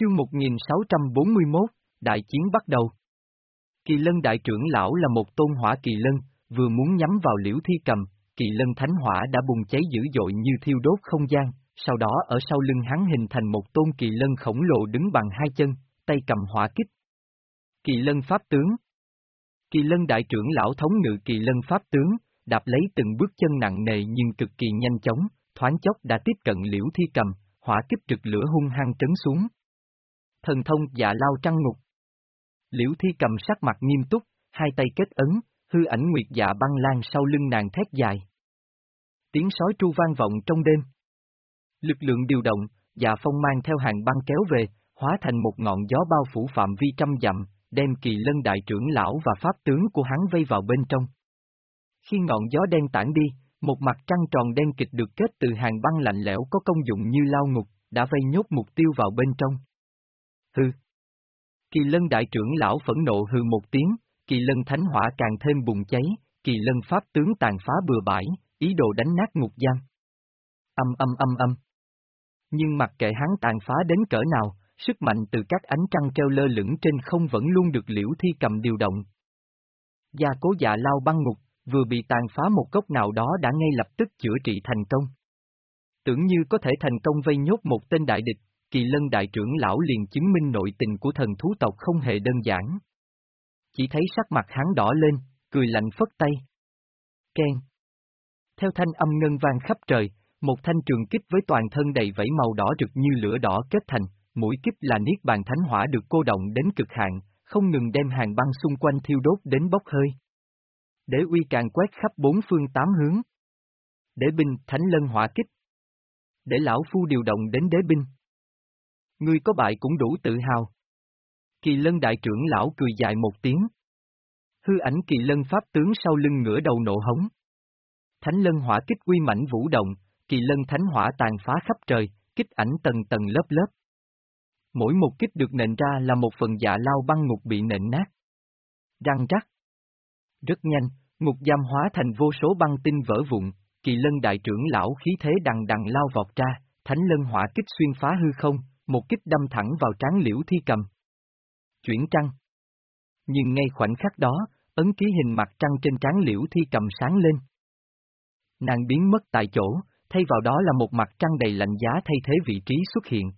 Chương 1641, Đại chiến bắt đầu. Kỳ lân đại trưởng lão là một tôn hỏa kỳ lân, vừa muốn nhắm vào liễu thi cầm, kỳ lân thánh hỏa đã bùng cháy dữ dội như thiêu đốt không gian, sau đó ở sau lưng hắn hình thành một tôn kỳ lân khổng lồ đứng bằng hai chân, tay cầm hỏa kích. Kỳ lân pháp tướng Kỳ lân đại trưởng lão thống ngự kỳ lân pháp tướng, đạp lấy từng bước chân nặng nề nhưng cực kỳ nhanh chóng, thoáng chốc đã tiếp cận liễu thi cầm, hỏa kích trực lửa hung hăng trấn xuống. Thần thông dạ lao trăng ngục. Liễu thi cầm sắc mặt nghiêm túc, hai tay kết ấn, hư ảnh nguyệt dạ băng lan sau lưng nàng thét dài. Tiếng sói tru vang vọng trong đêm. Lực lượng điều động, dạ phong mang theo hàng băng kéo về, hóa thành một ngọn gió bao phủ phạm vi trăm dặm, đem kỳ lân đại trưởng lão và pháp tướng của hắn vây vào bên trong. Khi ngọn gió đen tản đi, một mặt trăng tròn đen kịch được kết từ hàng băng lạnh lẽo có công dụng như lao ngục, đã vây nhốt mục tiêu vào bên trong. Hư! Kỳ lân đại trưởng lão phẫn nộ hư một tiếng, kỳ lân thánh hỏa càng thêm bùng cháy, kỳ lân pháp tướng tàn phá bừa bãi, ý đồ đánh nát ngục giam. Âm âm âm âm. Nhưng mặc kệ hắn tàn phá đến cỡ nào, sức mạnh từ các ánh trăng treo lơ lửng trên không vẫn luôn được liễu thi cầm điều động. Gia cố dạ lao băng ngục, vừa bị tàn phá một gốc nào đó đã ngay lập tức chữa trị thành công. Tưởng như có thể thành công vây nhốt một tên đại địch, kỳ lân đại trưởng lão liền chứng minh nội tình của thần thú tộc không hề đơn giản. Chỉ thấy sắc mặt hắn đỏ lên, cười lạnh phất tay. Ken. Theo thanh âm ngân vang khắp trời, một thanh trường kích với toàn thân đầy vẫy màu đỏ rực như lửa đỏ kết thành, mũi kích là niết bàn thánh hỏa được cô động đến cực hạn, không ngừng đem hàng băng xung quanh thiêu đốt đến bốc hơi. Để uy càng quét khắp bốn phương tám hướng. Để binh thánh lân hỏa kích. Để lão phu điều động đến đế binh. Ngươi có bại cũng đủ tự hào. Kỳ lân đại trưởng lão cười dài một tiếng. Hư ảnh kỳ lân pháp tướng sau lưng ngửa đầu nộ hống. Thánh lân hỏa kích uy mảnh vũ động, kỳ lân thánh hỏa tàn phá khắp trời, kích ảnh tầng tầng lớp lớp. Mỗi một kích được nện ra là một phần dạ lao băng ngục bị nện nát. Răng rắc. Rất nhanh, ngục giam hóa thành vô số băng tinh vỡ vụn, kỳ lân đại trưởng lão khí thế đằng đằng lao vọt ra, thánh lân hỏa kích xuyên phá hư không, một kích đâm thẳng vào trán liễu thi cầm. Chuyển trăng. Nhưng ngay khoảnh khắc đó, ấn ký hình mặt trăng trên trán liễu thi cầm sáng lên. Nàng biến mất tại chỗ, thay vào đó là một mặt trăng đầy lạnh giá thay thế vị trí xuất hiện.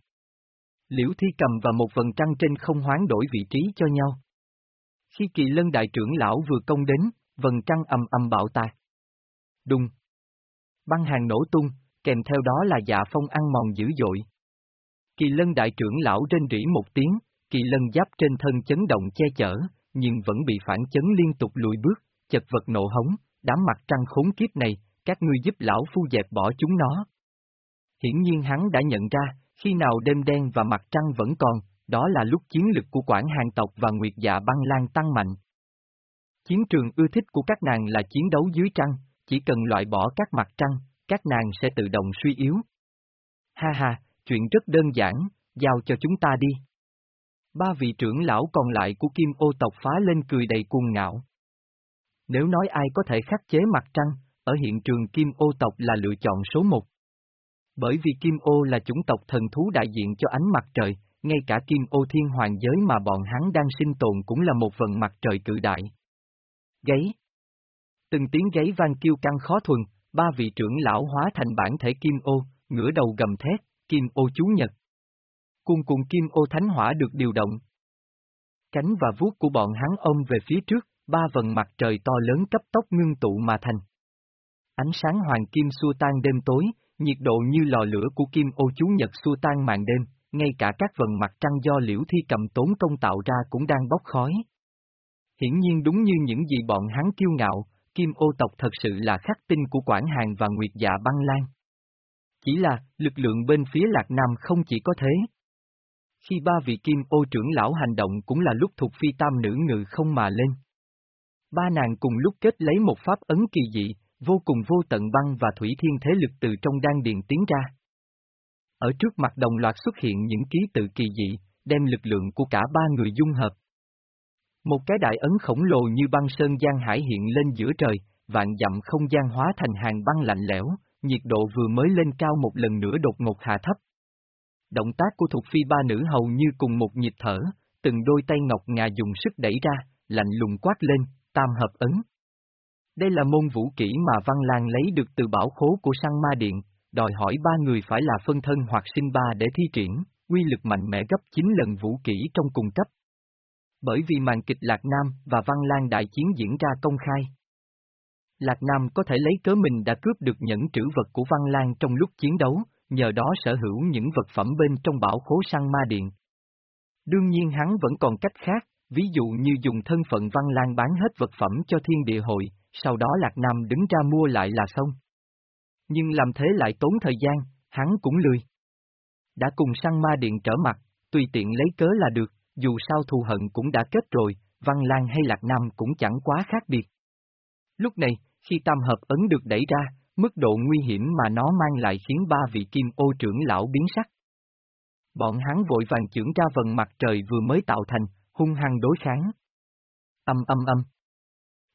Liễu thi cầm và một vần trăng trên không hoán đổi vị trí cho nhau. Khi kỳ lân đại trưởng lão vừa công đến, vần trăng âm âm bạo tạc. Đùng. Băng hàng nổ tung, kèm theo đó là dạ phong ăn mòn dữ dội. Kỳ lân đại trưởng lão trên rỉ một tiếng, kỳ lân giáp trên thân chấn động che chở, nhưng vẫn bị phản chấn liên tục lùi bước, chật vật nộ hống, đám mặt trăng khốn kiếp này, các ngươi giúp lão phu dẹp bỏ chúng nó. Hiển nhiên hắn đã nhận ra, khi nào đêm đen và mặt trăng vẫn còn, đó là lúc chiến lực của quản hàng tộc và nguyệt dạ băng lan tăng mạnh. Chiến trường ưa thích của các nàng là chiến đấu dưới trăng, chỉ cần loại bỏ các mặt trăng, các nàng sẽ tự động suy yếu. Ha ha, chuyện rất đơn giản, giao cho chúng ta đi. Ba vị trưởng lão còn lại của Kim ô tộc phá lên cười đầy cuồng ngạo. Nếu nói ai có thể khắc chế mặt trăng, ở hiện trường Kim ô tộc là lựa chọn số một. Bởi vì Kim ô là chủng tộc thần thú đại diện cho ánh mặt trời, ngay cả Kim ô thiên hoàng giới mà bọn hắn đang sinh tồn cũng là một phần mặt trời cự đại. Gáy Từng tiếng gáy vang kêu căng khó thuần, ba vị trưởng lão hóa thành bản thể Kim ô, ngửa đầu gầm thét, Kim ô chú nhật. Cung cùng Kim ô thánh hỏa được điều động. Cánh và vuốt của bọn hắn ôm về phía trước, ba vần mặt trời to lớn cấp tốc ngưng tụ mà thành. Ánh sáng hoàng kim xua tan đêm tối, nhiệt độ như lò lửa của kim ô chú nhật xua tan màn đêm, ngay cả các vần mặt trăng do liễu thi cầm tốn công tạo ra cũng đang bốc khói. Hiển nhiên đúng như những gì bọn hắn kiêu ngạo, kim ô tộc thật sự là khắc tinh của Quảng Hàng và Nguyệt Dạ Băng Lan. Chỉ là, lực lượng bên phía Lạc Nam không chỉ có thế. Khi ba vị kim ô trưởng lão hành động cũng là lúc thuộc phi tam nữ ngự không mà lên. Ba nàng cùng lúc kết lấy một pháp ấn kỳ dị, vô cùng vô tận băng và thủy thiên thế lực từ trong đan điện tiến ra. Ở trước mặt đồng loạt xuất hiện những ký tự kỳ dị, đem lực lượng của cả ba người dung hợp. Một cái đại ấn khổng lồ như băng sơn giang hải hiện lên giữa trời, vạn dặm không gian hóa thành hàng băng lạnh lẽo, nhiệt độ vừa mới lên cao một lần nữa đột ngột hạ thấp. Động tác của thuộc phi ba nữ hầu như cùng một nhịp thở, từng đôi tay ngọc ngà dùng sức đẩy ra, lạnh lùng quát lên, tam hợp ấn. Đây là môn vũ kỹ mà Văn Lan lấy được từ bảo khố của Sang Ma Điện, đòi hỏi ba người phải là phân thân hoặc sinh ba để thi triển, quy lực mạnh mẽ gấp 9 lần vũ kỹ trong cùng cấp. Bởi vì màn kịch Lạc Nam và Văn Lan đại chiến diễn ra công khai. Lạc Nam có thể lấy cớ mình đã cướp được những trữ vật của Văn Lan trong lúc chiến đấu, nhờ đó sở hữu những vật phẩm bên trong bảo khố Sang Ma Điện. Đương nhiên hắn vẫn còn cách khác, ví dụ như dùng thân phận Văn Lan bán hết vật phẩm cho thiên địa hội, sau đó Lạc Nam đứng ra mua lại là xong. Nhưng làm thế lại tốn thời gian, hắn cũng lười. Đã cùng sang ma điện trở mặt, tùy tiện lấy cớ là được, dù sao thù hận cũng đã kết rồi, Văn Lan hay Lạc Nam cũng chẳng quá khác biệt. Lúc này, khi tam hợp ấn được đẩy ra, mức độ nguy hiểm mà nó mang lại khiến ba vị kim ô trưởng lão biến sắc. Bọn hắn vội vàng trưởng ra vần mặt trời vừa mới tạo thành, hung hăng đối kháng. Âm âm âm.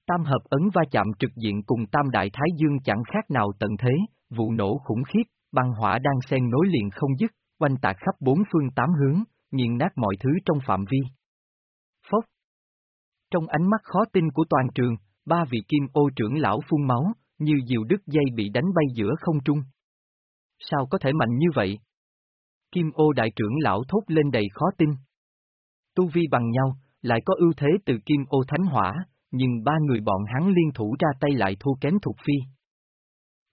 Tam hợp ấn va chạm trực diện cùng tam đại thái dương chẳng khác nào tận thế, vụ nổ khủng khiếp, băng hỏa đang xen nối liền không dứt, quanh tạc khắp bốn phương tám hướng, nghiền nát mọi thứ trong phạm vi. Phốc. Trong ánh mắt khó tin của toàn trường, ba vị kim ô trưởng lão phun máu, như diều đứt dây bị đánh bay giữa không trung. Sao có thể mạnh như vậy? Kim ô đại trưởng lão thốt lên đầy khó tin. Tu vi bằng nhau, lại có ưu thế từ kim ô thánh hỏa, nhưng ba người bọn hắn liên thủ ra tay lại thua kém Thục Phi.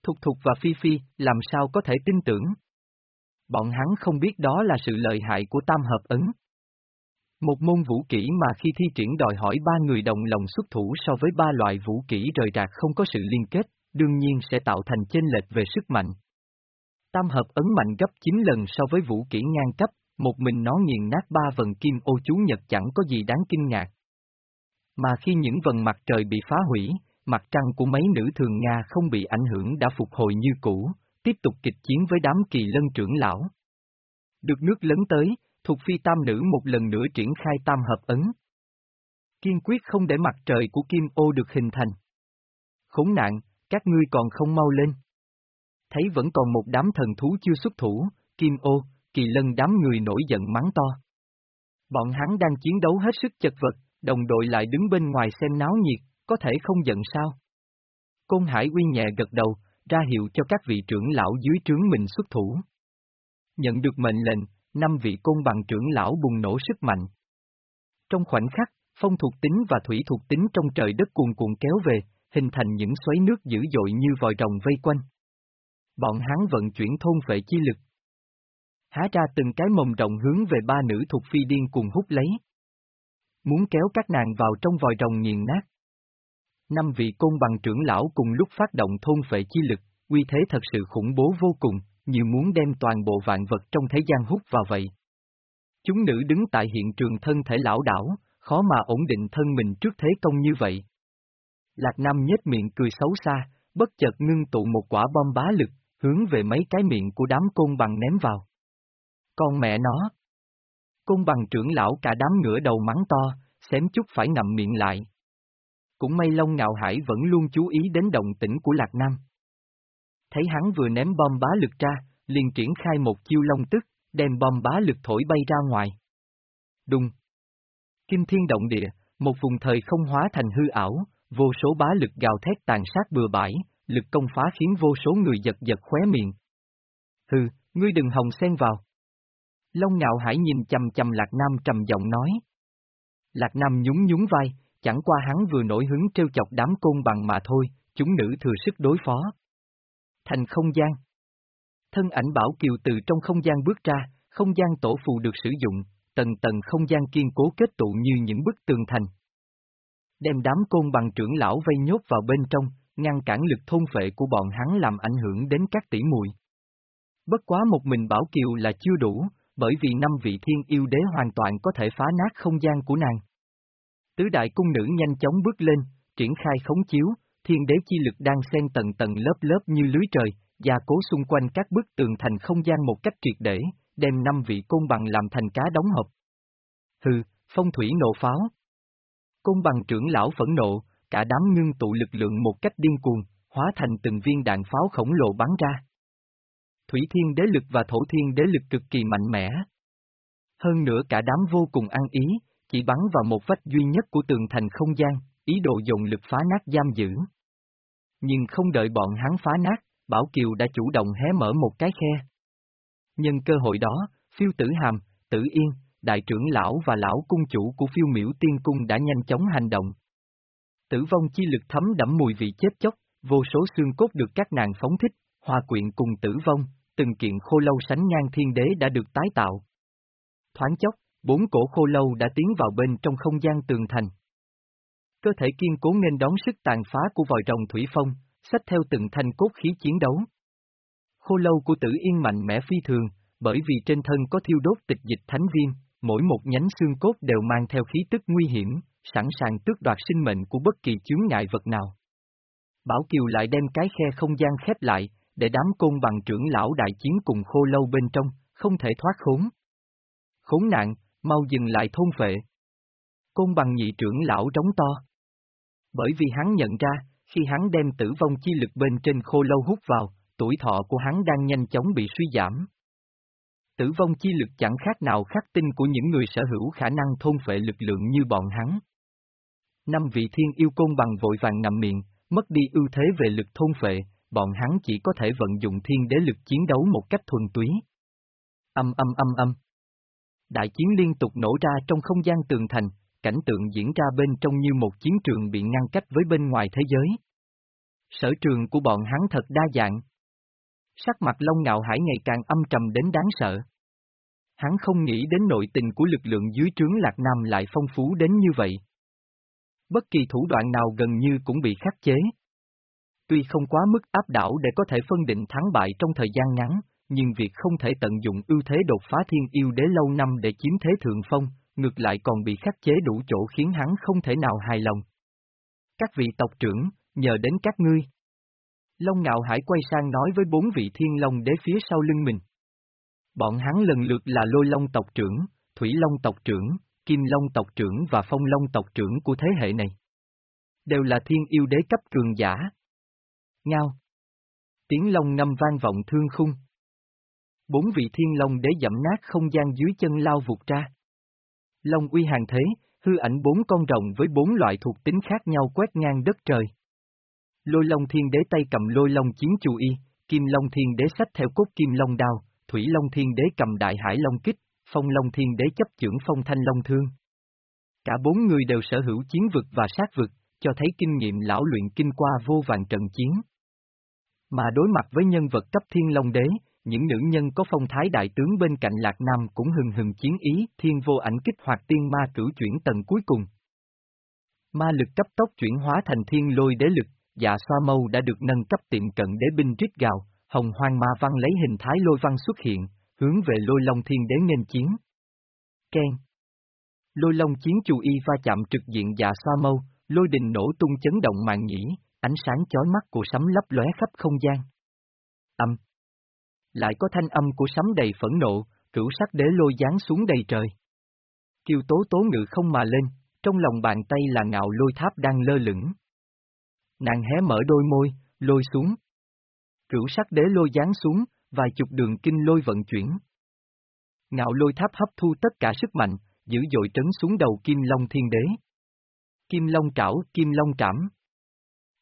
Thục Thục và Phi Phi làm sao có thể tin tưởng? Bọn hắn không biết đó là sự lợi hại của tam hợp ấn. Một môn vũ kỹ mà khi thi triển đòi hỏi ba người đồng lòng xuất thủ so với ba loại vũ kỹ rời rạc không có sự liên kết, đương nhiên sẽ tạo thành chênh lệch về sức mạnh. Tam hợp ấn mạnh gấp 9 lần so với vũ kỹ ngang cấp, một mình nó nghiền nát ba vần kim ô chú nhật chẳng có gì đáng kinh ngạc. Mà khi những vần mặt trời bị phá hủy, mặt trăng của mấy nữ thường Nga không bị ảnh hưởng đã phục hồi như cũ, tiếp tục kịch chiến với đám kỳ lân trưởng lão. Được nước lớn tới, thuộc phi tam nữ một lần nữa triển khai tam hợp ấn. Kiên quyết không để mặt trời của kim ô được hình thành. Khốn nạn, các ngươi còn không mau lên. Thấy vẫn còn một đám thần thú chưa xuất thủ, kim ô, kỳ lân đám người nổi giận mắng to. Bọn hắn đang chiến đấu hết sức chật vật, đồng đội lại đứng bên ngoài xem náo nhiệt, có thể không giận sao? Côn Hải Uy nhẹ gật đầu, ra hiệu cho các vị trưởng lão dưới trướng mình xuất thủ. Nhận được mệnh lệnh, năm vị côn bằng trưởng lão bùng nổ sức mạnh. Trong khoảnh khắc, phong thuộc tính và thủy thuộc tính trong trời đất cuồn cuộn kéo về, hình thành những xoáy nước dữ dội như vòi rồng vây quanh. Bọn hắn vận chuyển thôn vệ chi lực. Há ra từng cái mồng rồng hướng về ba nữ thuộc phi điên cùng hút lấy. Muốn kéo các nàng vào trong vòi rồng nghiền nát. Năm vị côn bằng trưởng lão cùng lúc phát động thôn vệ chi lực, uy thế thật sự khủng bố vô cùng, như muốn đem toàn bộ vạn vật trong thế gian hút vào vậy. Chúng nữ đứng tại hiện trường thân thể lão đảo, khó mà ổn định thân mình trước thế công như vậy. Lạc Nam nhếch miệng cười xấu xa, bất chợt ngưng tụ một quả bom bá lực, hướng về mấy cái miệng của đám côn bằng ném vào. Con mẹ nó! Côn bằng trưởng lão cả đám ngửa đầu mắng to, xém chút phải ngậm miệng lại. Cũng may Long Ngạo Hải vẫn luôn chú ý đến động tĩnh của Lạc Nam. Thấy hắn vừa ném bom bá lực ra, liền triển khai một chiêu long tức, đem bom bá lực thổi bay ra ngoài. Đùng! Kim thiên động địa, một vùng thời không hóa thành hư ảo, vô số bá lực gào thét tàn sát bừa bãi, lực công phá khiến vô số người giật giật khóe miệng. Hừ, ngươi đừng hồng xen vào. Long ngạo hải nhìn chầm chầm Lạc Nam trầm giọng nói. Lạc Nam nhún nhún vai, chẳng qua hắn vừa nổi hứng trêu chọc đám côn bằng mà thôi, chúng nữ thừa sức đối phó. Thành không gian. Thân ảnh Bảo Kiều từ trong không gian bước ra, không gian tổ phù được sử dụng, tầng tầng không gian kiên cố kết tụ như những bức tường thành. Đem đám côn bằng trưởng lão vây nhốt vào bên trong, ngăn cản lực thôn phệ của bọn hắn làm ảnh hưởng đến các tỷ muội. Bất quá một mình Bảo Kiều là chưa đủ, bởi vì năm vị thiên yêu đế hoàn toàn có thể phá nát không gian của nàng. Tứ đại cung nữ nhanh chóng bước lên, triển khai khống chiếu, thiên đế chi lực đang xen tầng tầng lớp lớp như lưới trời, gia cố xung quanh các bức tường thành không gian một cách triệt để, đem năm vị côn bằng làm thành cá đóng hộp. Hừ, phong thủy nộ pháo. Côn bằng trưởng lão phẫn nộ, cả đám ngưng tụ lực lượng một cách điên cuồng, hóa thành từng viên đạn pháo khổng lồ bắn ra. Thủy Thiên Đế lực và Thổ Thiên Đế lực cực kỳ mạnh mẽ. Hơn nữa cả đám vô cùng ăn ý, chỉ bắn vào một vách duy nhất của tường thành không gian, ý đồ dùng lực phá nát giam giữ. Nhưng không đợi bọn hắn phá nát, Bảo Kiều đã chủ động hé mở một cái khe. Nhân cơ hội đó, phiêu tử hàm, tử yên, đại trưởng lão và lão cung chủ của phiêu miễu tiên cung đã nhanh chóng hành động. Tử vong chi lực thấm đẫm mùi vị chết chóc, vô số xương cốt được các nàng phóng thích, hòa quyện cùng tử vong, từng kiện khô lâu sánh ngang thiên đế đã được tái tạo. Thoáng chốc, bốn cổ khô lâu đã tiến vào bên trong không gian tường thành. Cơ thể kiên cố nên đón sức tàn phá của vòi rồng thủy phong, xách theo từng thanh cốt khí chiến đấu. Khô lâu của tử yên mạnh mẽ phi thường, bởi vì trên thân có thiêu đốt tịch dịch thánh viên, mỗi một nhánh xương cốt đều mang theo khí tức nguy hiểm, sẵn sàng tước đoạt sinh mệnh của bất kỳ chướng ngại vật nào. Bảo Kiều lại đem cái khe không gian khép lại, để đám côn bằng trưởng lão đại chiến cùng khô lâu bên trong, không thể thoát khốn. Khốn nạn, mau dừng lại thôn phệ. Côn bằng nhị trưởng lão trống to. Bởi vì hắn nhận ra, khi hắn đem tử vong chi lực bên trên khô lâu hút vào, tuổi thọ của hắn đang nhanh chóng bị suy giảm. Tử vong chi lực chẳng khác nào khắc tinh của những người sở hữu khả năng thôn phệ lực lượng như bọn hắn. Năm vị thiên yêu côn bằng vội vàng nằm miệng, mất đi ưu thế về lực thôn phệ, bọn hắn chỉ có thể vận dụng thiên đế lực chiến đấu một cách thuần túy. Âm âm âm âm. Đại chiến liên tục nổ ra trong không gian tường thành, cảnh tượng diễn ra bên trong như một chiến trường bị ngăn cách với bên ngoài thế giới. Sở trường của bọn hắn thật đa dạng. Sắc mặt Long Ngạo Hải ngày càng âm trầm đến đáng sợ. Hắn không nghĩ đến nội tình của lực lượng dưới trướng Lạc Nam lại phong phú đến như vậy. Bất kỳ thủ đoạn nào gần như cũng bị khắc chế. Tuy không quá mức áp đảo để có thể phân định thắng bại trong thời gian ngắn, nhưng việc không thể tận dụng ưu thế đột phá thiên yêu đế lâu năm để chiếm thế thượng phong, ngược lại còn bị khắc chế đủ chỗ khiến hắn không thể nào hài lòng. Các vị tộc trưởng, nhờ đến các ngươi. Long Ngạo Hải quay sang nói với bốn vị thiên long đế phía sau lưng mình. Bọn hắn lần lượt là lôi long tộc trưởng, thủy long tộc trưởng, kim long tộc trưởng và phong long tộc trưởng của thế hệ này. Đều là thiên yêu đế cấp cường giả. Ngao. Tiếng long ngâm vang vọng thương khung. Bốn vị thiên long đế dẫm nát không gian dưới chân lao vụt ra. Long uy hàng thế, hư ảnh bốn con rồng với bốn loại thuộc tính khác nhau quét ngang đất trời. Lôi Long Thiên Đế tay cầm Lôi Long chiến Chu y, Kim Long Thiên Đế sách theo cốt Kim Long đao, Thủy Long Thiên Đế cầm Đại Hải Long kích, Phong Long Thiên Đế chấp Chưởng Phong Thanh Long thương. Cả bốn người đều sở hữu chiến vực và sát vực, cho thấy kinh nghiệm lão luyện kinh qua vô vàng trận chiến. Mà đối mặt với nhân vật cấp Thiên Long Đế, những nữ nhân có phong thái đại tướng bên cạnh Lạc Nam cũng hừng hừng chiến ý, thiên vô ảnh kích hoạt tiên ma cửu chuyển tầng cuối cùng. Ma lực cấp tốc chuyển hóa thành thiên lôi đế lực, dạ xoa mâu đã được nâng cấp tiệm cận đế binh rít gào, hồng hoang ma văn lấy hình thái lôi văn xuất hiện, hướng về lôi long thiên đế nghênh chiến. Ken Lôi long chiến chù y va chạm trực diện dạ xoa mâu, lôi đình nổ tung chấn động màn nhĩ, ánh sáng chói mắt của sấm lấp lóe khắp không gian. Âm lại có thanh âm của sấm đầy phẫn nộ, cửu sắc đế lôi giáng xuống đầy trời. Kiều tố tố ngự không mà lên, trong lòng bàn tay là ngạo lôi tháp đang lơ lửng. Nàng hé mở đôi môi, lôi xuống. Cửu sắc đế lôi giáng xuống, vài chục đường kinh lôi vận chuyển. Ngạo lôi tháp hấp thu tất cả sức mạnh, dữ dội trấn xuống đầu Kim Long Thiên Đế. Kim Long trảo, Kim Long trảm.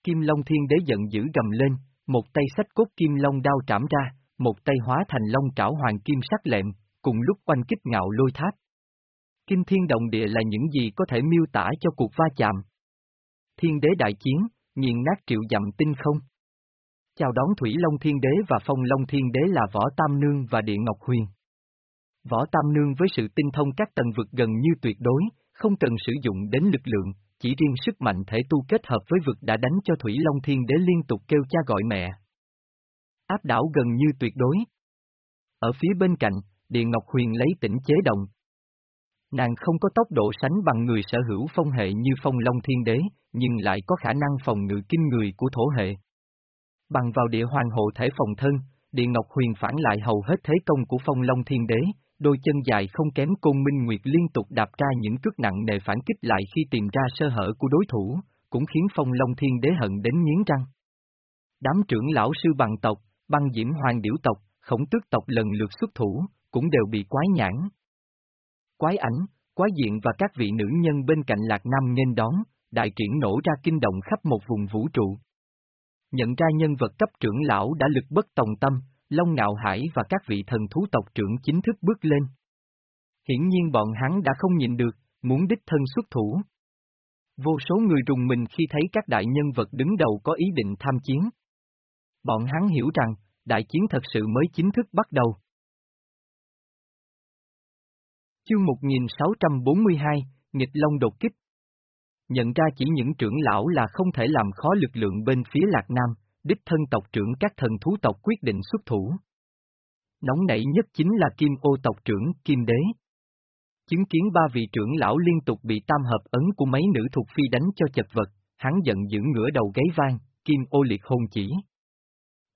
Kim Long Thiên Đế giận dữ gầm lên, một tay sách cốt Kim Long đao trảm ra, một tay hóa thành long trảo hoàng kim sắc lệm, cùng lúc quanh kích ngạo lôi tháp. Kinh thiên động địa là những gì có thể miêu tả cho cuộc va chạm. Thiên đế đại chiến, nghiền nát triệu dặm tinh không. Chào đón Thủy Long Thiên Đế và Phong Long Thiên Đế là Võ Tam Nương và Điện Ngọc Huyền. Võ Tam Nương với sự tinh thông các tầng vực gần như tuyệt đối, không cần sử dụng đến lực lượng, chỉ riêng sức mạnh thể tu kết hợp với vực đã đánh cho Thủy Long Thiên Đế liên tục kêu cha gọi mẹ áp đảo gần như tuyệt đối. Ở phía bên cạnh, Điện Ngọc Huyền lấy tỉnh chế động. Nàng không có tốc độ sánh bằng người sở hữu phong hệ như phong long thiên đế, nhưng lại có khả năng phòng ngự kinh người của thổ hệ. Bằng vào địa hoàng hộ thể phòng thân, Điện Ngọc Huyền phản lại hầu hết thế công của phong long thiên đế, đôi chân dài không kém côn minh nguyệt liên tục đạp ra những cước nặng nề phản kích lại khi tìm ra sơ hở của đối thủ, cũng khiến phong long thiên đế hận đến nghiến răng. Đám trưởng lão sư bằng tộc, băng diễm hoàng điểu tộc, khổng tước tộc lần lượt xuất thủ, cũng đều bị quái nhãn. Quái ảnh, quái diện và các vị nữ nhân bên cạnh Lạc Nam nghênh đón, đại triển nổ ra kinh động khắp một vùng vũ trụ. Nhận ra nhân vật cấp trưởng lão đã lực bất tòng tâm, Long Ngạo Hải và các vị thần thú tộc trưởng chính thức bước lên. Hiển nhiên bọn hắn đã không nhìn được, muốn đích thân xuất thủ. Vô số người rùng mình khi thấy các đại nhân vật đứng đầu có ý định tham chiến. Bọn hắn hiểu rằng, đại chiến thật sự mới chính thức bắt đầu. Chương 1642, Nghịch Long đột kích Nhận ra chỉ những trưởng lão là không thể làm khó lực lượng bên phía Lạc Nam, đích thân tộc trưởng các thần thú tộc quyết định xuất thủ. Nóng nảy nhất chính là Kim ô tộc trưởng Kim Đế. Chứng kiến ba vị trưởng lão liên tục bị tam hợp ấn của mấy nữ thuộc phi đánh cho chật vật, hắn giận dữ ngửa đầu gáy vang, Kim ô liệt hồn chỉ.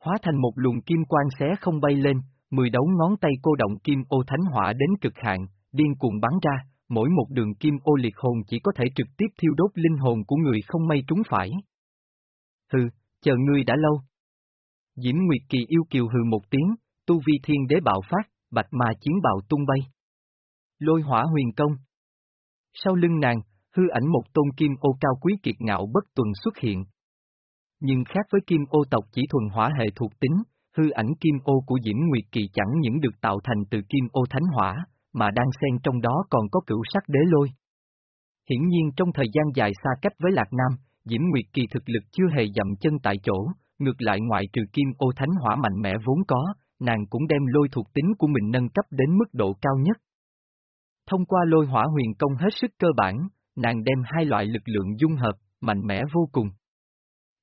Hóa thành một luồng kim quang xé không bay lên, mười đấu ngón tay cô động kim ô thánh hỏa đến cực hạn, điên cuồng bắn ra, mỗi một đường kim ô liệt hồn chỉ có thể trực tiếp thiêu đốt linh hồn của người không may trúng phải. Hừ, chờ ngươi đã lâu. Diễm Nguyệt Kỳ yêu kiều hừ một tiếng, tu vi thiên đế bạo phát, bạch mà chiến bạo tung bay. Lôi hỏa huyền công. Sau lưng nàng, hư ảnh một tôn kim ô cao quý kiệt ngạo bất tuần xuất hiện. Nhưng khác với kim ô tộc chỉ thuần hỏa hệ thuộc tính, hư ảnh kim ô của Diễm Nguyệt Kỳ chẳng những được tạo thành từ kim ô thánh hỏa, mà đang xen trong đó còn có cửu sắc đế lôi. Hiển nhiên trong thời gian dài xa cách với Lạc Nam, Diễm Nguyệt Kỳ thực lực chưa hề dậm chân tại chỗ, ngược lại ngoại trừ kim ô thánh hỏa mạnh mẽ vốn có, nàng cũng đem lôi thuộc tính của mình nâng cấp đến mức độ cao nhất. Thông qua lôi hỏa huyền công hết sức cơ bản, nàng đem hai loại lực lượng dung hợp, mạnh mẽ vô cùng.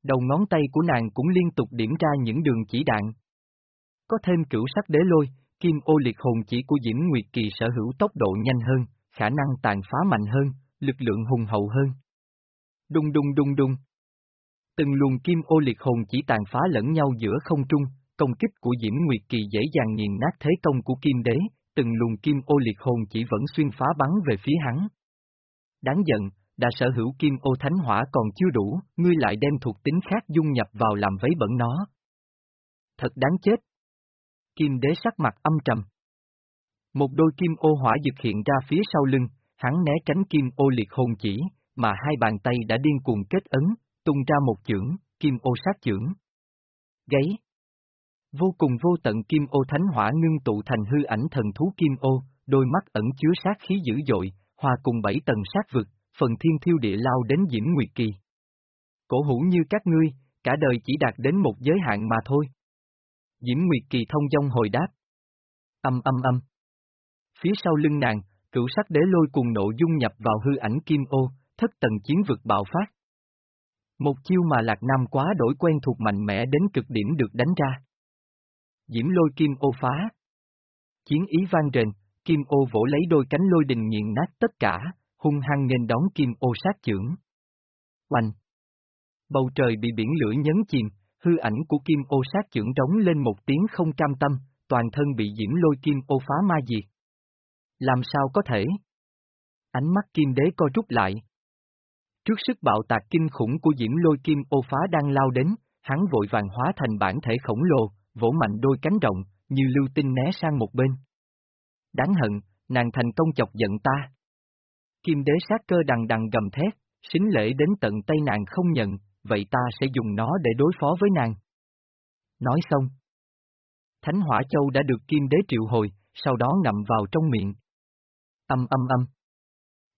Đầu ngón tay của nàng cũng liên tục điểm ra những đường chỉ đạn. Có thêm cửu sắc đế lôi, kim ô liệt hồn chỉ của Diễm Nguyệt Kỳ sở hữu tốc độ nhanh hơn, khả năng tàn phá mạnh hơn, lực lượng hùng hậu hơn. Đung đung đung đung. Từng luồng kim ô liệt hồn chỉ tàn phá lẫn nhau giữa không trung, công kích của Diễm Nguyệt Kỳ dễ dàng nghiền nát thế công của kim đế, từng luồng kim ô liệt hồn chỉ vẫn xuyên phá bắn về phía hắn. Đáng giận, đã sở hữu kim ô thánh hỏa còn chưa đủ, ngươi lại đem thuộc tính khác dung nhập vào làm vấy bẩn nó. Thật đáng chết. Kim đế sắc mặt âm trầm. Một đôi kim ô hỏa dực hiện ra phía sau lưng, hắn né tránh kim ô liệt hồn chỉ, mà hai bàn tay đã điên cuồng kết ấn, tung ra một chưởng, kim ô sát chưởng. Gáy. Vô cùng vô tận kim ô thánh hỏa ngưng tụ thành hư ảnh thần thú kim ô, đôi mắt ẩn chứa sát khí dữ dội, hòa cùng bảy tầng sát vực, phần thiên thiêu địa lao đến Diễm Nguyệt Kỳ. Cổ hủ như các ngươi, cả đời chỉ đạt đến một giới hạn mà thôi. Diễm Nguyệt Kỳ thông dong hồi đáp. Âm âm âm. Phía sau lưng nàng, cửu sắc đế lôi cùng nộ dung nhập vào hư ảnh kim ô, thất tầng chiến vực bạo phát. Một chiêu mà Lạc Nam quá đổi quen thuộc mạnh mẽ đến cực điểm được đánh ra. Diễm lôi kim ô phá. Chiến ý vang rền, kim ô vỗ lấy đôi cánh lôi đình nghiền nát tất cả, hung hăng nên đón kim ô sát trưởng. Oanh! Bầu trời bị biển lửa nhấn chìm, hư ảnh của kim ô sát trưởng trống lên một tiếng không cam tâm, toàn thân bị diễm lôi kim ô phá ma diệt. Làm sao có thể? Ánh mắt kim đế co rút lại. Trước sức bạo tạc kinh khủng của diễm lôi kim ô phá đang lao đến, hắn vội vàng hóa thành bản thể khổng lồ, vỗ mạnh đôi cánh rộng, như lưu tinh né sang một bên. Đáng hận, nàng thành công chọc giận ta. Kim đế sát cơ đằng đằng gầm thét, xính lễ đến tận tay nàng không nhận, vậy ta sẽ dùng nó để đối phó với nàng. Nói xong. Thánh Hỏa Châu đã được Kim Đế triệu hồi, sau đó ngậm vào trong miệng. Âm âm âm.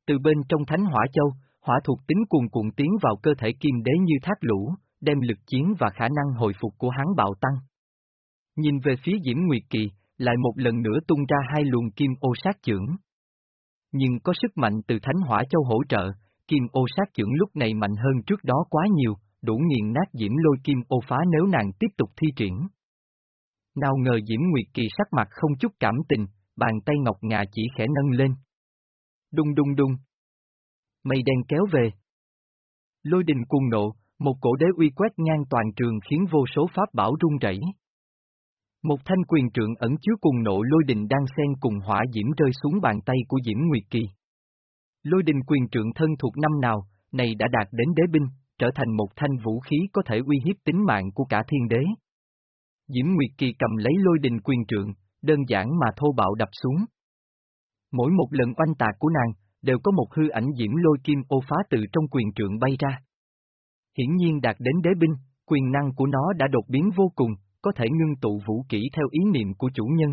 Từ bên trong Thánh Hỏa Châu, hỏa thuộc tính cuồn cuộn tiến vào cơ thể Kim Đế như thác lũ, đem lực chiến và khả năng hồi phục của hắn bạo tăng. Nhìn về phía Diễm Nguyệt Kỳ, lại một lần nữa tung ra hai luồng kim ô sát trưởng. Nhưng có sức mạnh từ Thánh Hỏa Châu hỗ trợ, kim ô sát trưởng lúc này mạnh hơn trước đó quá nhiều, đủ nghiền nát Diễm lôi kim ô phá nếu nàng tiếp tục thi triển. Nào ngờ Diễm Nguyệt Kỳ sắc mặt không chút cảm tình, bàn tay ngọc ngà chỉ khẽ nâng lên. Đung đung đung. Mây đen kéo về. Lôi đình cuồng nộ, một cổ đế uy quét ngang toàn trường khiến vô số pháp bảo rung rẩy. Một thanh quyền trượng ẩn chứa cùng nộ lôi đình đang xen cùng hỏa diễm rơi xuống bàn tay của Diễm Nguyệt Kỳ. Lôi đình quyền trượng thân thuộc năm nào, này đã đạt đến đế binh, trở thành một thanh vũ khí có thể uy hiếp tính mạng của cả thiên đế. Diễm Nguyệt Kỳ cầm lấy lôi đình quyền trượng, đơn giản mà thô bạo đập xuống. Mỗi một lần oanh tạc của nàng, đều có một hư ảnh diễm lôi kim ô phá từ trong quyền trượng bay ra. Hiển nhiên đạt đến đế binh, quyền năng của nó đã đột biến vô cùng, có thể ngưng tụ vũ kỹ theo ý niệm của chủ nhân.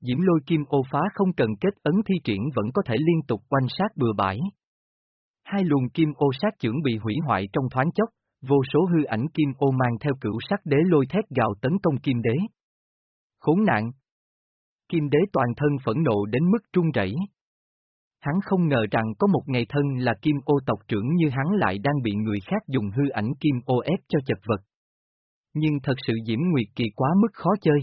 Diễm lôi kim ô phá không cần kết ấn thi triển vẫn có thể liên tục quanh sát bừa bãi. Hai luồng kim ô sát trưởng bị hủy hoại trong thoáng chốc, vô số hư ảnh kim ô mang theo cửu sắc đế lôi thét gào tấn công kim đế. Khốn nạn! Kim đế toàn thân phẫn nộ đến mức trung rẩy. Hắn không ngờ rằng có một ngày thân là kim ô tộc trưởng như hắn lại đang bị người khác dùng hư ảnh kim ô ép cho chật vật. Nhưng thật sự Diễm Nguyệt Kỳ quá mức khó chơi.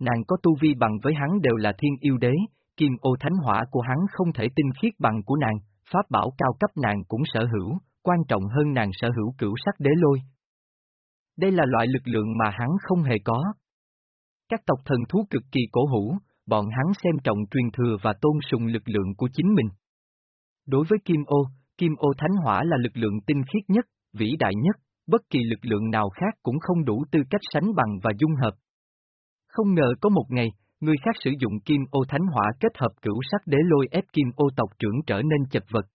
Nàng có tu vi bằng với hắn đều là thiên yêu đế, kim ô thánh hỏa của hắn không thể tinh khiết bằng của nàng, pháp bảo cao cấp nàng cũng sở hữu, quan trọng hơn nàng sở hữu cửu sắc đế lôi. Đây là loại lực lượng mà hắn không hề có. Các tộc thần thú cực kỳ cổ hủ, bọn hắn xem trọng truyền thừa và tôn sùng lực lượng của chính mình. Đối với Kim Ô, Kim Ô Thánh Hỏa là lực lượng tinh khiết nhất, vĩ đại nhất, bất kỳ lực lượng nào khác cũng không đủ tư cách sánh bằng và dung hợp. Không ngờ có một ngày, người khác sử dụng Kim Ô Thánh Hỏa kết hợp cửu sắc đế lôi ép Kim Ô tộc trưởng trở nên chật vật.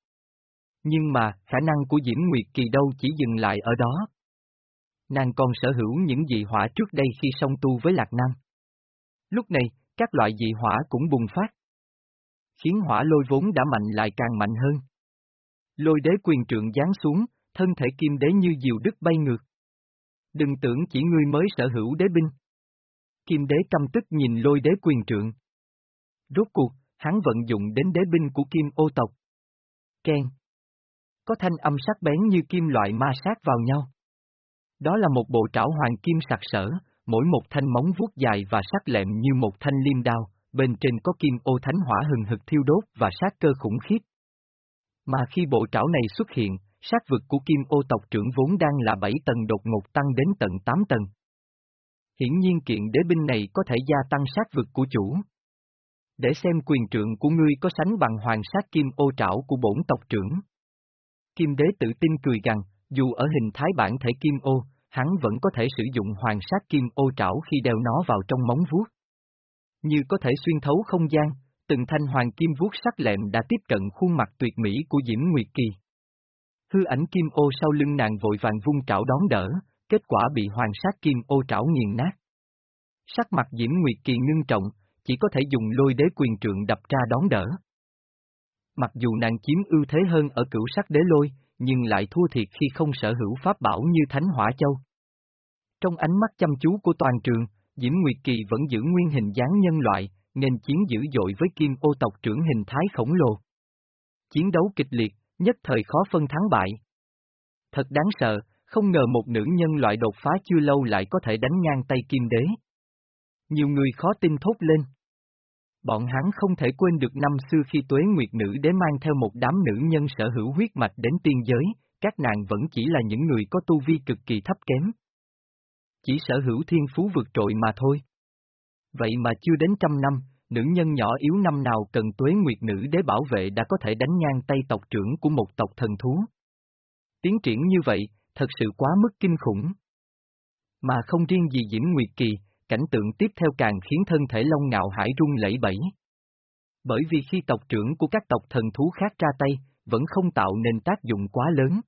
Nhưng mà, khả năng của Diễm Nguyệt Kỳ đâu chỉ dừng lại ở đó. Nàng còn sở hữu những dị hỏa trước đây khi song tu với Lạc Nam. Lúc này, các loại dị hỏa cũng bùng phát. Khiến hỏa lôi vốn đã mạnh lại càng mạnh hơn. Lôi đế quyền trượng giáng xuống, thân thể kim đế như diều đứt bay ngược. Đừng tưởng chỉ ngươi mới sở hữu đế binh. Kim đế căm tức nhìn lôi đế quyền trượng. Rốt cuộc, hắn vận dụng đến đế binh của kim ô tộc. Ken. Có thanh âm sắc bén như kim loại ma sát vào nhau. Đó là một bộ trảo hoàng kim sặc sỡ, mỗi một thanh móng vuốt dài và sắc lẹm như một thanh liêm đao, bên trên có kim ô thánh hỏa hừng hực thiêu đốt và sát cơ khủng khiếp. Mà khi bộ trảo này xuất hiện, sát vực của kim ô tộc trưởng vốn đang là 7 tầng đột ngột tăng đến tận 8 tầng. Hiển nhiên kiện đế binh này có thể gia tăng sát vực của chủ. Để xem quyền trượng của ngươi có sánh bằng hoàng sát kim ô trảo của bổn tộc trưởng. Kim đế tự tin cười rằng dù ở hình thái bản thể kim ô, hắn vẫn có thể sử dụng hoàng sát kim ô trảo khi đeo nó vào trong móng vuốt. Như có thể xuyên thấu không gian, từng thanh hoàng kim vuốt sắc lẹm đã tiếp cận khuôn mặt tuyệt mỹ của Diễm Nguyệt Kỳ. Hư ảnh kim ô sau lưng nàng vội vàng vung trảo đón đỡ, kết quả bị hoàng sát kim ô trảo nghiền nát. Sắc mặt Diễm Nguyệt Kỳ ngưng trọng, chỉ có thể dùng lôi đế quyền trượng đập ra đón đỡ. Mặc dù nàng chiếm ưu thế hơn ở cửu sắc đế lôi, nhưng lại thua thiệt khi không sở hữu pháp bảo như Thánh Hỏa Châu. Trong ánh mắt chăm chú của toàn trường, Diễm Nguyệt Kỳ vẫn giữ nguyên hình dáng nhân loại, nên chiến dữ dội với kim ô tộc trưởng hình thái khổng lồ. Chiến đấu kịch liệt, nhất thời khó phân thắng bại. Thật đáng sợ, không ngờ một nữ nhân loại đột phá chưa lâu lại có thể đánh ngang tay kim đế. Nhiều người khó tin thốt lên. Bọn hắn không thể quên được năm xưa khi tuế nguyệt nữ đế mang theo một đám nữ nhân sở hữu huyết mạch đến tiên giới, các nàng vẫn chỉ là những người có tu vi cực kỳ thấp kém. Chỉ sở hữu thiên phú vượt trội mà thôi. Vậy mà chưa đến trăm năm, nữ nhân nhỏ yếu năm nào cần tuế nguyệt nữ đế bảo vệ đã có thể đánh ngang tay tộc trưởng của một tộc thần thú. Tiến triển như vậy, thật sự quá mức kinh khủng. Mà không riêng gì Diễm Nguyệt Kỳ, cảnh tượng tiếp theo càng khiến thân thể Long Ngạo Hải rung lẫy bẫy. Bởi vì khi tộc trưởng của các tộc thần thú khác ra tay, vẫn không tạo nên tác dụng quá lớn.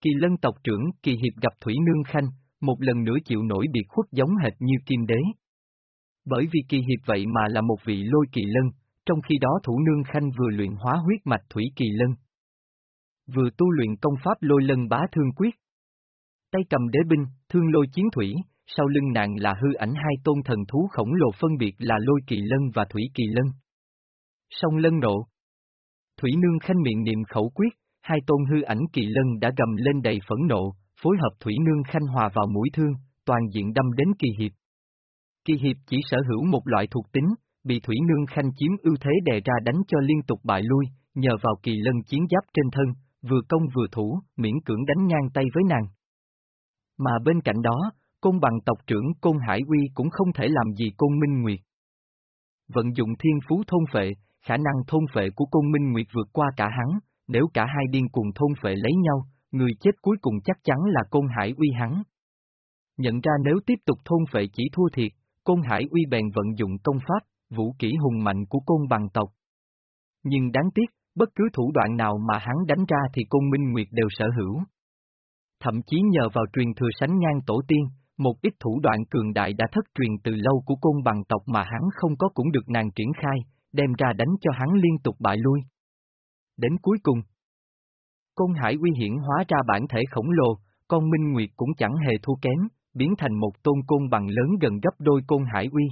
Kỳ lân tộc trưởng Kỳ Hiệp gặp Thủy Nương Khanh, một lần nữa chịu nổi biệt khuất giống hệt như Kim Đế. Bởi vì Kỳ Hiệp vậy mà là một vị lôi kỳ lân, trong khi đó Thủ Nương Khanh vừa luyện hóa huyết mạch Thủy Kỳ Lân. Vừa tu luyện công pháp lôi lân bá thương quyết. Tay cầm đế binh, thương lôi chiến thủy, sau lưng nàng là hư ảnh hai tôn thần thú khổng lồ phân biệt là lôi kỳ lân và thủy kỳ lân. Song lân nộ. Thủy nương khanh miệng niệm khẩu quyết, hai tôn hư ảnh kỳ lân đã gầm lên đầy phẫn nộ, phối hợp thủy nương khanh hòa vào mũi thương, toàn diện đâm đến kỳ hiệp. Kỳ hiệp chỉ sở hữu một loại thuộc tính, bị thủy nương khanh chiếm ưu thế đè ra đánh cho liên tục bại lui, nhờ vào kỳ lân chiến giáp trên thân, vừa công vừa thủ, miễn cưỡng đánh ngang tay với nàng. Mà bên cạnh đó, Côn bằng tộc trưởng Côn Hải Uy cũng không thể làm gì Côn Minh Nguyệt. Vận dụng thiên phú thôn phệ, khả năng thôn phệ của Côn Minh Nguyệt vượt qua cả hắn, nếu cả hai điên cùng thôn phệ lấy nhau, người chết cuối cùng chắc chắn là Côn Hải Uy hắn. Nhận ra nếu tiếp tục thôn phệ chỉ thua thiệt, Côn Hải Uy bèn vận dụng công pháp, vũ kỹ hùng mạnh của côn bằng tộc. Nhưng đáng tiếc, bất cứ thủ đoạn nào mà hắn đánh ra thì Côn Minh Nguyệt đều sở hữu. Thậm chí nhờ vào truyền thừa sánh ngang tổ tiên, một ít thủ đoạn cường đại đã thất truyền từ lâu của côn bằng tộc mà hắn không có cũng được nàng triển khai, đem ra đánh cho hắn liên tục bại lui. Đến cuối cùng, Côn Hải Uy hiển hóa ra bản thể khổng lồ, con Minh Nguyệt cũng chẳng hề thua kém, biến thành một tôn côn bằng lớn gần gấp đôi Côn Hải Uy.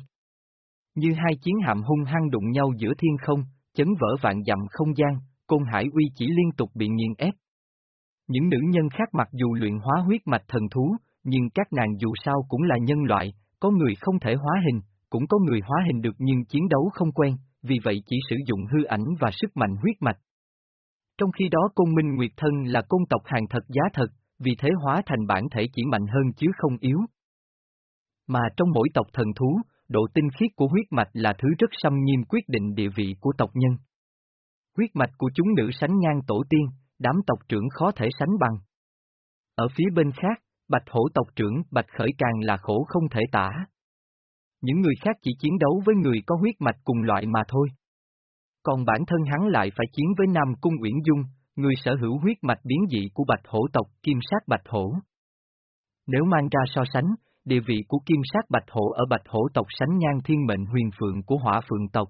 Như hai chiến hạm hung hăng đụng nhau giữa thiên không, chấn vỡ vạn dặm không gian, Côn Hải Uy chỉ liên tục bị nghiền ép. Những nữ nhân khác mặc dù luyện hóa huyết mạch thần thú, nhưng các nàng dù sao cũng là nhân loại, có người không thể hóa hình, cũng có người hóa hình được nhưng chiến đấu không quen, vì vậy chỉ sử dụng hư ảnh và sức mạnh huyết mạch. Trong khi đó Côn Minh Nguyệt Thân là côn tộc hàng thật giá thật, vì thế hóa thành bản thể chỉ mạnh hơn chứ không yếu. Mà trong mỗi tộc thần thú, độ tinh khiết của huyết mạch là thứ rất xâm nghiêm quyết định địa vị của tộc nhân. Huyết mạch của chúng nữ sánh ngang tổ tiên, đám tộc trưởng khó thể sánh bằng. Ở phía bên khác, bạch hổ tộc trưởng bạch khởi càng là khổ không thể tả. Những người khác chỉ chiến đấu với người có huyết mạch cùng loại mà thôi. Còn bản thân hắn lại phải chiến với Nam Cung Uyển Dung, người sở hữu huyết mạch biến dị của bạch hổ tộc kim sát bạch hổ. Nếu mang ra so sánh, địa vị của kim sát bạch hổ ở bạch hổ tộc sánh ngang thiên mệnh huyền phượng của hỏa phượng tộc.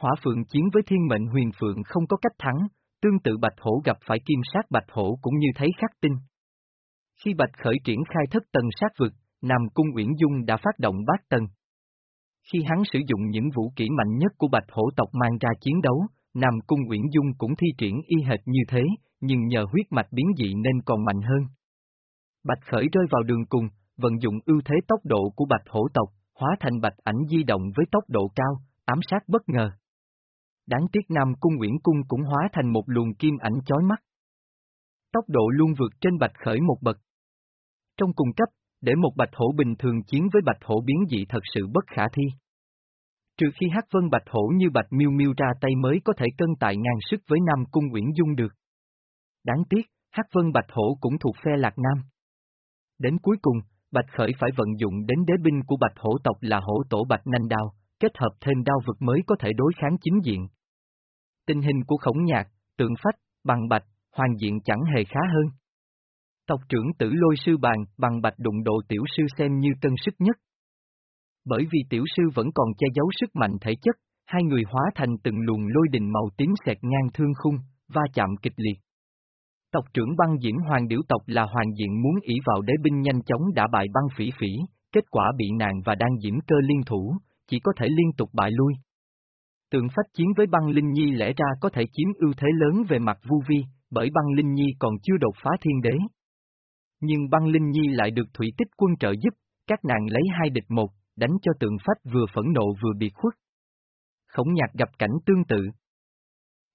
Hỏa phượng chiến với thiên mệnh huyền phượng không có cách thắng, tương tự bạch hổ gặp phải kim sát bạch hổ cũng như thấy khắc tinh. Khi bạch khởi triển khai thất tầng sát vực, Nam Cung Uyển Dung đã phát động bát tầng. Khi hắn sử dụng những vũ kỹ mạnh nhất của bạch hổ tộc mang ra chiến đấu, Nam Cung Uyển Dung cũng thi triển y hệt như thế, nhưng nhờ huyết mạch biến dị nên còn mạnh hơn. Bạch Khởi rơi vào đường cùng, vận dụng ưu thế tốc độ của bạch hổ tộc, hóa thành bạch ảnh di động với tốc độ cao, ám sát bất ngờ. Đáng tiếc Nam Cung Uyển Cung cũng hóa thành một luồng kim ảnh chói mắt. Tốc độ luôn vượt trên bạch khởi một bậc. Trong cùng cấp, để một bạch hổ bình thường chiến với bạch hổ biến dị thật sự bất khả thi. Trừ khi Hát Vân Bạch Hổ như Bạch Miêu Miêu ra tay mới có thể cân tài ngang sức với Nam Cung Uyển Dung được. Đáng tiếc, Hát Vân Bạch Hổ cũng thuộc phe Lạc Nam. Đến cuối cùng, Bạch Khởi phải vận dụng đến đế binh của Bạch Hổ tộc là hổ tổ Bạch Nanh Đao, kết hợp thêm đao vực mới có thể đối kháng chính diện. Tình hình của khổng nhạc, tượng phách, bằng bạch, hoàn diện chẳng hề khá hơn. Tộc trưởng tử lôi sư bàn, bằng bạch đụng độ tiểu sư xem như cân sức nhất. Bởi vì tiểu sư vẫn còn che giấu sức mạnh thể chất, hai người hóa thành từng luồng lôi đình màu tím xẹt ngang thương khung, va chạm kịch liệt. Tộc trưởng băng diễm hoàng điểu tộc là hoàng diện muốn ỷ vào đế binh nhanh chóng đã bại băng phỉ phỉ, kết quả bị nàng và đang diễm cơ liên thủ, chỉ có thể liên tục bại lui. Tượng phách chiến với băng Linh Nhi lẽ ra có thể chiếm ưu thế lớn về mặt vu vi, bởi băng Linh Nhi còn chưa đột phá thiên đế. Nhưng băng Linh Nhi lại được thủy tích quân trợ giúp, các nàng lấy hai địch một, đánh cho tượng phách vừa phẫn nộ vừa bị khuất. Khổng nhạc gặp cảnh tương tự.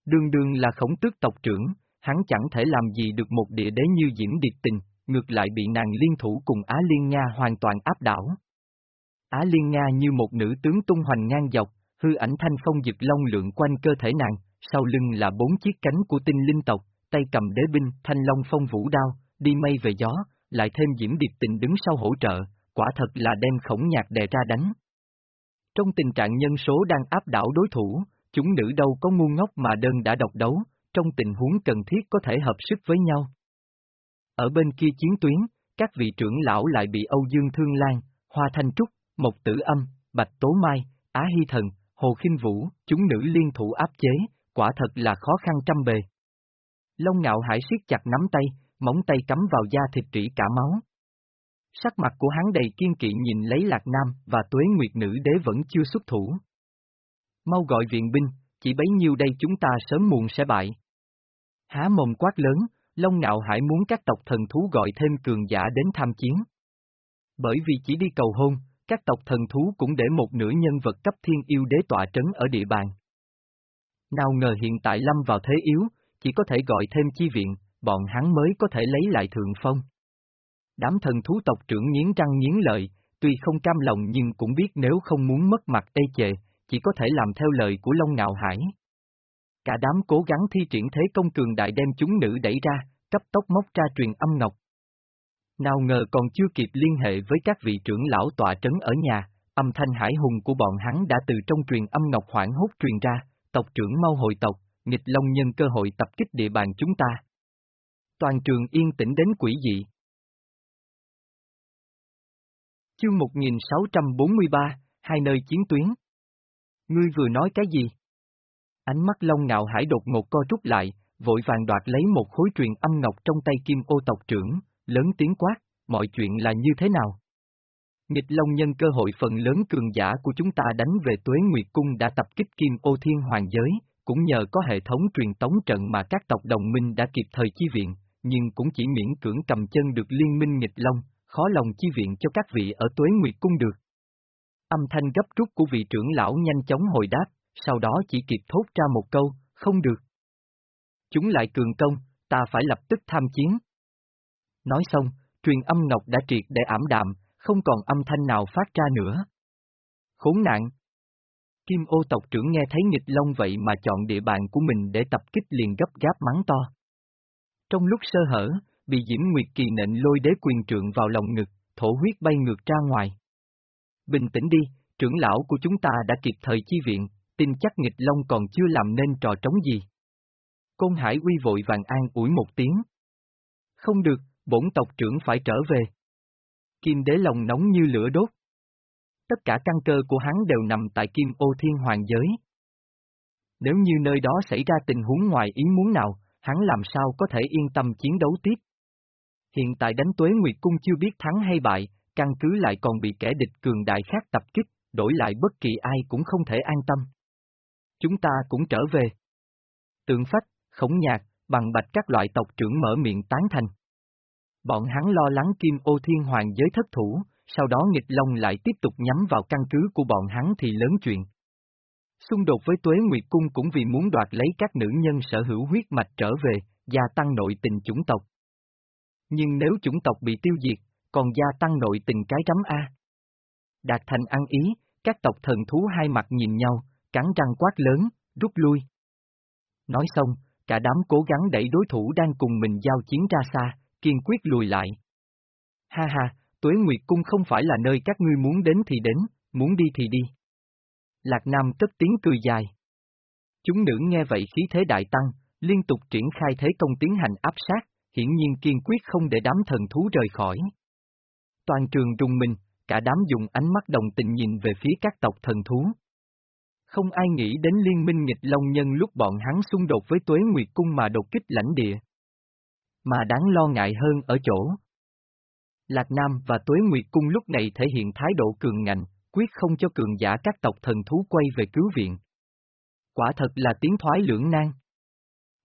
Đường đường là khổng tước tộc trưởng, hắn chẳng thể làm gì được một địa đế như Diễm Điệt Tình, ngược lại bị nàng liên thủ cùng Á Liên Nga hoàn toàn áp đảo. Á Liên Nga như một nữ tướng tung hoành ngang dọc, hư ảnh thanh phong dực long lượng quanh cơ thể nàng, sau lưng là bốn chiếc cánh của tinh linh tộc, tay cầm đế binh, thanh long phong vũ đao, đi mây về gió, lại thêm Diễm Điệt Tình đứng sau hỗ trợ, quả thật là đem khổng nhạc đè ra đánh. Trong tình trạng nhân số đang áp đảo đối thủ, chúng nữ đâu có ngu ngốc mà đơn đã độc đấu, trong tình huống cần thiết có thể hợp sức với nhau. Ở bên kia chiến tuyến, các vị trưởng lão lại bị Âu Dương Thương Lan, Hoa Thanh Trúc, Mộc Tử Âm, Bạch Tố Mai, Á Hy Thần, Hồ Kinh Vũ, chúng nữ liên thủ áp chế, quả thật là khó khăn trăm bề. Long ngạo hải siết chặt nắm tay, móng tay cắm vào da thịt trĩ cả máu. Sắc mặt của hắn đầy kiên kỵ nhìn lấy Lạc Nam và Tuế Nguyệt Nữ Đế vẫn chưa xuất thủ. Mau gọi viện binh, chỉ bấy nhiêu đây chúng ta sớm muộn sẽ bại. Há mồm quát lớn, Long Nạo Hải muốn các tộc thần thú gọi thêm cường giả đến tham chiến. Bởi vì chỉ đi cầu hôn, các tộc thần thú cũng để một nửa nhân vật cấp thiên yêu đế tọa trấn ở địa bàn. Nào ngờ hiện tại lâm vào thế yếu, chỉ có thể gọi thêm chi viện, bọn hắn mới có thể lấy lại thượng phong. Đám thần thú tộc trưởng nghiến răng nghiến lợi, tuy không cam lòng nhưng cũng biết nếu không muốn mất mặt tê chề, chỉ có thể làm theo lời của Long Ngạo Hải. Cả đám cố gắng thi triển thế công cường đại đem chúng nữ đẩy ra, cấp tốc móc ra truyền âm ngọc. Nào ngờ còn chưa kịp liên hệ với các vị trưởng lão tọa trấn ở nhà, âm thanh hải hùng của bọn hắn đã từ trong truyền âm ngọc hoảng hốt truyền ra, tộc trưởng mau hội tộc, nghịch long nhân cơ hội tập kích địa bàn chúng ta. Toàn trường yên tĩnh đến quỷ dị. Chương 1643, hai nơi chiến tuyến. Ngươi vừa nói cái gì? Ánh mắt Long Ngạo Hải đột ngột co rút lại, vội vàng đoạt lấy một khối truyền âm ngọc trong tay kim ô tộc trưởng, lớn tiếng quát, mọi chuyện là như thế nào? Nghịch Long nhân cơ hội phần lớn cường giả của chúng ta đánh về Tuế Nguyệt Cung đã tập kích kim ô thiên hoàng giới, cũng nhờ có hệ thống truyền tống trận mà các tộc đồng minh đã kịp thời chi viện, nhưng cũng chỉ miễn cưỡng cầm chân được liên minh nghịch Long, khó lòng chi viện cho các vị ở Tuế Nguyệt Cung được. Âm thanh gấp rút của vị trưởng lão nhanh chóng hồi đáp, sau đó chỉ kịp thốt ra một câu, không được. Chúng lại cường công, ta phải lập tức tham chiến. Nói xong, truyền âm ngọc đã triệt để ảm đạm, không còn âm thanh nào phát ra nữa. Khốn nạn! Kim ô tộc trưởng nghe thấy nghịch long vậy mà chọn địa bàn của mình để tập kích liền gấp gáp mắng to. Trong lúc sơ hở, bị Diễm Nguyệt Kỳ nện lôi đế quyền trượng vào lòng ngực, thổ huyết bay ngược ra ngoài. Bình tĩnh đi, trưởng lão của chúng ta đã kịp thời chi viện, tin chắc nghịch long còn chưa làm nên trò trống gì. Côn Hải uy vội vàng an ủi một tiếng. Không được, bổn tộc trưởng phải trở về. Kim đế lòng nóng như lửa đốt. Tất cả căn cơ của hắn đều nằm tại Kim ô thiên hoàng giới. Nếu như nơi đó xảy ra tình huống ngoài ý muốn nào, hắn làm sao có thể yên tâm chiến đấu tiếp. Hiện tại đánh tuế Nguyệt Cung chưa biết thắng hay bại, căn cứ lại còn bị kẻ địch cường đại khác tập kích, đổi lại bất kỳ ai cũng không thể an tâm. Chúng ta cũng trở về. Tượng phách, khổng nhạc, bằng bạch các loại tộc trưởng mở miệng tán thành. Bọn hắn lo lắng kim ô thiên hoàng giới thất thủ, sau đó nghịch long lại tiếp tục nhắm vào căn cứ của bọn hắn thì lớn chuyện. Xung đột với Tuế Nguyệt Cung cũng vì muốn đoạt lấy các nữ nhân sở hữu huyết mạch trở về, gia tăng nội tình chủng tộc. Nhưng nếu chủng tộc bị tiêu diệt, còn gia tăng nội tình cái rắm A. Đạt thành ăn ý, các tộc thần thú hai mặt nhìn nhau, cắn răng quát lớn, rút lui. Nói xong, cả đám cố gắng đẩy đối thủ đang cùng mình giao chiến ra xa, kiên quyết lùi lại. Ha ha, Tuế Nguyệt Cung không phải là nơi các ngươi muốn đến thì đến, muốn đi thì đi. Lạc Nam cất tiếng cười dài. Chúng nữ nghe vậy khí thế đại tăng, liên tục triển khai thế công tiến hành áp sát, hiển nhiên kiên quyết không để đám thần thú rời khỏi. Toàn trường rung mình, cả đám dùng ánh mắt đồng tình nhìn về phía các tộc thần thú. Không ai nghĩ đến liên minh nghịch Long Nhân lúc bọn hắn xung đột với Tuế Nguyệt Cung mà đột kích lãnh địa. Mà đáng lo ngại hơn ở chỗ. Lạc Nam và Tuế Nguyệt Cung lúc này thể hiện thái độ cường ngạnh, quyết không cho cường giả các tộc thần thú quay về cứu viện. Quả thật là tiếng thoái lưỡng nan.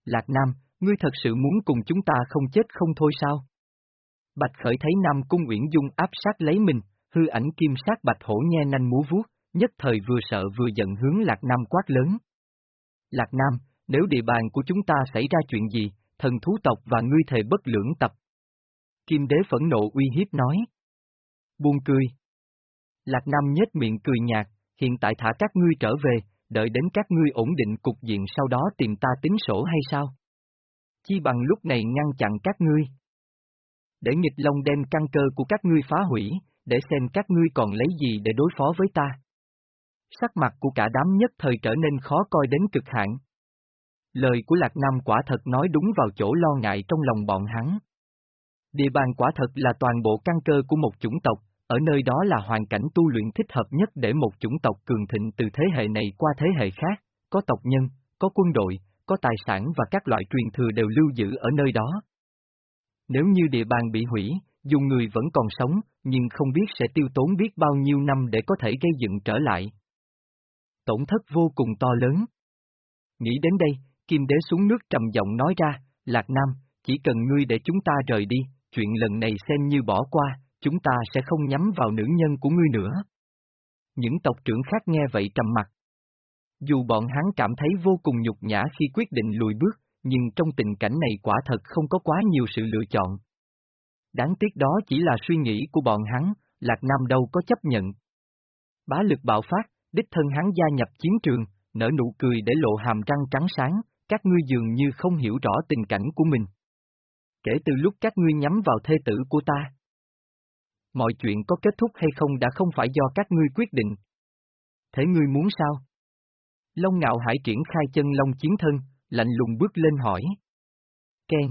Lạc Nam, ngươi thật sự muốn cùng chúng ta không chết không thôi sao? Bạch Khởi thấy Nam Cung Uyển Dung áp sát lấy mình, hư ảnh kim sát Bạch Hổ nhe nanh múa vuốt, nhất thời vừa sợ vừa giận hướng Lạc Nam quát lớn. Lạc Nam, nếu địa bàn của chúng ta xảy ra chuyện gì, thần thú tộc và ngươi thề bất lưỡng tập. Kim đế phẫn nộ uy hiếp nói. Buông cười. Lạc Nam nhếch miệng cười nhạt, hiện tại thả các ngươi trở về, đợi đến các ngươi ổn định cục diện sau đó tìm ta tính sổ hay sao? Chi bằng lúc này ngăn chặn các ngươi. Để nghịch long đem căn cơ của các ngươi phá hủy, để xem các ngươi còn lấy gì để đối phó với ta. Sắc mặt của cả đám nhất thời trở nên khó coi đến cực hạn. Lời của Lạc Nam quả thật nói đúng vào chỗ lo ngại trong lòng bọn hắn. Địa bàn quả thật là toàn bộ căn cơ của một chủng tộc, ở nơi đó là hoàn cảnh tu luyện thích hợp nhất để một chủng tộc cường thịnh từ thế hệ này qua thế hệ khác, có tộc nhân, có quân đội, có tài sản và các loại truyền thừa đều lưu giữ ở nơi đó. Nếu như địa bàn bị hủy, dù người vẫn còn sống, nhưng không biết sẽ tiêu tốn biết bao nhiêu năm để có thể gây dựng trở lại. Tổn thất vô cùng to lớn. Nghĩ đến đây, Kim Đế xuống nước trầm giọng nói ra, Lạc Nam, chỉ cần ngươi để chúng ta rời đi, chuyện lần này xem như bỏ qua, chúng ta sẽ không nhắm vào nữ nhân của ngươi nữa. Những tộc trưởng khác nghe vậy trầm mặt. Dù bọn hắn cảm thấy vô cùng nhục nhã khi quyết định lùi bước, nhưng trong tình cảnh này quả thật không có quá nhiều sự lựa chọn. Đáng tiếc đó chỉ là suy nghĩ của bọn hắn, Lạc Nam đâu có chấp nhận. Bá lực bạo phát, đích thân hắn gia nhập chiến trường, nở nụ cười để lộ hàm răng trắng sáng, các ngươi dường như không hiểu rõ tình cảnh của mình. Kể từ lúc các ngươi nhắm vào thê tử của ta, Mọi chuyện có kết thúc hay không đã không phải do các ngươi quyết định. Thế ngươi muốn sao? Long ngạo hải triển khai chân long chiến thân, lạnh lùng bước lên hỏi. Ken.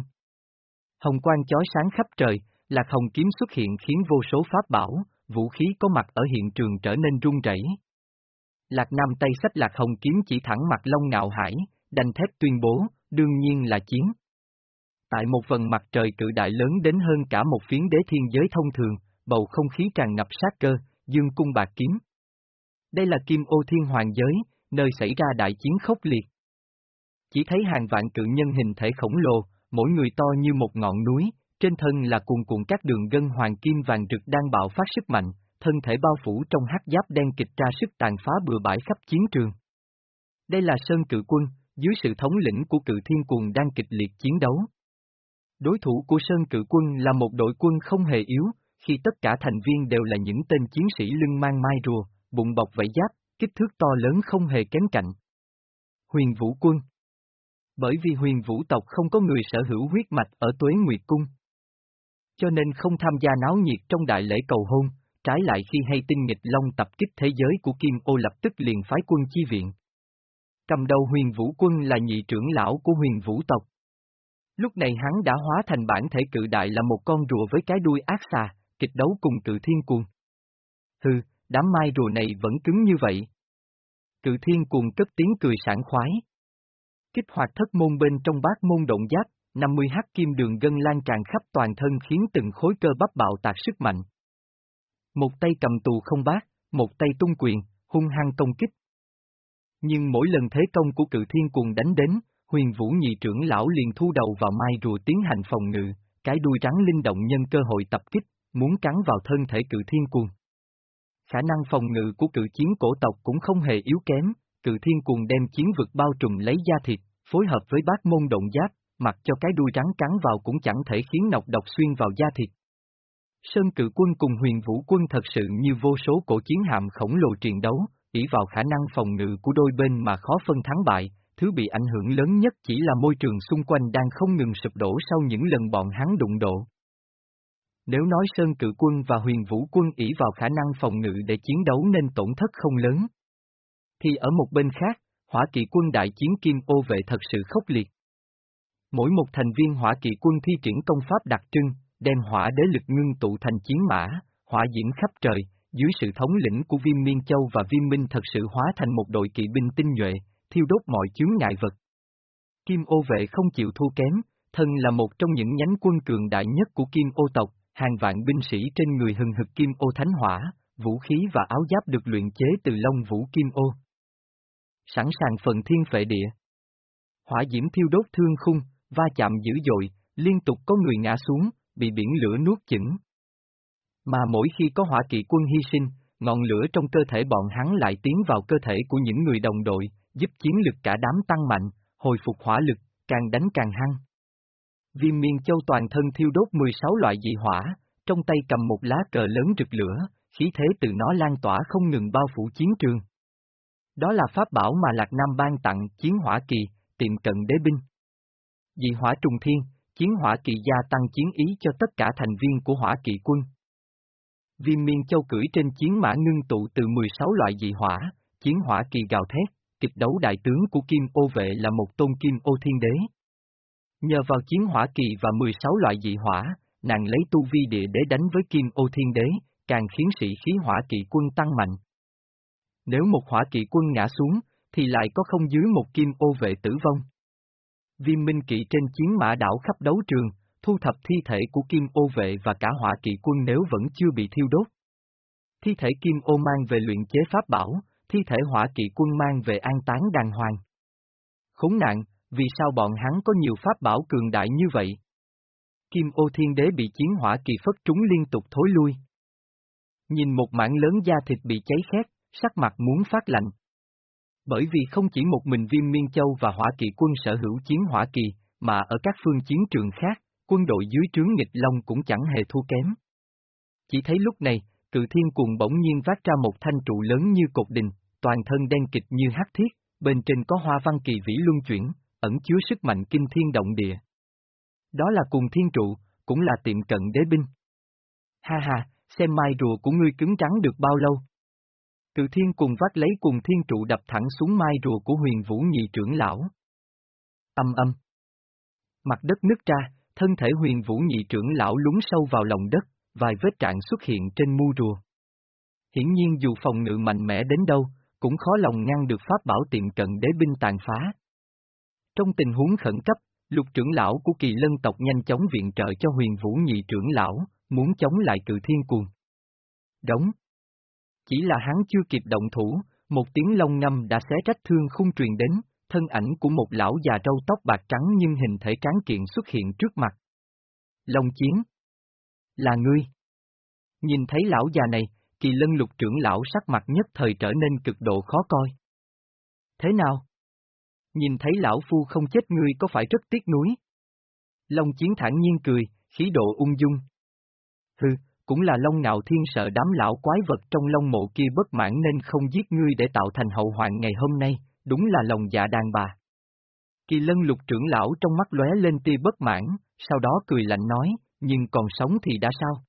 Hồng quang chói sáng khắp trời, lạc hồng kiếm xuất hiện khiến vô số pháp bảo, vũ khí có mặt ở hiện trường trở nên rung rẩy. Lạc Nam tay sách lạc hồng kiếm chỉ thẳng mặt Long Ngạo Hải, đành thép tuyên bố, đương nhiên là chiến. Tại một vần mặt trời cự đại lớn đến hơn cả một phiến đế thiên giới thông thường, bầu không khí tràn ngập sát cơ, dương cung bạc kiếm. Đây là kim ô thiên hoàng giới, nơi xảy ra đại chiến khốc liệt. Chỉ thấy hàng vạn cự nhân hình thể khổng lồ, mỗi người to như một ngọn núi, trên thân là cuồn cuộn các đường gân hoàng kim vàng rực đang bạo phát sức mạnh, thân thể bao phủ trong hắc giáp đen kịch ra sức tàn phá bừa bãi khắp chiến trường. Đây là Sơn Cự Quân, dưới sự thống lĩnh của cự thiên cuồng đang kịch liệt chiến đấu. Đối thủ của Sơn Cự Quân là một đội quân không hề yếu, khi tất cả thành viên đều là những tên chiến sĩ lưng mang mai rùa, bụng bọc vảy giáp, kích thước to lớn không hề kém cạnh. Huyền Vũ Quân Bởi vì huyền vũ tộc không có người sở hữu huyết mạch ở Tuế Nguyệt Cung. Cho nên không tham gia náo nhiệt trong đại lễ cầu hôn, trái lại khi hay tin nghịch long tập kích thế giới của Kim Ô lập tức liền phái quân chi viện. Cầm đầu huyền vũ quân là nhị trưởng lão của huyền vũ tộc. Lúc này hắn đã hóa thành bản thể cự đại là một con rùa với cái đuôi ác xà, kịch đấu cùng cự thiên cuồng. Hừ, đám mai rùa này vẫn cứng như vậy. Cự thiên cuồng cất tiếng cười sảng khoái. Kích hoạt thất môn bên trong bát môn động giáp, 50 hắc kim đường gân lan tràn khắp toàn thân khiến từng khối cơ bắp bạo tạc sức mạnh. Một tay cầm tù không bát, một tay tung quyền, hung hăng công kích. Nhưng mỗi lần thế công của cự thiên cuồng đánh đến, huyền vũ nhị trưởng lão liền thu đầu vào mai rùa tiến hành phòng ngự, cái đuôi rắn linh động nhân cơ hội tập kích, muốn cắn vào thân thể cự thiên cuồng. Khả năng phòng ngự của cự chiến cổ tộc cũng không hề yếu kém, cự thiên cuồng đem chiến vực bao trùm lấy da thịt, phối hợp với bát môn động giáp, mặc cho cái đuôi rắn cắn vào cũng chẳng thể khiến nọc độc xuyên vào da thịt. Sơn cự quân cùng huyền vũ quân thật sự như vô số cổ chiến hạm khổng lồ triền đấu, ỷ vào khả năng phòng ngự của đôi bên mà khó phân thắng bại, thứ bị ảnh hưởng lớn nhất chỉ là môi trường xung quanh đang không ngừng sụp đổ sau những lần bọn hắn đụng độ. Nếu nói Sơn Cự Quân và Huyền Vũ Quân ỷ vào khả năng phòng ngự để chiến đấu nên tổn thất không lớn, thì ở một bên khác, Hỏa Kỵ Quân đại chiến Kim Ô Vệ thật sự khốc liệt. Mỗi một thành viên Hỏa Kỵ Quân thi triển công pháp đặc trưng, đem hỏa đế lực ngưng tụ thành chiến mã, hỏa diễm khắp trời, dưới sự thống lĩnh của Viêm Miên Châu và Viêm Minh thật sự hóa thành một đội kỵ binh tinh nhuệ, thiêu đốt mọi chướng ngại vật. Kim ô vệ không chịu thua kém, thân là một trong những nhánh quân cường đại nhất của Kim ô tộc, hàng vạn binh sĩ trên người hừng hực Kim ô thánh hỏa, vũ khí và áo giáp được luyện chế từ long vũ Kim ô. Sẵn sàng phần thiên phệ địa. Hỏa diễm thiêu đốt thương khung, va chạm dữ dội, liên tục có người ngã xuống, bị biển lửa nuốt chửng. Mà mỗi khi có hỏa kỵ quân hy sinh, ngọn lửa trong cơ thể bọn hắn lại tiến vào cơ thể của những người đồng đội, giúp chiến lực cả đám tăng mạnh, hồi phục hỏa lực, càng đánh càng hăng. Viêm miên châu toàn thân thiêu đốt 16 loại dị hỏa, trong tay cầm một lá cờ lớn rực lửa, khí thế từ nó lan tỏa không ngừng bao phủ chiến trường. Đó là pháp bảo mà Lạc Nam ban tặng chiến hỏa kỳ, tiệm cận đế binh. Dị hỏa trùng thiên, chiến hỏa kỳ gia tăng chiến ý cho tất cả thành viên của hỏa kỳ quân. Viêm miên châu cưỡi trên chiến mã ngưng tụ từ 16 loại dị hỏa, chiến hỏa kỳ gào thét, kịch đấu đại tướng của Kim Ô Vệ là một tôn Kim Ô Thiên Đế. Nhờ vào chiến hỏa kỳ và 16 loại dị hỏa, nàng lấy tu vi địa để đánh với Kim Ô Thiên Đế, càng khiến sĩ khí hỏa kỵ quân tăng mạnh. Nếu một hỏa kỵ quân ngã xuống, thì lại có không dưới một Kim Ô Vệ tử vong. Viêm minh kỵ trên chiến mã đảo khắp đấu trường, thu thập thi thể của Kim Ô Vệ và cả hỏa kỵ quân nếu vẫn chưa bị thiêu đốt. Thi thể Kim Ô mang về luyện chế pháp bảo, thi thể hỏa kỵ quân mang về an táng đàng hoàng. Khốn nạn, vì sao bọn hắn có nhiều pháp bảo cường đại như vậy? Kim ô thiên đế bị chiến hỏa kỳ phất trúng liên tục thối lui. Nhìn một mảng lớn da thịt bị cháy khét, sắc mặt muốn phát lạnh. Bởi vì không chỉ một mình viêm miên châu và hỏa kỳ quân sở hữu chiến hỏa kỳ, mà ở các phương chiến trường khác, quân đội dưới trướng nghịch long cũng chẳng hề thua kém. Chỉ thấy lúc này, cự thiên cuồng bỗng nhiên vác ra một thanh trụ lớn như cột đình, toàn thân đen kịch như hắc thiết, bên trên có hoa văn kỳ vĩ luân chuyển, ẩn chứa sức mạnh kinh thiên động địa. Đó là cùng thiên trụ, cũng là tiệm cận đế binh. Ha ha, xem mai rùa của ngươi cứng trắng được bao lâu. Cự thiên cùng vác lấy cùng thiên trụ đập thẳng xuống mai rùa của huyền vũ nhị trưởng lão. Âm âm. Mặt đất nứt ra, thân thể huyền vũ nhị trưởng lão lún sâu vào lòng đất, vài vết trạng xuất hiện trên mu rùa. Hiển nhiên dù phòng ngự mạnh mẽ đến đâu, cũng khó lòng ngăn được pháp bảo tiệm cận đế binh tàn phá. Trong tình huống khẩn cấp, lục trưởng lão của kỳ lân tộc nhanh chóng viện trợ cho huyền vũ nhị trưởng lão, muốn chống lại cự thiên cuồng. Đóng. Chỉ là hắn chưa kịp động thủ, một tiếng lông ngâm đã xé rách thương khung truyền đến, thân ảnh của một lão già râu tóc bạc trắng nhưng hình thể tráng kiện xuất hiện trước mặt. Long chiến. Là ngươi. Nhìn thấy lão già này, kỳ lân lục trưởng lão sắc mặt nhất thời trở nên cực độ khó coi. Thế nào? Nhìn thấy lão phu không chết ngươi có phải rất tiếc nuối? Long chiến thản nhiên cười, khí độ ung dung. Hừ, cũng là Long Ngạo Thiên sợ đám lão quái vật trong Long mộ kia bất mãn nên không giết ngươi để tạo thành hậu hoạn ngày hôm nay, đúng là lòng dạ đàn bà. Kỳ lân lục trưởng lão trong mắt lóe lên tia bất mãn, sau đó cười lạnh nói, nhưng còn sống thì đã sao?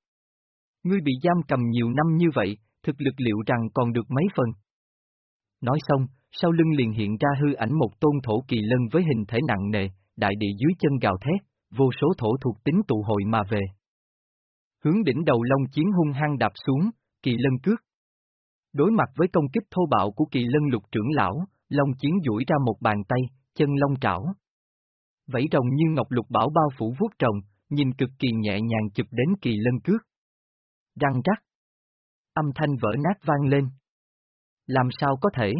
Ngươi bị giam cầm nhiều năm như vậy, thực lực liệu rằng còn được mấy phần? Nói xong, sau lưng liền hiện ra hư ảnh một tôn thổ kỳ lân với hình thể nặng nề, đại địa dưới chân gào thét, vô số thổ thuộc tính tụ hội mà về. Hướng đỉnh đầu long chiến hung hăng đạp xuống, kỳ lân cước. Đối mặt với công kích thô bạo của kỳ lân lục trưởng lão, long chiến duỗi ra một bàn tay, chân long trảo. Vẫy rồng như ngọc lục bảo bao phủ vuốt trồng, nhìn cực kỳ nhẹ nhàng chụp đến kỳ lân cước. Răng rắc. Âm thanh vỡ nát vang lên. Làm sao có thể?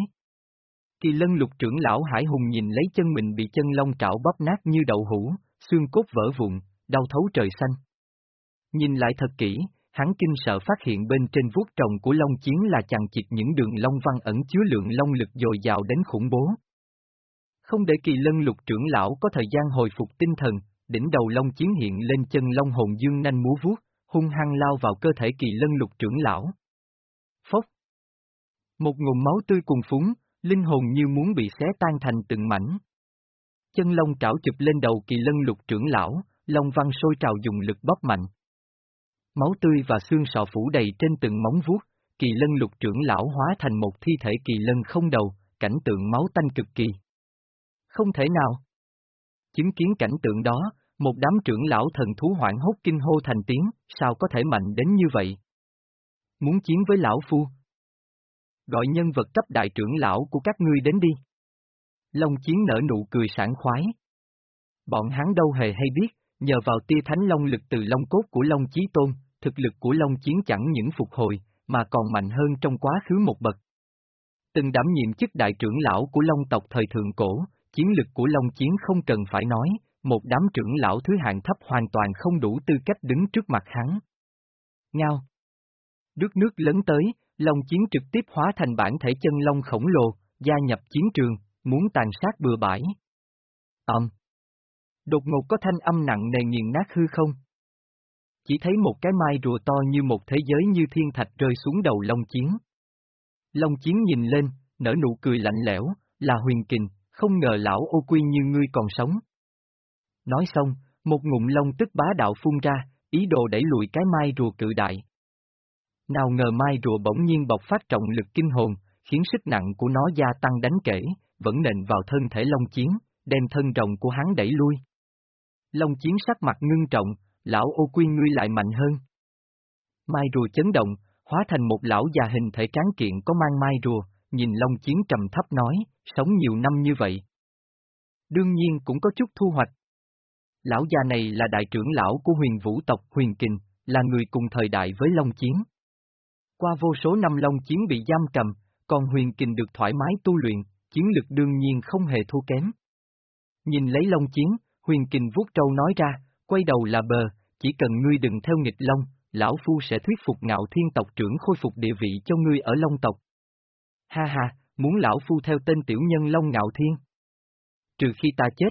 Kỳ lân lục trưởng lão Hải Hùng nhìn lấy chân mình bị chân long trảo bóp nát như đậu hũ, xương cốt vỡ vụn, đau thấu trời xanh. Nhìn lại thật kỹ, hắn kinh sợ phát hiện bên trên vuốt trồng của long chiến là chằng chịt những đường long văn ẩn chứa lượng long lực dồi dào đến khủng bố. Không để kỳ lân lục trưởng lão có thời gian hồi phục tinh thần, đỉnh đầu long chiến hiện lên chân long hồn dương nanh múa vuốt, hung hăng lao vào cơ thể kỳ lân lục trưởng lão. Phốc! Một nguồn máu tươi cùng phúng, linh hồn như muốn bị xé tan thành từng mảnh. Chân long trảo chụp lên đầu kỳ lân lục trưởng lão, lông văn sôi trào dùng lực bóp mạnh. Máu tươi và xương sọ phủ đầy trên từng móng vuốt, kỳ lân lục trưởng lão hóa thành một thi thể kỳ lân không đầu, cảnh tượng máu tanh cực kỳ. Không thể nào. Chứng kiến cảnh tượng đó, một đám trưởng lão thần thú hoảng hốt kinh hô thành tiếng, sao có thể mạnh đến như vậy? Muốn chiến với lão phu? Gọi nhân vật cấp đại trưởng lão của các ngươi đến đi. Long chiến nở nụ cười sảng khoái. Bọn hắn đâu hề hay biết, nhờ vào tia thánh long lực từ long cốt của Long Chí Tôn, thực lực của Long Chiến chẳng những phục hồi, mà còn mạnh hơn trong quá khứ một bậc. Từng đảm nhiệm chức đại trưởng lão của Long tộc thời thượng cổ, chiến lực của Long Chiến không cần phải nói, một đám trưởng lão thứ hạng thấp hoàn toàn không đủ tư cách đứng trước mặt hắn. Ngao Nước nước lớn tới, Long Chiến trực tiếp hóa thành bản thể chân long khổng lồ, gia nhập chiến trường, muốn tàn sát bừa bãi. Ẩm Đột ngột có thanh âm nặng nề nghiền nát hư không. Chỉ thấy một cái mai rùa to như một thế giới như thiên thạch rơi xuống đầu Long Chiến. Long Chiến nhìn lên, nở nụ cười lạnh lẽo, là huyền kình, không ngờ lão ô quy như ngươi còn sống. Nói xong, một ngụm lông tức bá đạo phun ra, ý đồ đẩy lùi cái mai rùa cự đại. Nào ngờ mai rùa bỗng nhiên bộc phát trọng lực kinh hồn, khiến sức nặng của nó gia tăng đánh kể, vẫn nện vào thân thể Long Chiến, đem thân rồng của hắn đẩy lui. Long Chiến sắc mặt ngưng trọng, lão ô quy ngươi lại mạnh hơn. Mai rùa chấn động, hóa thành một lão già hình thể tráng kiện có mang mai rùa, nhìn Long Chiến trầm thấp nói, sống nhiều năm như vậy. Đương nhiên cũng có chút thu hoạch. Lão già này là đại trưởng lão của huyền vũ tộc huyền kình, là người cùng thời đại với Long Chiến. Qua vô số năm Long Chiến bị giam cầm, còn huyền kình được thoải mái tu luyện, chiến lực đương nhiên không hề thua kém. Nhìn lấy Long Chiến, huyền kình vuốt trâu nói ra, quay đầu là bờ, chỉ cần ngươi đừng theo nghịch Long, lão phu sẽ thuyết phục ngạo thiên tộc trưởng khôi phục địa vị cho ngươi ở Long tộc. Ha ha, muốn lão phu theo tên tiểu nhân Long ngạo thiên. Trừ khi ta chết.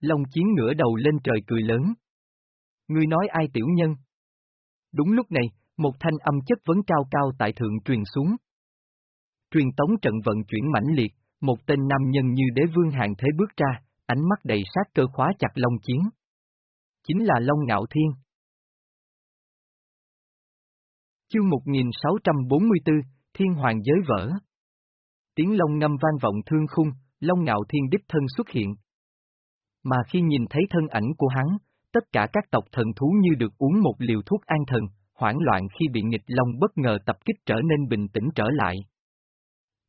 Long chiến ngửa đầu lên trời cười lớn. Ngươi nói ai tiểu nhân? Đúng lúc này, một thanh âm chất vấn cao cao tại thượng truyền xuống. Truyền tống trận vận chuyển mãnh liệt, một tên nam nhân như đế vương hàng thế bước ra, ánh mắt đầy sát cơ khóa chặt Long Chiến. Chính là Long Ngạo Thiên. Chương 1644, Thiên Hoàng Giới Vỡ Tiếng long ngâm vang vọng thương khung, long ngạo thiên đích thân xuất hiện. Mà khi nhìn thấy thân ảnh của hắn, tất cả các tộc thần thú như được uống một liều thuốc an thần, hoảng loạn khi bị nghịch long bất ngờ tập kích trở nên bình tĩnh trở lại.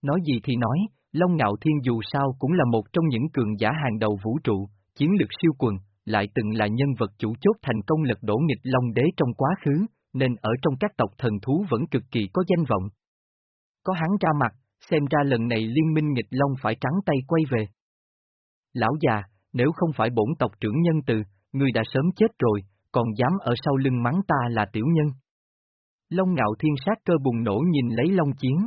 Nói gì thì nói, Long Ngạo Thiên dù sao cũng là một trong những cường giả hàng đầu vũ trụ, chiến lược siêu quần, lại từng là nhân vật chủ chốt thành công lật đổ nghịch Long Đế trong quá khứ, nên ở trong các tộc thần thú vẫn cực kỳ có danh vọng. Có hắn ra mặt, xem ra lần này liên minh nghịch Long phải trắng tay quay về. Lão già, nếu không phải bổn tộc trưởng nhân từ, người đã sớm chết rồi, còn dám ở sau lưng mắng ta là tiểu nhân. Long ngạo thiên sát cơ bùng nổ nhìn lấy Long chiến.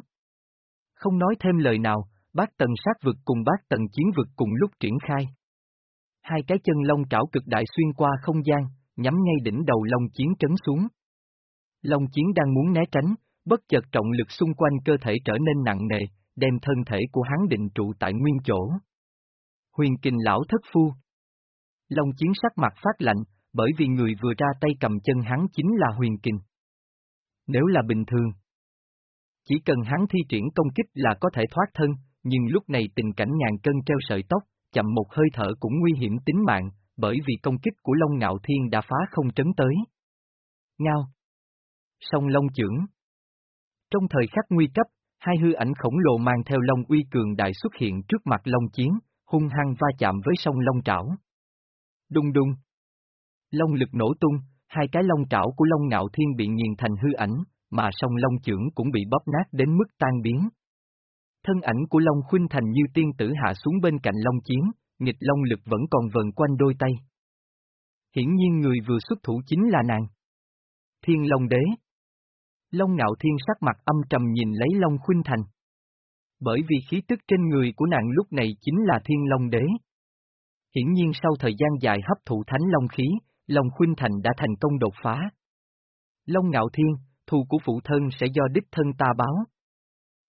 Không nói thêm lời nào, Bác tần sát vực cùng bác tần chiến vực cùng lúc triển khai. Hai cái chân long trảo cực đại xuyên qua không gian, nhắm ngay đỉnh đầu long chiến trấn xuống. Long chiến đang muốn né tránh, bất chợt trọng lực xung quanh cơ thể trở nên nặng nề, đem thân thể của hắn định trụ tại nguyên chỗ. Huyền kình lão thất phu. Long chiến sắc mặt phát lạnh, bởi vì người vừa ra tay cầm chân hắn chính là huyền kình. Nếu là bình thường, chỉ cần hắn thi triển công kích là có thể thoát thân, nhưng lúc này tình cảnh ngàn cân treo sợi tóc, chậm một hơi thở cũng nguy hiểm tính mạng, bởi vì công kích của Long Ngạo Thiên đã phá không trấn tới. Ngao. Song Long trưởng. Trong thời khắc nguy cấp, hai hư ảnh khổng lồ mang theo Long uy cường đại xuất hiện trước mặt Long Chiến, hung hăng va chạm với song Long trảo. Đung đung. Long lực nổ tung, hai cái Long trảo của Long Ngạo Thiên bị nghiền thành hư ảnh, mà song Long trưởng cũng bị bóp nát đến mức tan biến. Thân ảnh của Long Khuynh Thành như tiên tử hạ xuống bên cạnh Long Chiến, nghịch Long lực vẫn còn vần quanh đôi tay. Hiển nhiên người vừa xuất thủ chính là nàng. Thiên Long Đế Long Ngạo Thiên sắc mặt âm trầm nhìn lấy Long Khuynh Thành. Bởi vì khí tức trên người của nàng lúc này chính là Thiên Long Đế. Hiển nhiên sau thời gian dài hấp thụ thánh Long khí, Long Khuynh Thành đã thành công đột phá. Long Ngạo Thiên, thù của phụ thân sẽ do đích thân ta báo.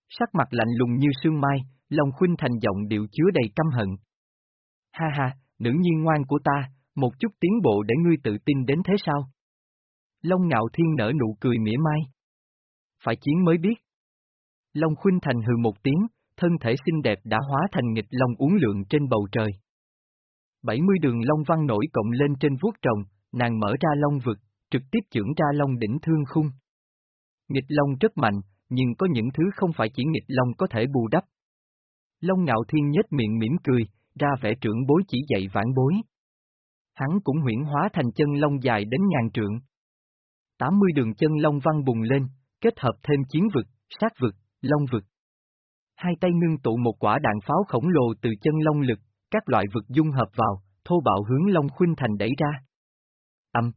Sắc mặt lạnh lùng như sương mai, Long Khuynh Thành giọng điệu chứa đầy căm hận. Ha ha, nữ nhiên ngoan của ta, một chút tiến bộ để ngươi tự tin đến thế sao? Long Ngạo Thiên nở nụ cười mỉa mai. Phải chiến mới biết. Long Khuynh Thành hừ một tiếng, thân thể xinh đẹp đã hóa thành nghịch long uốn lượn trên bầu trời. 70 đường long văn nổi cộng lên trên vuốt trồng, nàng mở ra long vực, trực tiếp trưởng ra long đỉnh thương khung. Nghịch long rất mạnh, nhưng có những thứ không phải chỉ nghịch long có thể bù đắp. Long ngạo thiên nhếch miệng mỉm cười, ra vẻ trưởng bối chỉ dạy vãn bối. Hắn cũng huyển hóa thành chân long dài đến ngàn trượng. 80 đường chân long văn bùng lên, kết hợp thêm chiến vực, sát vực, long vực. Hai tay ngưng tụ một quả đạn pháo khổng lồ từ chân long lực, các loại vực dung hợp vào, thô bạo hướng Long Khuynh Thành đẩy ra. Âm.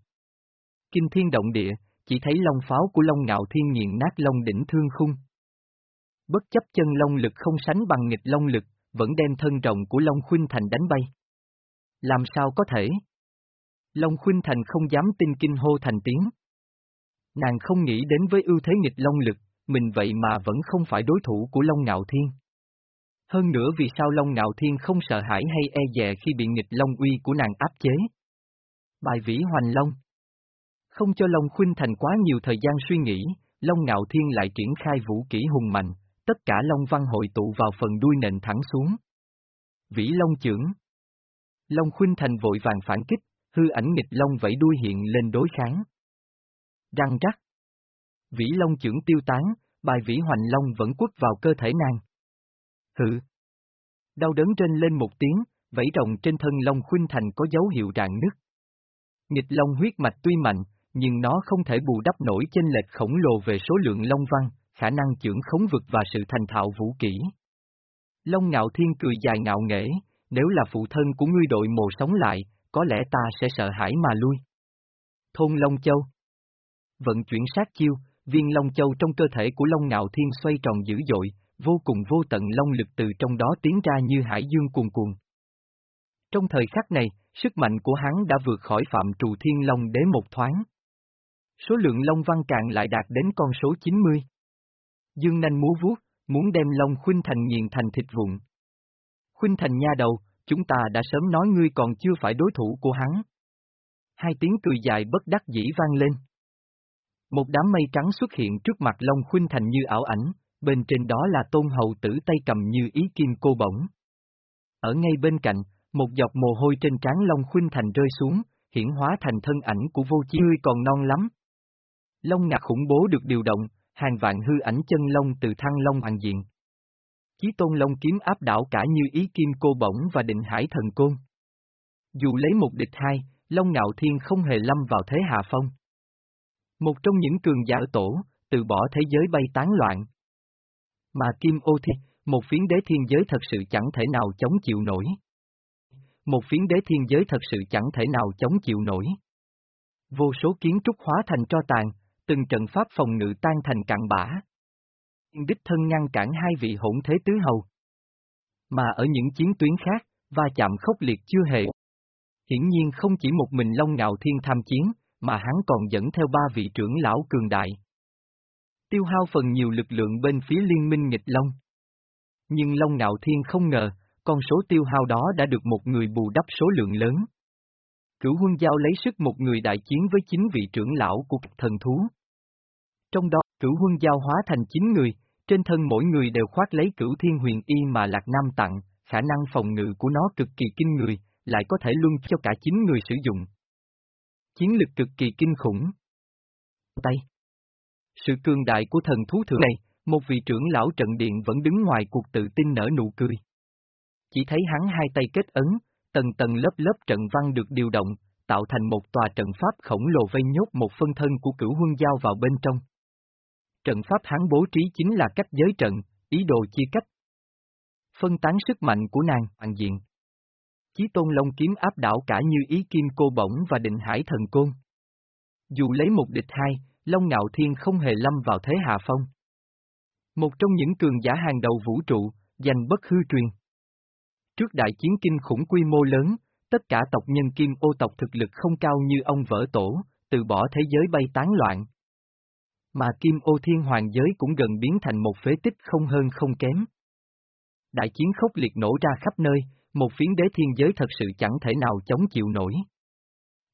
Kinh thiên động địa, chỉ thấy long pháo của Long Ngạo Thiên nghiền nát Long đỉnh thương khung. Bất chấp chân long lực không sánh bằng nghịch long lực, vẫn đem thân rồng của Long Khuynh Thành đánh bay. Làm sao có thể? Long Khuynh Thành không dám tin kinh hô thành tiếng. Nàng không nghĩ đến với ưu thế nghịch long lực, mình vậy mà vẫn không phải đối thủ của Long Ngạo Thiên. Hơn nữa vì sao Long Ngạo Thiên không sợ hãi hay e dè khi bị nghịch long uy của nàng áp chế. Bài vĩ hoành long Không cho Long Khuynh Thành quá nhiều thời gian suy nghĩ, Long Ngạo Thiên lại triển khai vũ kỹ hùng mạnh, tất cả Long Văn hội tụ vào phần đuôi nền thẳng xuống. Vĩ Long trưởng Long Khuynh Thành vội vàng phản kích, hư ảnh nghịch Long vẫy đuôi hiện lên đối kháng. Răng rắc. Vĩ Long trưởng tiêu tán, bài vĩ hoành Long vẫn quất vào cơ thể nàng. Hự. Đau đớn trên lên một tiếng, vẫy rồng trên thân Long Khuynh Thành có dấu hiệu rạn nứt. Nghịch Long huyết mạch tuy mạnh, nhưng nó không thể bù đắp nổi chênh lệch khổng lồ về số lượng Long Văn, khả năng trưởng khống vực và sự thành thạo vũ kỹ. Long Ngạo Thiên cười dài ngạo nghễ, nếu là phụ thân của ngươi đội mồ sống lại, có lẽ ta sẽ sợ hãi mà lui. Thôn Long Châu Vận chuyển sát chiêu, viên Long Châu trong cơ thể của Long Ngạo Thiên xoay tròn dữ dội, vô cùng vô tận long lực từ trong đó tiến ra như hải dương cuồn cuồn. Trong thời khắc này, sức mạnh của hắn đã vượt khỏi phạm trù thiên long đế một thoáng. Số lượng long văn càng lại đạt đến con số 90. Dương nanh múa vuốt, muốn đem long khuynh thành nghiền thành thịt vụn. Khuynh thành nha đầu, chúng ta đã sớm nói ngươi còn chưa phải đối thủ của hắn. Hai tiếng cười dài bất đắc dĩ vang lên. Một đám mây trắng xuất hiện trước mặt Long Khuynh Thành như ảo ảnh, bên trên đó là tôn hậu tử tay cầm như ý kim cô bổng. Ở ngay bên cạnh, một giọt mồ hôi trên trán Long Khuynh Thành rơi xuống, hiển hóa thành thân ảnh của vô chi ngươi còn non lắm. Long ngạc khủng bố được điều động, hàng vạn hư ảnh chân long từ thăng long hoàng diện. Chí tôn long kiếm áp đảo cả như ý kim cô bổng và định hải thần côn. Dù lấy một địch hai, Long Ngạo Thiên không hề lâm vào thế hạ phong. Một trong những cường giả tổ, từ bỏ thế giới bay tán loạn. Mà Kim Ô Thi, một phiến đế thiên giới thật sự chẳng thể nào chống chịu nổi. Một phiến đế thiên giới thật sự chẳng thể nào chống chịu nổi. Vô số kiến trúc hóa thành tro tàn, từng trận pháp phòng ngự tan thành cạn bã. Đích thân ngăn cản hai vị hỗn thế tứ hầu. Mà ở những chiến tuyến khác, va chạm khốc liệt chưa hề. Hiển nhiên không chỉ một mình Long Ngạo Thiên tham chiến, mà hắn còn dẫn theo ba vị trưởng lão cường đại. Tiêu hao phần nhiều lực lượng bên phía liên minh nghịch Long. Nhưng Long Ngạo Thiên không ngờ, con số tiêu hao đó đã được một người bù đắp số lượng lớn. Cửu huân giao lấy sức một người đại chiến với chín vị trưởng lão của thần thú. Trong đó, cửu huân giao hóa thành chín người, trên thân mỗi người đều khoác lấy cửu thiên huyền y mà Lạc Nam tặng, khả năng phòng ngự của nó cực kỳ kinh người, lại có thể luân cho cả chín người sử dụng. Chiến lực cực kỳ kinh khủng. Tay sự cường đại của thần thú thượng này, một vị trưởng lão trận điện vẫn đứng ngoài cuộc tự tin nở nụ cười. Chỉ thấy hắn hai tay kết ấn, tầng tầng lớp lớp trận văn được điều động, tạo thành một tòa trận pháp khổng lồ vây nhốt một phân thân của cửu huân giao vào bên trong. Trận pháp hắn bố trí chính là cách giới trận, ý đồ chia cách. Phân tán sức mạnh của nàng, hoàn diện. Chí tôn long kiếm áp đảo cả như ý kim cô bổng và định hải thần côn. Dù lấy một địch hai, Long Ngạo Thiên không hề lâm vào thế hạ phong. Một trong những cường giả hàng đầu vũ trụ, giành bất hư truyền. Trước đại chiến kinh khủng quy mô lớn, tất cả tộc nhân kim ô tộc thực lực không cao như ông vỡ tổ, từ bỏ thế giới bay tán loạn. Mà kim ô thiên hoàng giới cũng gần biến thành một phế tích không hơn không kém. Đại chiến khốc liệt nổ ra khắp nơi, một phiến đế thiên giới thật sự chẳng thể nào chống chịu nổi.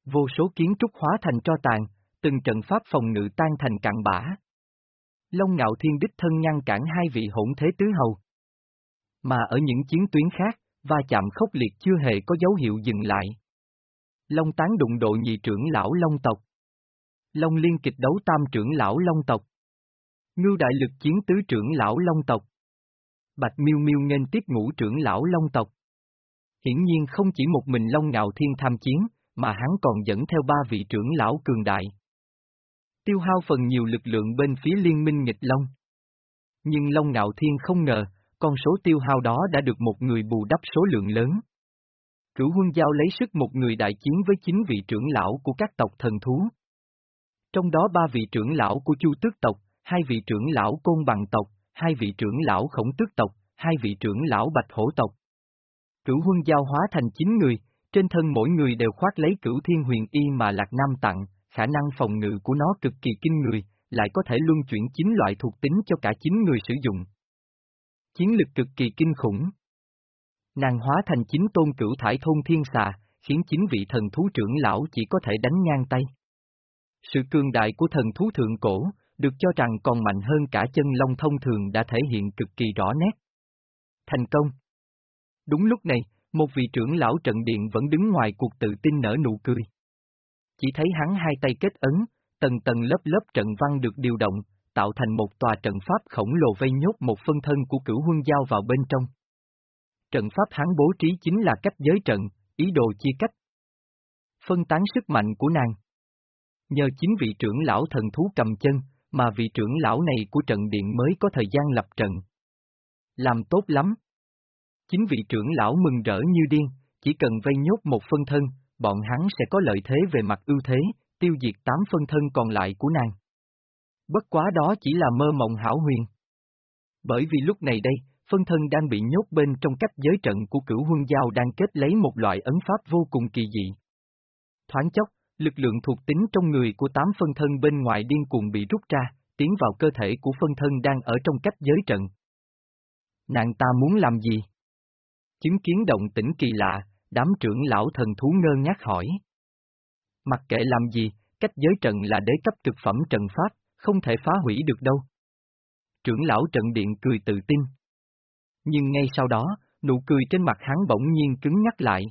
Vô số kiến trúc hóa thành tro tàn, từng trận pháp phòng ngự tan thành cạn bã. Long ngạo thiên đích thân ngăn cản hai vị hỗn thế tứ hầu. Mà ở những chiến tuyến khác, va chạm khốc liệt chưa hề có dấu hiệu dừng lại. Long tán đụng độ nhị trưởng lão Long tộc. Long liên kịch đấu tam trưởng lão Long tộc. Ngưu đại lực chiến tứ trưởng lão Long tộc. Bạch miêu miêu nghênh tiếp ngũ trưởng lão Long tộc. Hiển nhiên không chỉ một mình Long Ngạo Thiên tham chiến, mà hắn còn dẫn theo ba vị trưởng lão cường đại. Tiêu hao phần nhiều lực lượng bên phía liên minh nghịch Long. Nhưng Long Ngạo Thiên không ngờ, con số tiêu hao đó đã được một người bù đắp số lượng lớn. Cửu huân giao lấy sức một người đại chiến với chín vị trưởng lão của các tộc thần thú. Trong đó ba vị trưởng lão của Chu Tước tộc, hai vị trưởng lão Côn Bằng tộc, hai vị trưởng lão Khổng Tước tộc, hai vị trưởng lão Bạch Hổ tộc. Cửu huân giao hóa thành chín người, trên thân mỗi người đều khoác lấy cửu thiên huyền y mà Lạc Nam tặng, khả năng phòng ngự của nó cực kỳ kinh người, lại có thể luân chuyển chín loại thuộc tính cho cả chín người sử dụng. Chiến lực cực kỳ kinh khủng. Nàng hóa thành chín tôn cửu thải thôn thiên xà, khiến chín vị thần thú trưởng lão chỉ có thể đánh ngang tay. Sự cường đại của thần thú thượng cổ, được cho rằng còn mạnh hơn cả chân long thông thường đã thể hiện cực kỳ rõ nét. Thành công Đúng lúc này, một vị trưởng lão trận điện vẫn đứng ngoài cuộc tự tin nở nụ cười. Chỉ thấy hắn hai tay kết ấn, tầng tầng lớp lớp trận văn được điều động, tạo thành một tòa trận pháp khổng lồ vây nhốt một phân thân của cửu huân giao vào bên trong. Trận pháp hắn bố trí chính là cách giới trận, ý đồ chia cách. Phân tán sức mạnh của nàng. Nhờ chính vị trưởng lão thần thú cầm chân, mà vị trưởng lão này của trận điện mới có thời gian lập trận. Làm tốt lắm. Chính vị trưởng lão mừng rỡ như điên, chỉ cần vây nhốt một phân thân, bọn hắn sẽ có lợi thế về mặt ưu thế, tiêu diệt tám phân thân còn lại của nàng. Bất quá đó chỉ là mơ mộng hảo huyền. Bởi vì lúc này đây, phân thân đang bị nhốt bên trong cách giới trận của cửu huân giao đang kết lấy một loại ấn pháp vô cùng kỳ dị. Thoáng chốc, lực lượng thuộc tính trong người của tám phân thân bên ngoài điên cuồng bị rút ra, tiến vào cơ thể của phân thân đang ở trong cách giới trận. Nàng ta muốn làm gì? Chứng kiến động tĩnh kỳ lạ, đám trưởng lão thần thú ngơ ngác hỏi. Mặc kệ làm gì, cách giới trận là đế cấp cực phẩm trận pháp, không thể phá hủy được đâu. Trưởng lão trận điện cười tự tin. Nhưng ngay sau đó, nụ cười trên mặt hắn bỗng nhiên cứng nhắc lại.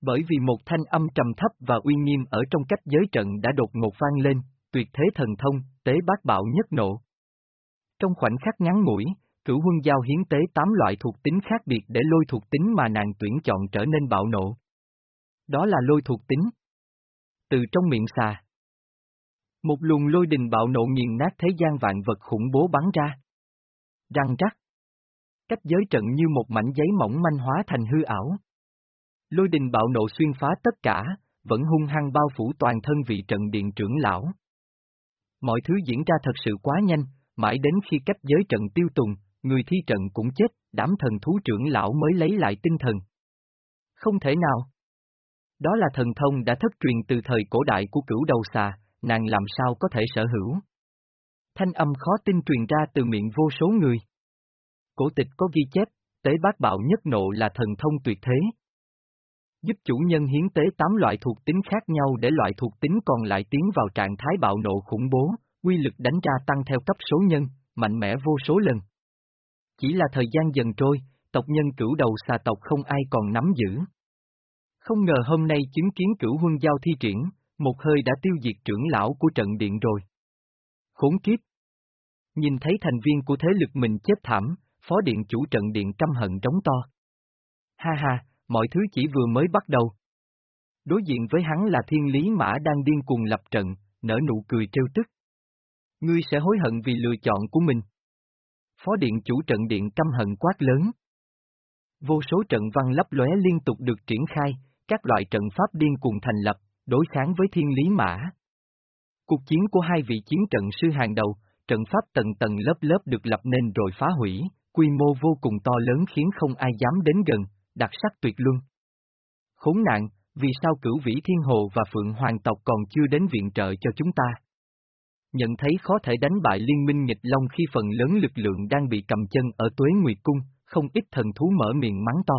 Bởi vì một thanh âm trầm thấp và uy nghiêm ở trong cách giới trận đã đột ngột vang lên, tuyệt thế thần thông, tế bát bạo nhất nộ. Trong khoảnh khắc ngắn ngủi, cửu huân giao hiến tế tám loại thuộc tính khác biệt để lôi thuộc tính mà nàng tuyển chọn trở nên bạo nộ. Đó là lôi thuộc tính. Từ trong miệng xà. Một luồng lôi đình bạo nộ nghiền nát thế gian vạn vật khủng bố bắn ra. Răng rắc. Cách giới trận như một mảnh giấy mỏng manh hóa thành hư ảo. Lôi đình bạo nộ xuyên phá tất cả, vẫn hung hăng bao phủ toàn thân vị trận điện trưởng lão. Mọi thứ diễn ra thật sự quá nhanh, mãi đến khi cách giới trận tiêu tùng, người thi trận cũng chết, đám thần thú trưởng lão mới lấy lại tinh thần. Không thể nào. Đó là thần thông đã thất truyền từ thời cổ đại của cửu đầu xà, nàng làm sao có thể sở hữu. Thanh âm khó tin truyền ra từ miệng vô số người. Cổ tịch có ghi chép, tế bát bạo nhất nộ là thần thông tuyệt thế. Giúp chủ nhân hiến tế tám loại thuộc tính khác nhau để loại thuộc tính còn lại tiến vào trạng thái bạo nộ khủng bố, quy lực đánh ra tăng theo cấp số nhân, mạnh mẽ vô số lần. Chỉ là thời gian dần trôi, tộc nhân cửu đầu xà tộc không ai còn nắm giữ. Không ngờ hôm nay chứng kiến cửu huân giao thi triển, một hơi đã tiêu diệt trưởng lão của trận điện rồi. Khốn kiếp! Nhìn thấy thành viên của thế lực mình chết thảm, phó điện chủ trận điện căm hận trống to. Ha ha, mọi thứ chỉ vừa mới bắt đầu. Đối diện với hắn là thiên lý mã đang điên cuồng lập trận, nở nụ cười trêu tức. Ngươi sẽ hối hận vì lựa chọn của mình. Phó điện chủ trận điện căm hận quát lớn. Vô số trận văn lấp lóe liên tục được triển khai, các loại trận pháp điên cùng thành lập, đối kháng với thiên lý mã. Cuộc chiến của hai vị chiến trận sư hàng đầu, trận pháp tầng tầng lớp lớp được lập nên rồi phá hủy, quy mô vô cùng to lớn khiến không ai dám đến gần, đặc sắc tuyệt luân. Khốn nạn, vì sao cửu vĩ thiên hồ và phượng hoàng tộc còn chưa đến viện trợ cho chúng ta? Nhận thấy khó thể đánh bại liên minh nghịch long khi phần lớn lực lượng đang bị cầm chân ở tuế nguyệt cung, không ít thần thú mở miệng mắng to.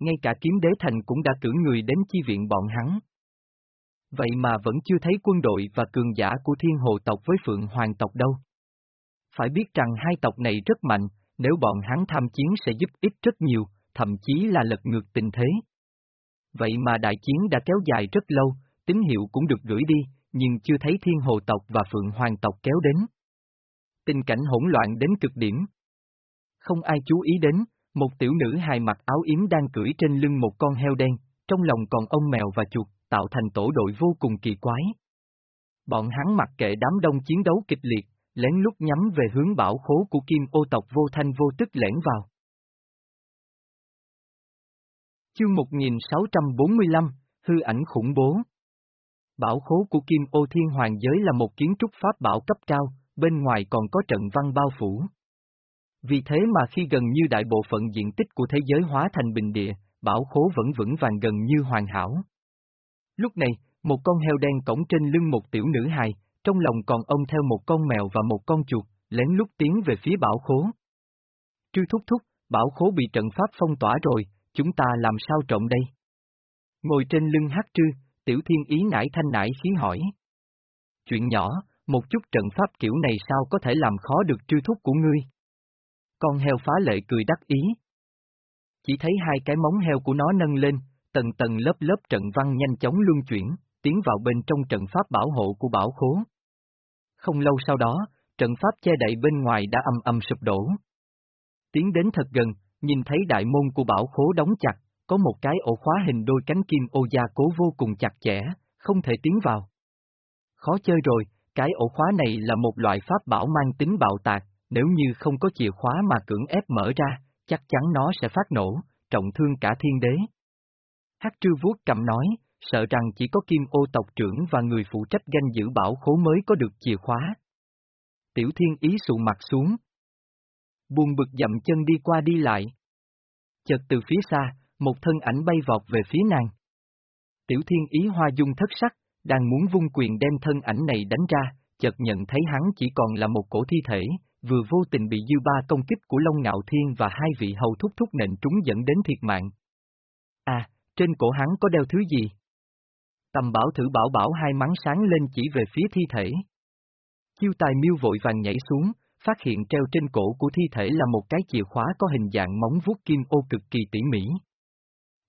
Ngay cả kiếm đế thành cũng đã cử người đến chi viện bọn hắn. Vậy mà vẫn chưa thấy quân đội và cường giả của thiên hồ tộc với phượng hoàng tộc đâu. Phải biết rằng hai tộc này rất mạnh, nếu bọn hắn tham chiến sẽ giúp ích rất nhiều, thậm chí là lật ngược tình thế. Vậy mà đại chiến đã kéo dài rất lâu, tín hiệu cũng được gửi đi, nhưng chưa thấy thiên hồ tộc và phượng hoàng tộc kéo đến. Tình cảnh hỗn loạn đến cực điểm. Không ai chú ý đến, một tiểu nữ hài mặc áo yếm đang cưỡi trên lưng một con heo đen, trong lòng còn ông mèo và chuột, tạo thành tổ đội vô cùng kỳ quái. Bọn hắn mặc kệ đám đông chiến đấu kịch liệt, lén lút nhắm về hướng bảo khố của kim ô tộc vô thanh vô tức lẻn vào. Chương 1645, Hư ảnh khủng bố Bảo khố của Kim Ô Thiên Hoàng Giới là một kiến trúc pháp bảo cấp cao, bên ngoài còn có trận văn bao phủ. Vì thế mà khi gần như đại bộ phận diện tích của thế giới hóa thành bình địa, bảo khố vẫn vững vàng gần như hoàn hảo. Lúc này, một con heo đen cổng trên lưng một tiểu nữ hài, trong lòng còn ông theo một con mèo và một con chuột, lén lút tiến về phía bảo khố. Trư thúc thúc, bảo khố bị trận pháp phong tỏa rồi, chúng ta làm sao trộm đây? Ngồi trên lưng hát trư, tiểu thiên ý nải thanh nải khí hỏi. Chuyện nhỏ, một chút trận pháp kiểu này sao có thể làm khó được trư thúc của ngươi? Con heo phá lệ cười đắc ý. Chỉ thấy hai cái móng heo của nó nâng lên, tầng tầng lớp lớp trận văn nhanh chóng luân chuyển, tiến vào bên trong trận pháp bảo hộ của bảo khố. Không lâu sau đó, trận pháp che đậy bên ngoài đã âm âm sụp đổ. Tiến đến thật gần, nhìn thấy đại môn của bảo khố đóng chặt, có một cái ổ khóa hình đôi cánh kim ô gia cố vô cùng chặt chẽ, không thể tiến vào. Khó chơi rồi, cái ổ khóa này là một loại pháp bảo mang tính bạo tạc, nếu như không có chìa khóa mà cưỡng ép mở ra, chắc chắn nó sẽ phát nổ, trọng thương cả thiên đế. Hắc trư vuốt cầm nói, sợ rằng chỉ có kim ô tộc trưởng và người phụ trách ganh giữ bảo khố mới có được chìa khóa. Tiểu thiên ý sụ mặt xuống. Buồn bực dậm chân đi qua đi lại. Chợt từ phía xa, một thân ảnh bay vọt về phía nàng. Tiểu thiên ý hoa dung thất sắc, đang muốn vung quyền đem thân ảnh này đánh ra, chợt nhận thấy hắn chỉ còn là một cổ thi thể, vừa vô tình bị dư ba công kích của Long Ngạo Thiên và hai vị hầu thúc thúc nện trúng dẫn đến thiệt mạng. À, trên cổ hắn có đeo thứ gì? Tầm bảo thử bảo bảo hai mắng sáng lên chỉ về phía thi thể. Chiêu tài miêu vội vàng nhảy xuống, phát hiện treo trên cổ của thi thể là một cái chìa khóa có hình dạng móng vuốt kim ô cực kỳ tỉ mỉ.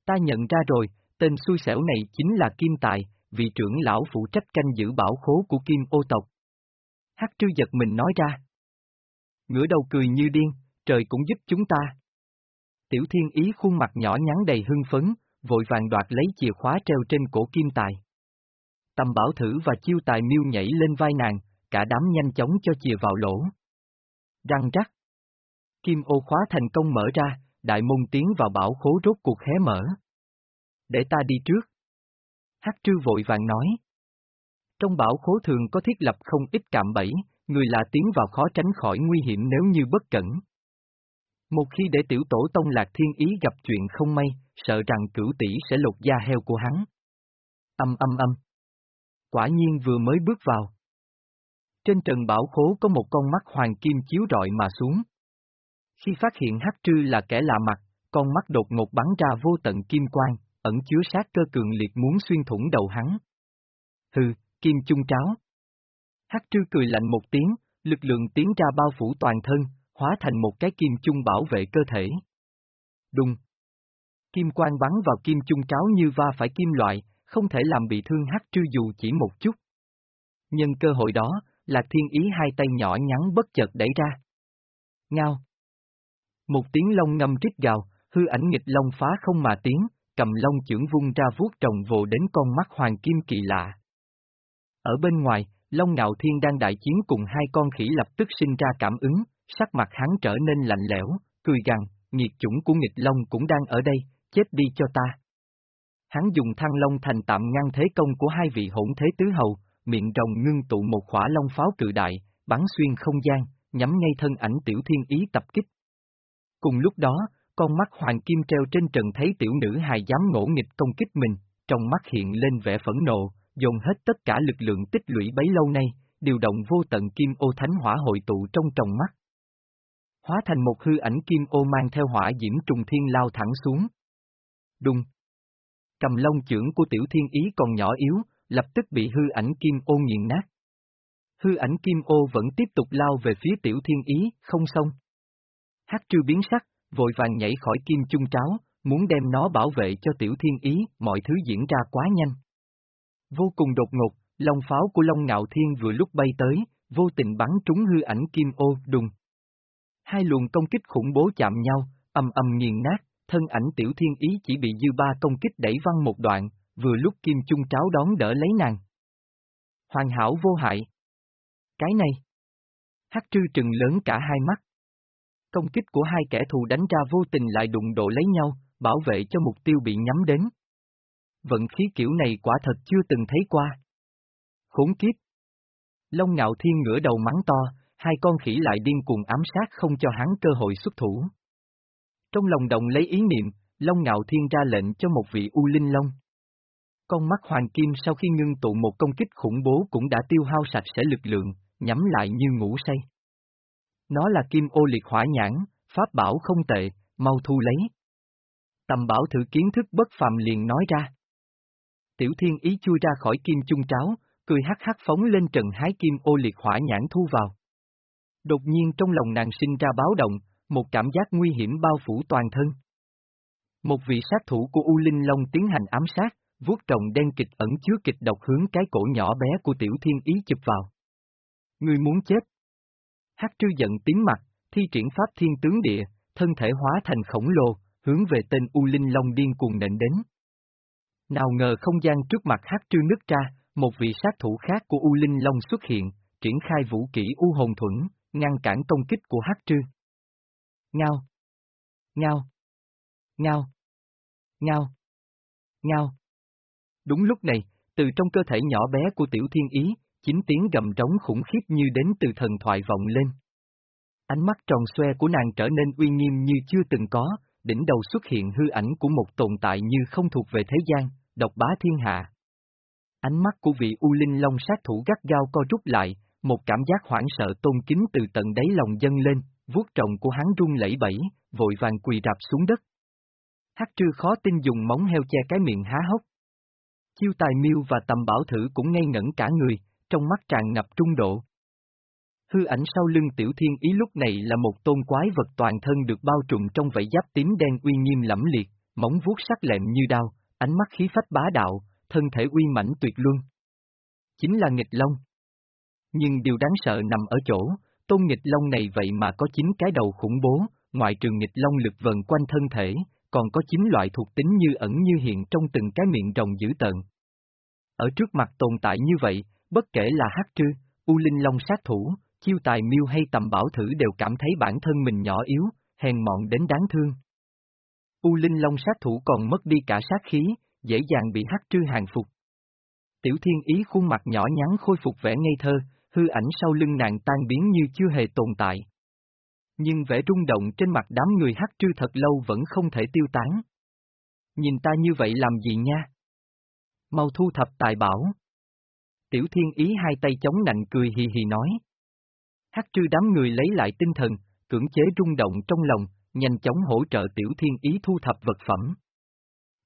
Ta nhận ra rồi, tên xui xẻo này chính là Kim Tài, vị trưởng lão phụ trách canh giữ bảo khố của Kim ô tộc. Hắc trư giật mình nói ra. Ngửa đầu cười như điên, trời cũng giúp chúng ta. Tiểu thiên ý khuôn mặt nhỏ nhắn đầy hưng phấn, vội vàng đoạt lấy chìa khóa treo trên cổ kim tài. Tâm bảo thử và chiêu tài miêu nhảy lên vai nàng, cả đám nhanh chóng cho chìa vào lỗ. Răng rắc. Kim ô khóa thành công mở ra, đại môn tiến vào bảo khố rốt cuộc hé mở. Để ta đi trước. Hắc trư vội vàng nói. Trong bảo khố thường có thiết lập không ít cạm bẫy, người lạ tiến vào khó tránh khỏi nguy hiểm nếu như bất cẩn. Một khi để tiểu tổ tông lạc thiên ý gặp chuyện không may, sợ rằng cửu tỷ sẽ lột da heo của hắn. Âm âm âm. Quả nhiên vừa mới bước vào. Trên trần bảo khố có một con mắt hoàng kim chiếu rọi mà xuống. Khi phát hiện hắc trư là kẻ lạ mặt, con mắt đột ngột bắn ra vô tận kim quang, ẩn chứa sát cơ cường liệt muốn xuyên thủng đầu hắn. Hừ, kim chung tráo. Hắc trư cười lạnh một tiếng, lực lượng tiến ra bao phủ toàn thân, hóa thành một cái kim chung bảo vệ cơ thể. Đùng. Kim quang bắn vào kim chung tráo như va phải kim loại, không thể làm bị thương hắc trư dù chỉ một chút. Nhân cơ hội đó, Lạc Thiên Ý hai tay nhỏ nhắn bất chợt đẩy ra. Ngao. Một tiếng long ngâm rít gào, hư ảnh nghịch long phá không mà tiếng, cầm long chưởng vung ra vuốt trồng vồ đến con mắt hoàng kim kỳ lạ. Ở bên ngoài, Long Ngạo Thiên đang đại chiến cùng hai con khỉ lập tức sinh ra cảm ứng, sắc mặt hắn trở nên lạnh lẽo, cười rằng, nghiệt chủng của nghịch long cũng đang ở đây, chết đi cho ta. Hắn dùng thăng long thành tạm ngăn thế công của hai vị hỗn thế tứ hầu, miệng rồng ngưng tụ một khỏa long pháo cự đại, bắn xuyên không gian, nhắm ngay thân ảnh tiểu thiên ý tập kích. Cùng lúc đó, con mắt hoàng kim treo trên trần thấy tiểu nữ hài dám ngỗ nghịch công kích mình, trong mắt hiện lên vẻ phẫn nộ, dồn hết tất cả lực lượng tích lũy bấy lâu nay, điều động vô tận kim ô thánh hỏa hội tụ trong tròng mắt. Hóa thành một hư ảnh kim ô mang theo hỏa diễm trùng thiên lao thẳng xuống. Đùng. Cầm lông trưởng của tiểu thiên ý còn nhỏ yếu, lập tức bị hư ảnh kim ô nghiền nát. Hư ảnh kim ô vẫn tiếp tục lao về phía tiểu thiên ý, không xong khác trư biến sắc, vội vàng nhảy khỏi kim chung tráo, muốn đem nó bảo vệ cho tiểu thiên ý, mọi thứ diễn ra quá nhanh. Vô cùng đột ngột, long pháo của Long Ngạo Thiên vừa lúc bay tới, vô tình bắn trúng hư ảnh kim ô đùng. Hai luồng công kích khủng bố chạm nhau, âm âm nghiền nát, thân ảnh tiểu thiên ý chỉ bị dư ba công kích đẩy văng một đoạn, vừa lúc kim chung tráo đón đỡ lấy nàng. Hoàn hảo vô hại. Cái này. Hắc trư trừng lớn cả hai mắt. Công kích của hai kẻ thù đánh ra vô tình lại đụng độ lấy nhau, bảo vệ cho mục tiêu bị nhắm đến. Vận khí kiểu này quả thật chưa từng thấy qua. Khốn kiếp. Long ngạo thiên ngửa đầu mắng to, hai con khỉ lại điên cuồng ám sát không cho hắn cơ hội xuất thủ. Trong lòng đồng lấy ý niệm, Long ngạo thiên ra lệnh cho một vị U Linh Long. Con mắt hoàng kim sau khi ngưng tụ một công kích khủng bố cũng đã tiêu hao sạch sẽ lực lượng, nhắm lại như ngủ say. Nó là kim ô liệt hỏa nhãn, pháp bảo không tệ, mau thu lấy. Tầm bảo thử kiến thức bất phàm liền nói ra. Tiểu thiên ý chui ra khỏi kim chung tráo, cười hắc hắc phóng lên trần hái kim ô liệt hỏa nhãn thu vào. Đột nhiên trong lòng nàng sinh ra báo động, một cảm giác nguy hiểm bao phủ toàn thân. Một vị sát thủ của U Linh Long tiến hành ám sát, vuốt trồng đen kịch ẩn chứa kịch độc hướng cái cổ nhỏ bé của tiểu thiên ý chụp vào. Người muốn chết. Hắc trư giận tím mặt, thi triển pháp thiên tướng địa, thân thể hóa thành khổng lồ, hướng về tên U Linh Long điên cuồng nện đến. Nào ngờ không gian trước mặt Hắc trư nứt ra, một vị sát thủ khác của U Linh Long xuất hiện, triển khai vũ kỹ U Hồn Thuẫn, ngăn cản công kích của Hắc trư. Ngao! Ngao! Ngao! Ngao! Ngao! Đúng lúc này, từ trong cơ thể nhỏ bé của tiểu thiên ý, chính tiếng gầm trống khủng khiếp như đến từ thần thoại vọng lên. Ánh mắt tròn xoe của nàng trở nên uy nghiêm như chưa từng có, đỉnh đầu xuất hiện hư ảnh của một tồn tại như không thuộc về thế gian, độc bá thiên hạ. Ánh mắt của vị U Linh Long sát thủ gắt gao co rút lại, một cảm giác hoảng sợ tôn kính từ tận đáy lòng dâng lên, vuốt trồng của hắn run lẩy bẩy, vội vàng quỳ rạp xuống đất. Hắc trư khó tin dùng móng heo che cái miệng há hốc. Chiêu tài miêu và tầm bảo thử cũng ngây ngẩn cả người, trong mắt tràn ngập trung độ. Hư ảnh sau lưng tiểu thiên ý lúc này là một tôn quái vật toàn thân được bao trùm trong vảy giáp tím đen uy nghiêm lẫm liệt, móng vuốt sắc lẹm như đao, ánh mắt khí phách bá đạo, thân thể uy mãnh tuyệt luân. Chính là nghịch long. Nhưng điều đáng sợ nằm ở chỗ, tôn nghịch long này vậy mà có chín cái đầu khủng bố, ngoại trừ nghịch long lực vần quanh thân thể, còn có chín loại thuộc tính như ẩn như hiện trong từng cái miệng rồng dữ tợn. Ở trước mặt tồn tại như vậy, bất kể là hắc trư, u linh long sát thủ, chiêu tài miêu hay tầm bảo thử đều cảm thấy bản thân mình nhỏ yếu, hèn mọn đến đáng thương. U linh long sát thủ còn mất đi cả sát khí, dễ dàng bị hắc trư hàng phục. Tiểu thiên ý khuôn mặt nhỏ nhắn khôi phục vẻ ngây thơ, hư ảnh sau lưng nàng tan biến như chưa hề tồn tại. Nhưng vẻ rung động trên mặt đám người hắc trư thật lâu vẫn không thể tiêu tán. Nhìn ta như vậy làm gì nha? Mau thu thập tài bảo. Tiểu thiên ý hai tay chống nạnh cười hì hì nói. Hắc trư đám người lấy lại tinh thần, cưỡng chế rung động trong lòng, nhanh chóng hỗ trợ tiểu thiên ý thu thập vật phẩm.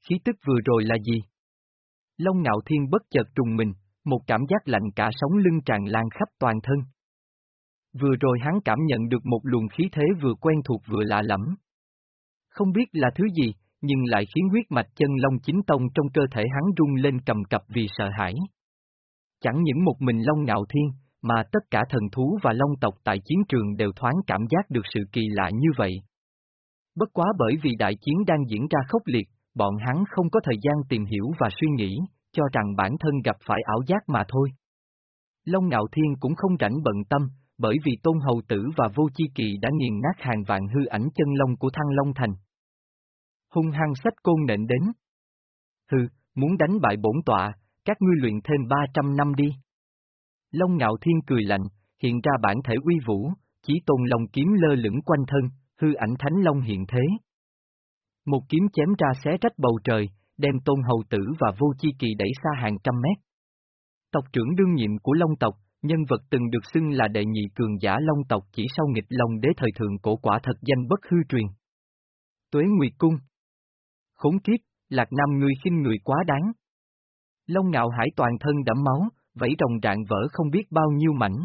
Khí tức vừa rồi là gì? Long ngạo thiên bất chợt trùng mình, một cảm giác lạnh cả sống lưng tràn lan khắp toàn thân. Vừa rồi hắn cảm nhận được một luồng khí thế vừa quen thuộc vừa lạ lẫm. Không biết là thứ gì, nhưng lại khiến huyết mạch chân long chính tông trong cơ thể hắn rung lên cầm cập vì sợ hãi. Chẳng những một mình long ngạo thiên, mà tất cả thần thú và long tộc tại chiến trường đều thoáng cảm giác được sự kỳ lạ như vậy. Bất quá bởi vì đại chiến đang diễn ra khốc liệt, bọn hắn không có thời gian tìm hiểu và suy nghĩ, cho rằng bản thân gặp phải ảo giác mà thôi. Long Ngạo Thiên cũng không rảnh bận tâm, bởi vì Tôn Hầu Tử và Vô Chi Kỳ đã nghiền nát hàng vạn hư ảnh chân long của Thăng Long Thành. Hung hăng sách côn nện đến. Hừ, muốn đánh bại bổn tọa, các ngươi luyện thêm 300 năm đi. Long Ngạo Thiên cười lạnh, hiện ra bản thể uy vũ, chỉ tôn lòng kiếm lơ lửng quanh thân, hư ảnh thánh long hiện thế. Một kiếm chém ra xé rách bầu trời, đem tôn hầu tử và vô chi kỳ đẩy xa hàng trăm mét. Tộc trưởng đương nhiệm của Long tộc, nhân vật từng được xưng là đệ nhị cường giả Long tộc chỉ sau nghịch Long đế thời thượng cổ quả thật danh bất hư truyền. Tuế Nguyệt Cung Khốn kiếp, Lạc Nam ngươi khinh người quá đáng. Long ngạo hải toàn thân đẫm máu, vẫy rồng rạng vỡ không biết bao nhiêu mảnh.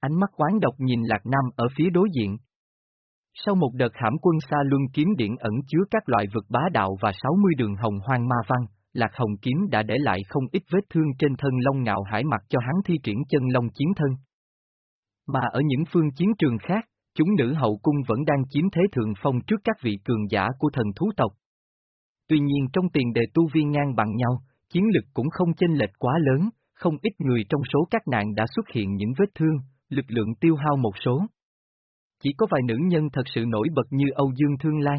Ánh mắt quán độc nhìn Lạc Nam ở phía đối diện. Sau một đợt hãm quân xa luân kiếm điển ẩn chứa các loại vực bá đạo và 60 đường hồng hoang ma văn, Lạc Hồng kiếm đã để lại không ít vết thương trên thân Long Ngạo Hải mặc cho hắn thi triển chân Long chiến thân. Mà ở những phương chiến trường khác, chúng nữ hậu cung vẫn đang chiếm thế thượng phong trước các vị cường giả của thần thú tộc. Tuy nhiên trong tiền đề tu viên ngang bằng nhau, chiến lực cũng không chênh lệch quá lớn, không ít người trong số các nạn đã xuất hiện những vết thương, lực lượng tiêu hao một số. Chỉ có vài nữ nhân thật sự nổi bật như Âu Dương Thương Lan.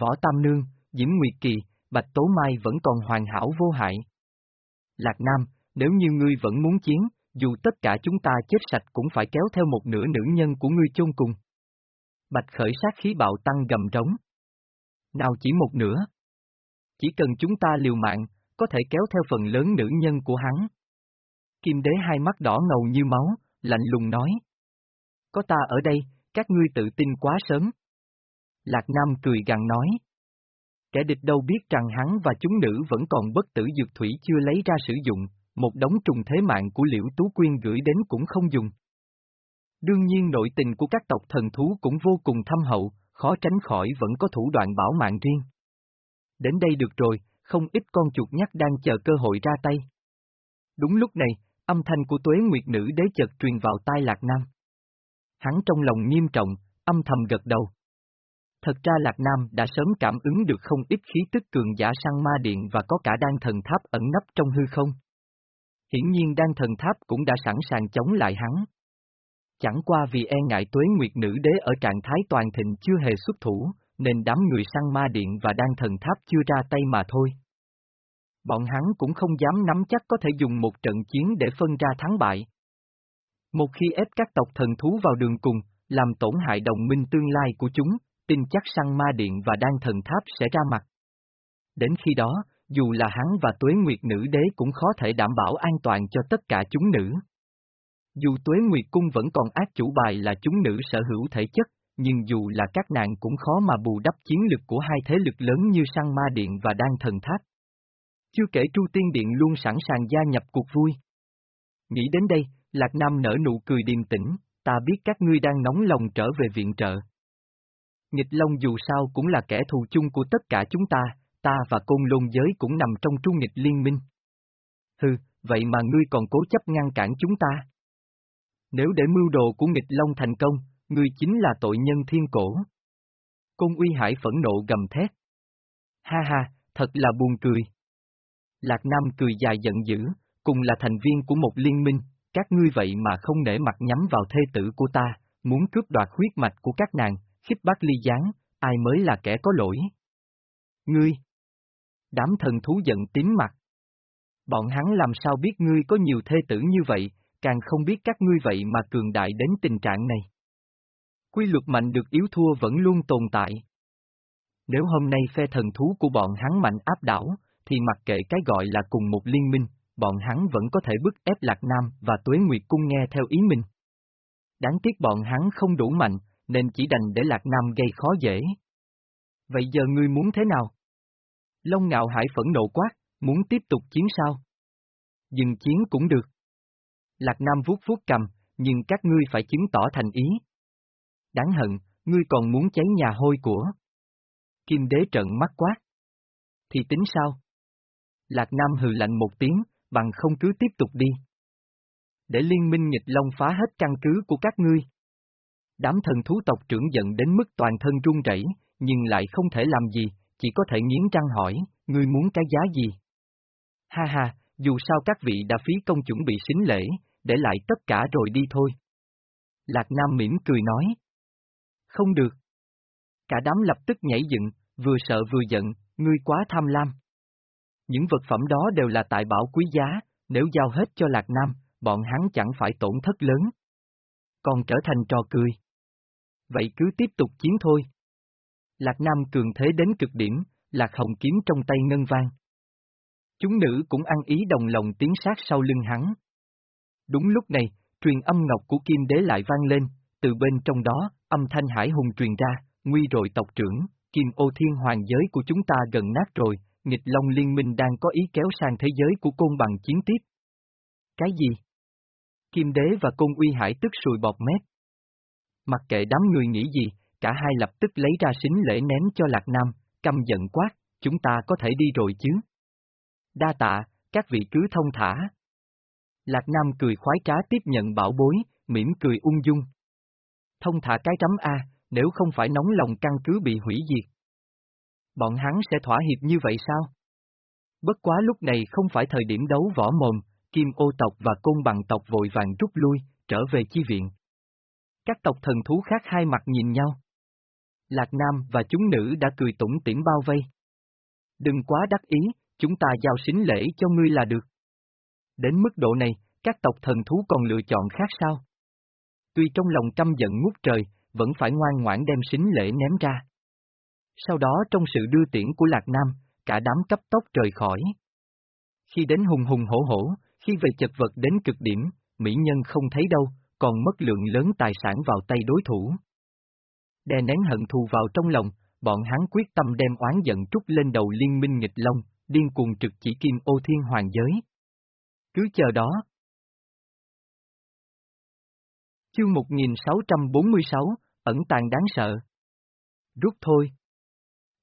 Võ Tam Nương, Diễm Nguyệt Kỳ, Bạch Tố Mai vẫn còn hoàn hảo vô hại. Lạc Nam, nếu như ngươi vẫn muốn chiến, dù tất cả chúng ta chết sạch cũng phải kéo theo một nửa nữ nhân của ngươi chôn cùng. Bạch khởi sát khí bạo tăng gầm rống. Nào chỉ một nửa. Chỉ cần chúng ta liều mạng, có thể kéo theo phần lớn nữ nhân của hắn. Kim đế hai mắt đỏ ngầu như máu, lạnh lùng nói. Có ta ở đây, các ngươi tự tin quá sớm. Lạc Nam cười gằn nói. Kẻ địch đâu biết rằng hắn và chúng nữ vẫn còn bất tử dược thủy chưa lấy ra sử dụng, một đống trùng thế mạng của Liễu Tú Quyên gửi đến cũng không dùng. Đương nhiên nội tình của các tộc thần thú cũng vô cùng thâm hậu, khó tránh khỏi vẫn có thủ đoạn bảo mạng riêng. Đến đây được rồi, không ít con chuột nhắt đang chờ cơ hội ra tay. Đúng lúc này, âm thanh của tuế nguyệt nữ đế chợt truyền vào tai Lạc Nam. Hắn trong lòng nghiêm trọng, âm thầm gật đầu. Thật ra Lạc Nam đã sớm cảm ứng được không ít khí tức cường giả sang ma điện và có cả đan thần tháp ẩn nấp trong hư không. Hiển nhiên đan thần tháp cũng đã sẵn sàng chống lại hắn. Chẳng qua vì e ngại tuế nguyệt nữ đế ở trạng thái toàn thịnh chưa hề xuất thủ, nên đám người săn ma điện và đan thần tháp chưa ra tay mà thôi. Bọn hắn cũng không dám nắm chắc có thể dùng một trận chiến để phân ra thắng bại. Một khi ép các tộc thần thú vào đường cùng, làm tổn hại đồng minh tương lai của chúng, tin chắc săn ma điện và đan thần tháp sẽ ra mặt. Đến khi đó, dù là hắn và tuế nguyệt nữ đế cũng khó thể đảm bảo an toàn cho tất cả chúng nữ. Dù tuế nguyệt cung vẫn còn ác chủ bài là chúng nữ sở hữu thể chất, nhưng dù là các nạn cũng khó mà bù đắp chiến lực của hai thế lực lớn như săn ma điện và đan thần tháp. Chưa kể Tru Tiên Điện luôn sẵn sàng gia nhập cuộc vui. Nghĩ đến đây, Lạc Nam nở nụ cười điềm tĩnh, ta biết các ngươi đang nóng lòng trở về viện trợ. Nghịch Long dù sao cũng là kẻ thù chung của tất cả chúng ta, ta và côn lôn giới cũng nằm trong trung nghịch liên minh. Hừ, vậy mà ngươi còn cố chấp ngăn cản chúng ta. Nếu để mưu đồ của nghịch Long thành công, ngươi chính là tội nhân thiên cổ. Côn Uy Hải phẫn nộ gầm thét. Ha ha, thật là buồn cười. Lạc Nam cười dài giận dữ, cùng là thành viên của một liên minh, các ngươi vậy mà không nể mặt nhắm vào thê tử của ta, muốn cướp đoạt huyết mạch của các nàng, khích bác ly gián, ai mới là kẻ có lỗi. Ngươi! Đám thần thú giận tím mặt. Bọn hắn làm sao biết ngươi có nhiều thê tử như vậy, càng không biết các ngươi vậy mà cường đại đến tình trạng này. Quy luật mạnh được yếu thua vẫn luôn tồn tại. Nếu hôm nay phe thần thú của bọn hắn mạnh áp đảo, thì mặc kệ cái gọi là cùng một liên minh, bọn hắn vẫn có thể bức ép Lạc Nam và Tuế Nguyệt Cung nghe theo ý mình. Đáng tiếc bọn hắn không đủ mạnh, nên chỉ đành để Lạc Nam gây khó dễ. Vậy giờ ngươi muốn thế nào? Long ngạo hải phẫn nộ quát, muốn tiếp tục chiến sao? Dừng chiến cũng được. Lạc Nam vuốt vuốt cầm, nhưng các ngươi phải chứng tỏ thành ý. Đáng hận, ngươi còn muốn cháy nhà hôi của. Kim đế trận mắt quát. Thì tính sao? Lạc Nam hừ lạnh một tiếng, bằng không cứ tiếp tục đi. Để liên minh nghịch long phá hết căn cứ của các ngươi. Đám thần thú tộc trưởng giận đến mức toàn thân run rẩy, nhưng lại không thể làm gì, chỉ có thể nghiến răng hỏi, ngươi muốn cái giá gì? Ha ha, dù sao các vị đã phí công chuẩn bị xính lễ, để lại tất cả rồi đi thôi. Lạc Nam mỉm cười nói. Không được. Cả đám lập tức nhảy dựng, vừa sợ vừa giận, ngươi quá tham lam. Những vật phẩm đó đều là tài bảo quý giá, nếu giao hết cho Lạc Nam, bọn hắn chẳng phải tổn thất lớn. Còn trở thành trò cười. Vậy cứ tiếp tục chiến thôi. Lạc Nam cường thế đến cực điểm, Lạc Hồng kiếm trong tay ngân vang. Chúng nữ cũng ăn ý đồng lòng tiến sát sau lưng hắn. Đúng lúc này, truyền âm ngọc của Kim Đế lại vang lên, từ bên trong đó, âm thanh hải hùng truyền ra, nguy rồi tộc trưởng, Kim ô thiên hoàng giới của chúng ta gần nát rồi, nghịch long liên minh đang có ý kéo sang thế giới của côn bằng chiến tiếp. Cái gì? Kim đế và côn uy hải tức sùi bọt mép. Mặc kệ đám người nghĩ gì, cả hai lập tức lấy ra xính lễ ném cho Lạc Nam, căm giận quát, chúng ta có thể đi rồi chứ. Đa tạ, các vị cứ thông thả. Lạc Nam cười khoái trá tiếp nhận bảo bối, mỉm cười ung dung. Thông thả cái trắm A, nếu không phải nóng lòng căn cứ bị hủy diệt. Bọn hắn sẽ thỏa hiệp như vậy sao? Bất quá lúc này không phải thời điểm đấu võ mồm, Kim ô tộc và côn bằng tộc vội vàng rút lui, trở về chi viện. Các tộc thần thú khác hai mặt nhìn nhau. Lạc Nam và chúng nữ đã cười tủm tỉm bao vây. Đừng quá đắc ý, chúng ta giao xính lễ cho ngươi là được. Đến mức độ này, các tộc thần thú còn lựa chọn khác sao? Tuy trong lòng căm giận ngút trời, vẫn phải ngoan ngoãn đem xính lễ ném ra. Sau đó trong sự đưa tiễn của Lạc Nam, cả đám cấp tốc rời khỏi. Khi đến hùng hùng hổ hổ, khi về chật vật đến cực điểm, mỹ nhân không thấy đâu, còn mất lượng lớn tài sản vào tay đối thủ. Đè nén hận thù vào trong lòng, bọn hắn quyết tâm đem oán giận trút lên đầu liên minh nghịch long, điên cuồng trực chỉ kim ô thiên hoàng giới. Cứ chờ đó. Chương 1646, ẩn tàng đáng sợ. Rút thôi.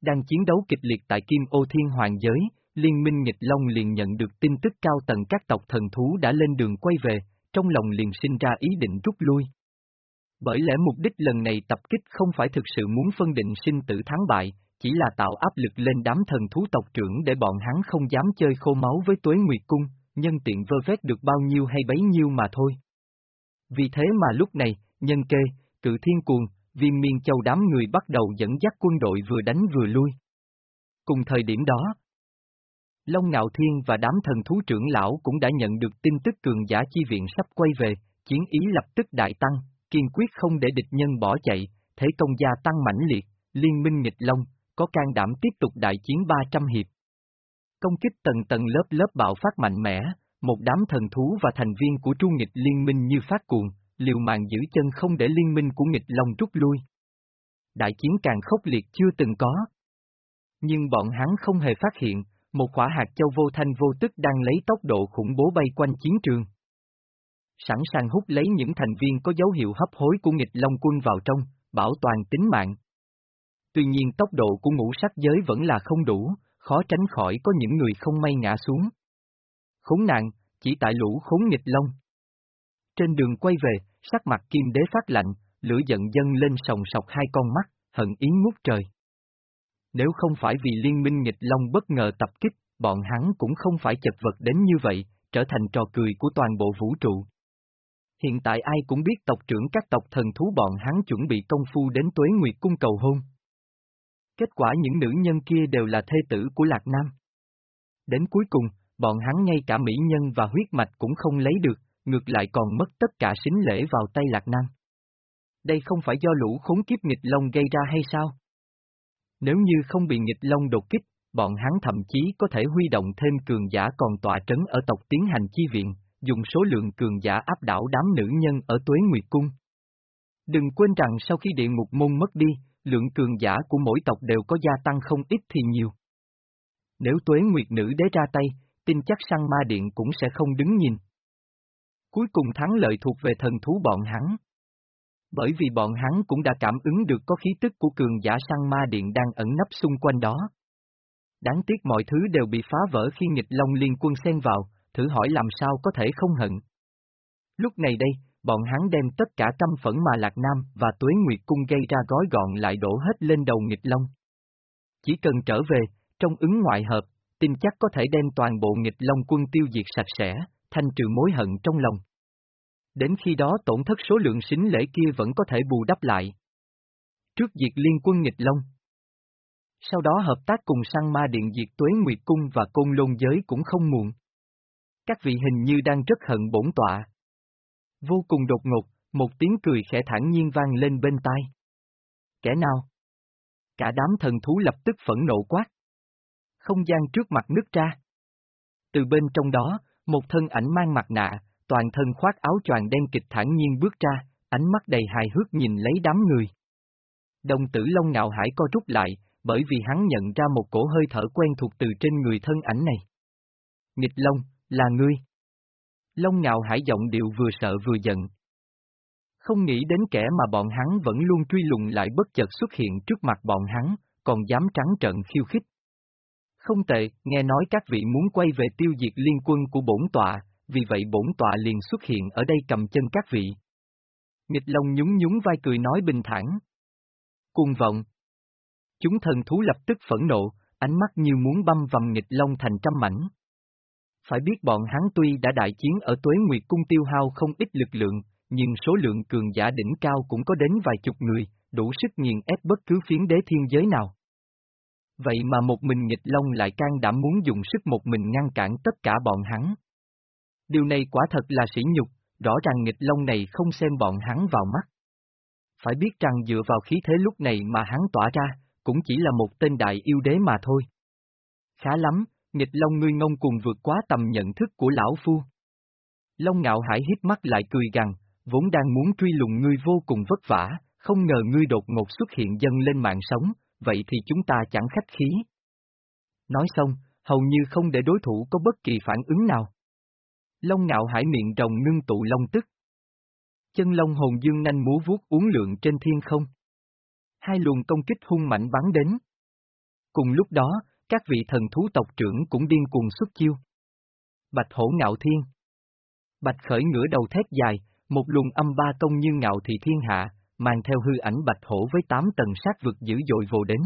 Đang chiến đấu kịch liệt tại Kim Ô Thiên Hoàng Giới, Liên minh Nghịch Long liền nhận được tin tức cao tầng các tộc thần thú đã lên đường quay về, trong lòng liền sinh ra ý định rút lui. Bởi lẽ mục đích lần này tập kích không phải thực sự muốn phân định sinh tử thắng bại, chỉ là tạo áp lực lên đám thần thú tộc trưởng để bọn hắn không dám chơi khô máu với tuế nguyệt cung, nhân tiện vơ vét được bao nhiêu hay bấy nhiêu mà thôi. Vì thế mà lúc này, nhân kê, cự thiên cuồng, viên miên châu đám người bắt đầu dẫn dắt quân đội vừa đánh vừa lui. Cùng thời điểm đó, Long Ngạo Thiên và đám thần thú trưởng lão cũng đã nhận được tin tức cường giả chi viện sắp quay về, chiến ý lập tức đại tăng, kiên quyết không để địch nhân bỏ chạy, thế công gia tăng mãnh liệt, liên minh nghịch long, có can đảm tiếp tục đại chiến 300 hiệp. Công kích tầng tầng lớp lớp bạo phát mạnh mẽ, một đám thần thú và thành viên của tru nghịch liên minh như phát cuồng, liều mạng giữ chân không để liên minh của nghịch long rút lui. Đại chiến càng khốc liệt chưa từng có. Nhưng bọn hắn không hề phát hiện, một quả hạt châu vô thanh vô tức đang lấy tốc độ khủng bố bay quanh chiến trường. Sẵn sàng hút lấy những thành viên có dấu hiệu hấp hối của nghịch Long quân vào trong, bảo toàn tính mạng. Tuy nhiên tốc độ của ngũ sắc giới vẫn là không đủ, khó tránh khỏi có những người không may ngã xuống. Khốn nạn, chỉ tại lũ khốn nghịch Long. Trên đường quay về, sắc mặt kim đế phát lạnh, lửa giận dâng lên sòng sọc hai con mắt, hận ý ngút trời. Nếu không phải vì liên minh nghịch long bất ngờ tập kích, bọn hắn cũng không phải chật vật đến như vậy, trở thành trò cười của toàn bộ vũ trụ. Hiện tại ai cũng biết tộc trưởng các tộc thần thú bọn hắn chuẩn bị công phu đến tuế nguyệt cung cầu hôn. Kết quả những nữ nhân kia đều là thê tử của Lạc Nam. Đến cuối cùng, bọn hắn ngay cả mỹ nhân và huyết mạch cũng không lấy được, ngược lại còn mất tất cả sính lễ vào tay Lạc Nam. Đây không phải do lũ khốn kiếp nghịch long gây ra hay sao? Nếu như không bị nghịch long đột kích, bọn hắn thậm chí có thể huy động thêm cường giả còn tọa trấn ở tộc tiến hành chi viện, dùng số lượng cường giả áp đảo đám nữ nhân ở Tuế Nguyệt Cung. Đừng quên rằng sau khi địa ngục môn mất đi, lượng cường giả của mỗi tộc đều có gia tăng không ít thì nhiều. Nếu Tuế Nguyệt Nữ đế ra tay, tin chắc săn ma điện cũng sẽ không đứng nhìn. Cuối cùng thắng lợi thuộc về thần thú bọn hắn. Bởi vì bọn hắn cũng đã cảm ứng được có khí tức của cường giả săn ma điện đang ẩn nấp xung quanh đó. Đáng tiếc mọi thứ đều bị phá vỡ khi nghịch long liên quân xen vào, thử hỏi làm sao có thể không hận. Lúc này đây, bọn hắn đem tất cả căm phẫn mà Lạc Nam và Tuế Nguyệt Cung gây ra gói gọn lại đổ hết lên đầu nghịch long. Chỉ cần trở về, trong ứng ngoại hợp, tin chắc có thể đem toàn bộ nghịch long quân tiêu diệt sạch sẽ, thanh trừ mối hận trong lòng. Đến khi đó tổn thất số lượng xính lễ kia vẫn có thể bù đắp lại. Trước diệt liên quân nghịch long. Sau đó hợp tác cùng sang ma điện diệt tuế nguyệt cung và côn lôn giới cũng không muộn. Các vị hình như đang rất hận bổn tọa. Vô cùng đột ngột, một tiếng cười khẽ thản nhiên vang lên bên tai. Kẻ nào? Cả đám thần thú lập tức phẫn nộ quát. Không gian trước mặt nứt ra. Từ bên trong đó, một thân ảnh mang mặt nạ, toàn thân khoác áo choàng đen kịch thản nhiên bước ra, ánh mắt đầy hài hước nhìn lấy đám người. Đồng tử Long Ngạo Hải co rút lại, bởi vì hắn nhận ra một cổ hơi thở quen thuộc từ trên người thân ảnh này. Nghịch Long, là ngươi. Long Ngạo Hải giọng điệu vừa sợ vừa giận. Không nghĩ đến kẻ mà bọn hắn vẫn luôn truy lùng lại bất chợt xuất hiện trước mặt bọn hắn, còn dám trắng trận khiêu khích. Không tệ, nghe nói các vị muốn quay về tiêu diệt liên quân của bổn tọa, vì vậy bổn tọa liền xuất hiện ở đây cầm chân các vị. Nghịch Long nhún nhún vai cười nói bình thản. Cuồng vọng. Chúng thần thú lập tức phẫn nộ, ánh mắt như muốn băm vằm nghịch Long thành trăm mảnh. Phải biết bọn hắn tuy đã đại chiến ở Tuế Nguyệt Cung tiêu hao không ít lực lượng, nhưng số lượng cường giả đỉnh cao cũng có đến vài chục người, đủ sức nghiền ép bất cứ phiến đế thiên giới nào. Vậy mà một mình nghịch Long lại can đảm muốn dùng sức một mình ngăn cản tất cả bọn hắn. Điều này quả thật là sỉ nhục, rõ ràng nghịch long này không xem bọn hắn vào mắt. Phải biết rằng dựa vào khí thế lúc này mà hắn tỏa ra, cũng chỉ là một tên đại yêu đế mà thôi. Khá lắm, nghịch long ngươi ngông cùng vượt quá tầm nhận thức của lão phu. Long ngạo hải hít mắt lại cười gằn, vốn đang muốn truy lùng ngươi vô cùng vất vả, không ngờ ngươi đột ngột xuất hiện dâng lên mạng sống, vậy thì chúng ta chẳng khách khí. Nói xong, hầu như không để đối thủ có bất kỳ phản ứng nào. Long ngạo hải miệng rồng ngưng tụ long tức. Chân long hồn dương nanh múa vuốt uốn lượn trên thiên không. Hai luồng công kích hung mạnh bắn đến. Cùng lúc đó, các vị thần thú tộc trưởng cũng điên cuồng xuất chiêu. Bạch hổ ngạo thiên. Bạch khởi ngửa đầu thét dài, một luồng âm ba công như ngạo thị thiên hạ, mang theo hư ảnh bạch hổ với tám tầng sát vực dữ dội vồ đến.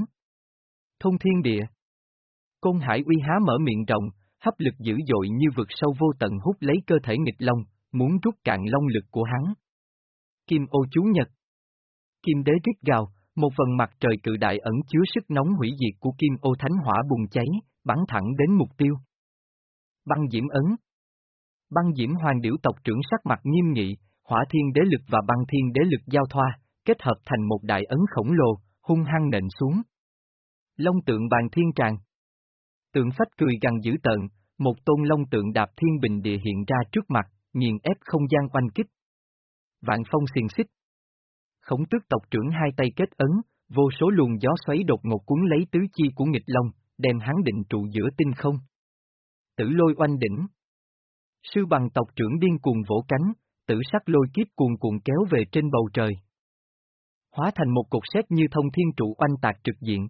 Thông thiên địa. Côn hải uy há mở miệng rộng, hấp lực dữ dội như vực sâu vô tận hút lấy cơ thể nghịch long, muốn rút cạn long lực của hắn. Kim ô chú nhật Kim đế rít gào, một phần mặt trời cự đại ẩn chứa sức nóng hủy diệt của kim ô thánh hỏa bùng cháy, bắn thẳng đến mục tiêu. Băng diễm ấn Băng diễm hoàng điểu tộc trưởng sắc mặt nghiêm nghị, hỏa thiên đế lực và băng thiên đế lực giao thoa, kết hợp thành một đại ấn khổng lồ, hung hăng nện xuống. Long tượng bàn thiên tràng Tượng phách cười gằn dữ tợn, một tôn long tượng đạp thiên bình địa hiện ra trước mặt, nghiền ép không gian oanh kích. Vạn phong xiền xích. Khổng tước tộc trưởng hai tay kết ấn, vô số luồng gió xoáy đột ngột cuốn lấy tứ chi của nghịch long, đem hắn định trụ giữa tinh không. Tử lôi oanh đỉnh. Sư bằng tộc trưởng điên cuồng vỗ cánh, tử sắc lôi kiếp cuồn cuộn kéo về trên bầu trời. Hóa thành một cột xét như thông thiên trụ oanh tạc trực diện.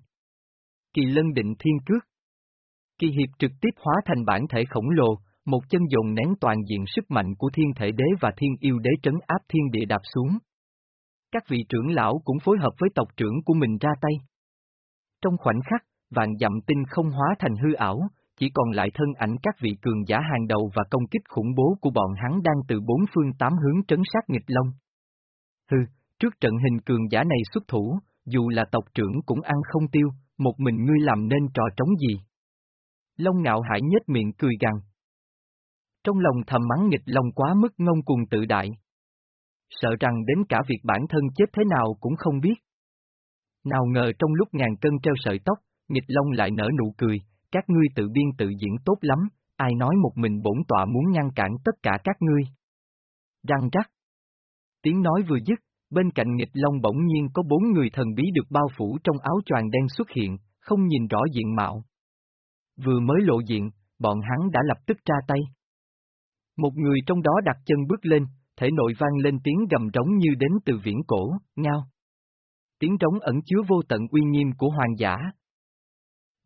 Kỳ lân định thiên cước. Kỳ hiệp trực tiếp hóa thành bản thể khổng lồ, một chân dồn nén toàn diện sức mạnh của thiên thể đế và thiên yêu đế trấn áp thiên địa đạp xuống. Các vị trưởng lão cũng phối hợp với tộc trưởng của mình ra tay. Trong khoảnh khắc, vạn dặm tinh không hóa thành hư ảo, chỉ còn lại thân ảnh các vị cường giả hàng đầu và công kích khủng bố của bọn hắn đang từ bốn phương tám hướng trấn sát nghịch long. Hừ, trước trận hình cường giả này xuất thủ, dù là tộc trưởng cũng ăn không tiêu, một mình ngươi làm nên trò trống gì. Long ngạo hải nhếch miệng cười gằn. Trong lòng thầm mắng nghịch long quá mức ngông cuồng tự đại. Sợ rằng đến cả việc bản thân chết thế nào cũng không biết. Nào ngờ trong lúc ngàn cân treo sợi tóc, nghịch long lại nở nụ cười, các ngươi tự biên tự diễn tốt lắm, ai nói một mình bổn tọa muốn ngăn cản tất cả các ngươi. Răng rắc. Tiếng nói vừa dứt, bên cạnh nghịch long bỗng nhiên có bốn người thần bí được bao phủ trong áo choàng đen xuất hiện, không nhìn rõ diện mạo. Vừa mới lộ diện, bọn hắn đã lập tức ra tay. Một người trong đó đặt chân bước lên, thể nội vang lên tiếng gầm trống như đến từ viễn cổ, ngao. Tiếng trống ẩn chứa vô tận uy nghiêm của hoàng giả.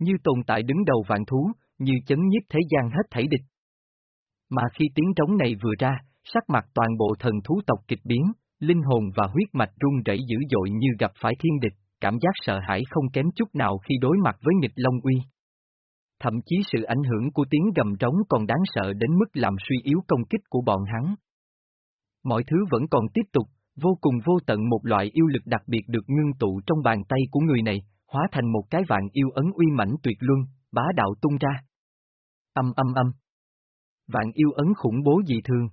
Như tồn tại đứng đầu vạn thú, như chấn nhiếp thế gian hết thảy địch. Mà khi tiếng trống này vừa ra, sắc mặt toàn bộ thần thú tộc kịch biến, linh hồn và huyết mạch run rẩy dữ dội như gặp phải thiên địch, cảm giác sợ hãi không kém chút nào khi đối mặt với nghịch long uy. Thậm chí sự ảnh hưởng của tiếng gầm trống còn đáng sợ đến mức làm suy yếu công kích của bọn hắn. Mọi thứ vẫn còn tiếp tục, vô cùng vô tận một loại yêu lực đặc biệt được ngưng tụ trong bàn tay của người này, hóa thành một cái vạn yêu ấn uy mãnh tuyệt luân, bá đạo tung ra. Âm âm âm. Vạn yêu ấn khủng bố dị thường.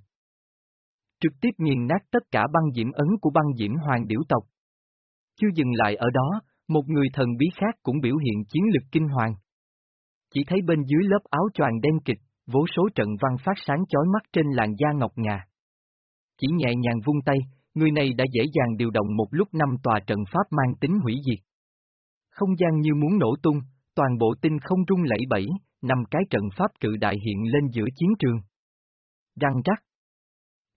Trực tiếp nghiền nát tất cả băng diễm ấn của băng diễm hoàng điểu tộc. Chưa dừng lại ở đó, một người thần bí khác cũng biểu hiện chiến lực kinh hoàng. Chỉ thấy bên dưới lớp áo choàng đen kịch, vô số trận văn phát sáng chói mắt trên làn da ngọc ngà. Chỉ nhẹ nhàng vung tay, người này đã dễ dàng điều động một lúc năm tòa trận pháp mang tính hủy diệt. Không gian như muốn nổ tung, toàn bộ tinh không rung lẫy bẫy, năm cái trận pháp cự đại hiện lên giữa chiến trường. Răng rắc.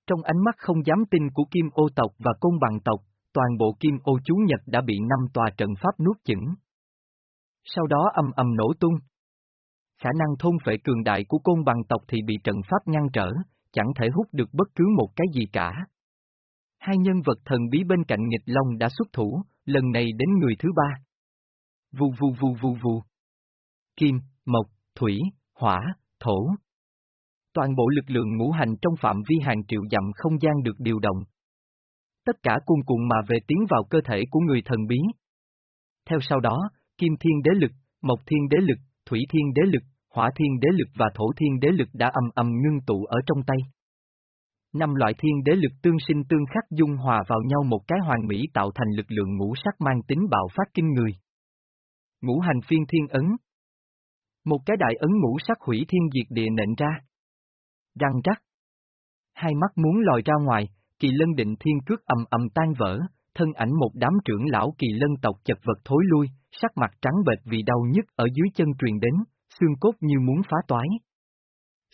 Trong ánh mắt không dám tin của kim ô tộc và côn bằng tộc, toàn bộ kim ô chú Nhật đã bị năm tòa trận pháp nuốt chửng. Sau đó âm âm nổ tung. Khả năng thôn phệ cường đại của côn bằng tộc thì bị trận pháp ngăn trở, chẳng thể hút được bất cứ một cái gì cả. Hai nhân vật thần bí bên cạnh nghịch long đã xuất thủ, lần này đến người thứ ba. Vù vù vù vù vù. Kim, mộc, thủy, hỏa, thổ. Toàn bộ lực lượng ngũ hành trong phạm vi hàng triệu dặm không gian được điều động. Tất cả cuồn cuộn mà về tiến vào cơ thể của người thần bí. Theo sau đó, kim thiên đế lực, mộc thiên đế lực, thủy thiên đế lực, hỏa thiên đế lực và thổ thiên đế lực đã âm âm ngưng tụ ở trong tay. Năm loại thiên đế lực tương sinh tương khắc dung hòa vào nhau một cái hoàn mỹ tạo thành lực lượng ngũ sắc mang tính bạo phát kinh người. Ngũ hành phiên thiên ấn Một cái đại ấn ngũ sắc hủy thiên diệt địa nện ra. Răng rắc. Hai mắt muốn lòi ra ngoài, kỳ lân định thiên cước ầm ầm tan vỡ, thân ảnh một đám trưởng lão kỳ lân tộc chật vật thối lui, sắc mặt trắng bệch vì đau nhức ở dưới chân truyền đến, xương cốt như muốn phá toái.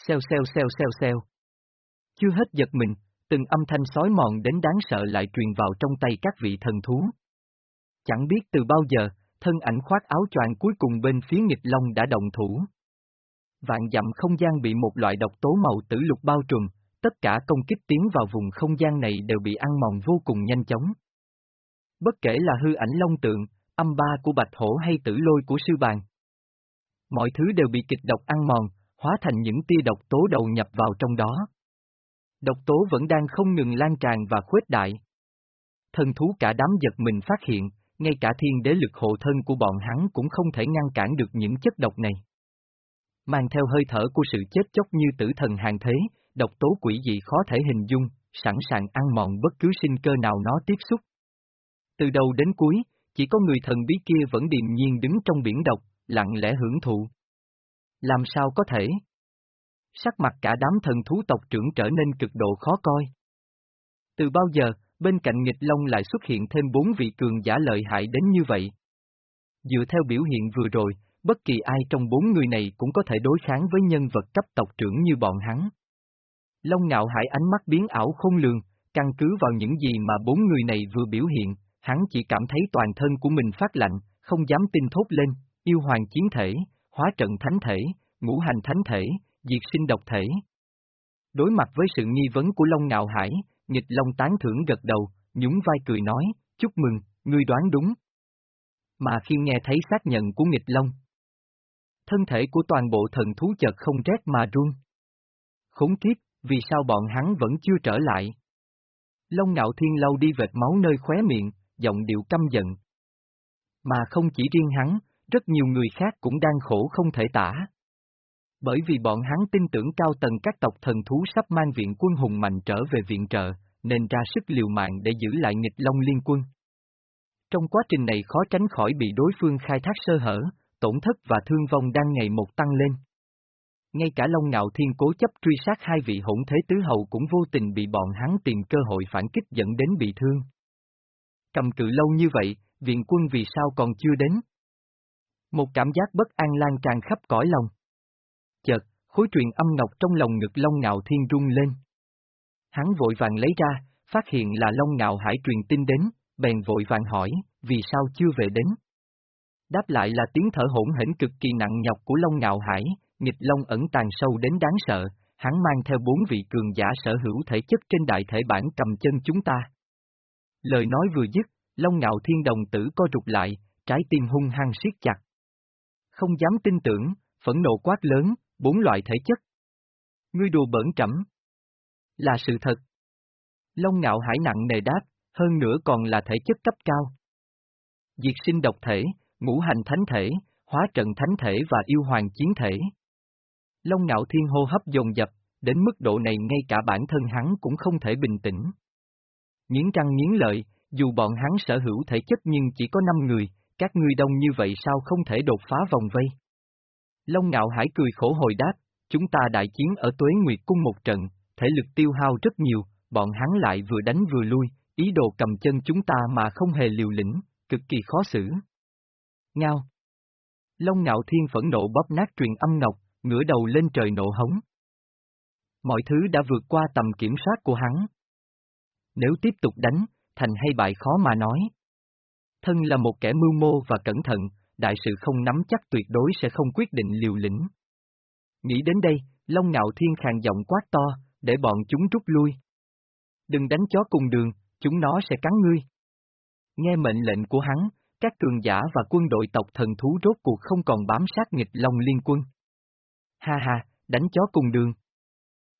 Xeo xeo xeo xeo xeo. Chưa hết giật mình, từng âm thanh sói mòn đến đáng sợ lại truyền vào trong tay các vị thần thú. Chẳng biết từ bao giờ, thân ảnh khoác áo choàng cuối cùng bên phía nghịch long đã động thủ. Vạn dặm không gian bị một loại độc tố màu tử lục bao trùm, tất cả công kích tiến vào vùng không gian này đều bị ăn mòn vô cùng nhanh chóng. Bất kể là hư ảnh long tượng, âm ba của bạch hổ hay tử lôi của sư bàn. Mọi thứ đều bị kịch độc ăn mòn, hóa thành những tia độc tố đầu nhập vào trong đó. Độc tố vẫn đang không ngừng lan tràn và khuếch đại. Thần thú cả đám giật mình phát hiện, ngay cả thiên đế lực hộ thân của bọn hắn cũng không thể ngăn cản được những chất độc này. Mang theo hơi thở của sự chết chóc như tử thần hàng thế, độc tố quỷ dị khó thể hình dung, sẵn sàng ăn mòn bất cứ sinh cơ nào nó tiếp xúc. Từ đầu đến cuối, chỉ có người thần bí kia vẫn điềm nhiên đứng trong biển độc, lặng lẽ hưởng thụ. Làm sao có thể? Sắc mặt cả đám thần thú tộc trưởng trở nên cực độ khó coi. Từ bao giờ, bên cạnh nghịch long lại xuất hiện thêm bốn vị cường giả lợi hại đến như vậy? Dựa theo biểu hiện vừa rồi, bất kỳ ai trong bốn người này cũng có thể đối kháng với nhân vật cấp tộc trưởng như bọn hắn. Long ngạo hải ánh mắt biến ảo không lường, căn cứ vào những gì mà bốn người này vừa biểu hiện, hắn chỉ cảm thấy toàn thân của mình phát lạnh, không dám tin thốt lên, yêu hoàng chiến thể, hóa trận thánh thể, ngũ hành thánh thể, diệt sinh độc thể. Đối mặt với sự nghi vấn của Long Ngạo Hải, nghịch Long tán thưởng gật đầu, nhún vai cười nói, chúc mừng, ngươi đoán đúng. Mà khi nghe thấy xác nhận của nghịch Long, thân thể của toàn bộ thần thú chợt không rét mà run. Khốn kiếp, vì sao bọn hắn vẫn chưa trở lại? Long Ngạo Thiên lâu đi vệt máu nơi khóe miệng, giọng điệu căm giận. Mà không chỉ riêng hắn, rất nhiều người khác cũng đang khổ không thể tả. Bởi vì bọn hắn tin tưởng cao tầng các tộc thần thú sắp mang viện quân hùng mạnh trở về viện trợ, nên ra sức liều mạng để giữ lại nghịch Long liên quân. Trong quá trình này khó tránh khỏi bị đối phương khai thác sơ hở, tổn thất và thương vong đang ngày một tăng lên. Ngay cả Long Ngạo Thiên cố chấp truy sát hai vị hỗn thế tứ hầu cũng vô tình bị bọn hắn tìm cơ hội phản kích dẫn đến bị thương. Cầm cự lâu như vậy, viện quân vì sao còn chưa đến? Một cảm giác bất an lan tràn khắp cõi lòng. Chợt, khối truyền âm ngọc trong lòng ngực Long Ngạo Thiên rung lên. Hắn vội vàng lấy ra, phát hiện là Long Ngạo Hải truyền tin đến, bèn vội vàng hỏi, vì sao chưa về đến? Đáp lại là tiếng thở hỗn hển cực kỳ nặng nhọc của Long Ngạo Hải, nghịch Long ẩn tàn sâu đến đáng sợ, hắn mang theo bốn vị cường giả sở hữu thể chất trên đại thể bản cầm chân chúng ta. Lời nói vừa dứt, Long Ngạo Thiên Đồng tử co rụt lại, trái tim hung hăng siết chặt. Không dám tin tưởng, phẫn nộ quát lớn, bốn loại thể chất. Ngươi đùa bẩn trẫm. Là sự thật. Long Ngạo Hải nặng nề đáp, hơn nữa còn là thể chất cấp cao. Diệt sinh độc thể, ngũ hành thánh thể, hóa trận thánh thể và yêu hoàng chiến thể. Long Ngạo Thiên hô hấp dồn dập, đến mức độ này ngay cả bản thân hắn cũng không thể bình tĩnh. Nghiến răng nghiến lợi, dù bọn hắn sở hữu thể chất nhưng chỉ có 5 người, các ngươi đông như vậy sao không thể đột phá vòng vây? Long Ngạo Hải cười khổ hồi đáp, chúng ta đại chiến ở Tuế Nguyệt Cung một trận, thể lực tiêu hao rất nhiều, bọn hắn lại vừa đánh vừa lui, ý đồ cầm chân chúng ta mà không hề liều lĩnh, cực kỳ khó xử. Ngao Long Ngạo Thiên phẫn nộ bóp nát truyền âm ngọc, ngửa đầu lên trời nộ hống. Mọi thứ đã vượt qua tầm kiểm soát của hắn. Nếu tiếp tục đánh, thành hay bại khó mà nói. Thân là một kẻ mưu mô và cẩn thận, đại sự không nắm chắc tuyệt đối sẽ không quyết định liều lĩnh. Nghĩ đến đây, Long Ngạo Thiên khàn giọng quát to, để bọn chúng rút lui. Đừng đánh chó cùng đường, chúng nó sẽ cắn ngươi. Nghe mệnh lệnh của hắn, các cường giả và quân đội tộc thần thú rốt cuộc không còn bám sát nghịch Long liên quân. Ha ha, đánh chó cùng đường.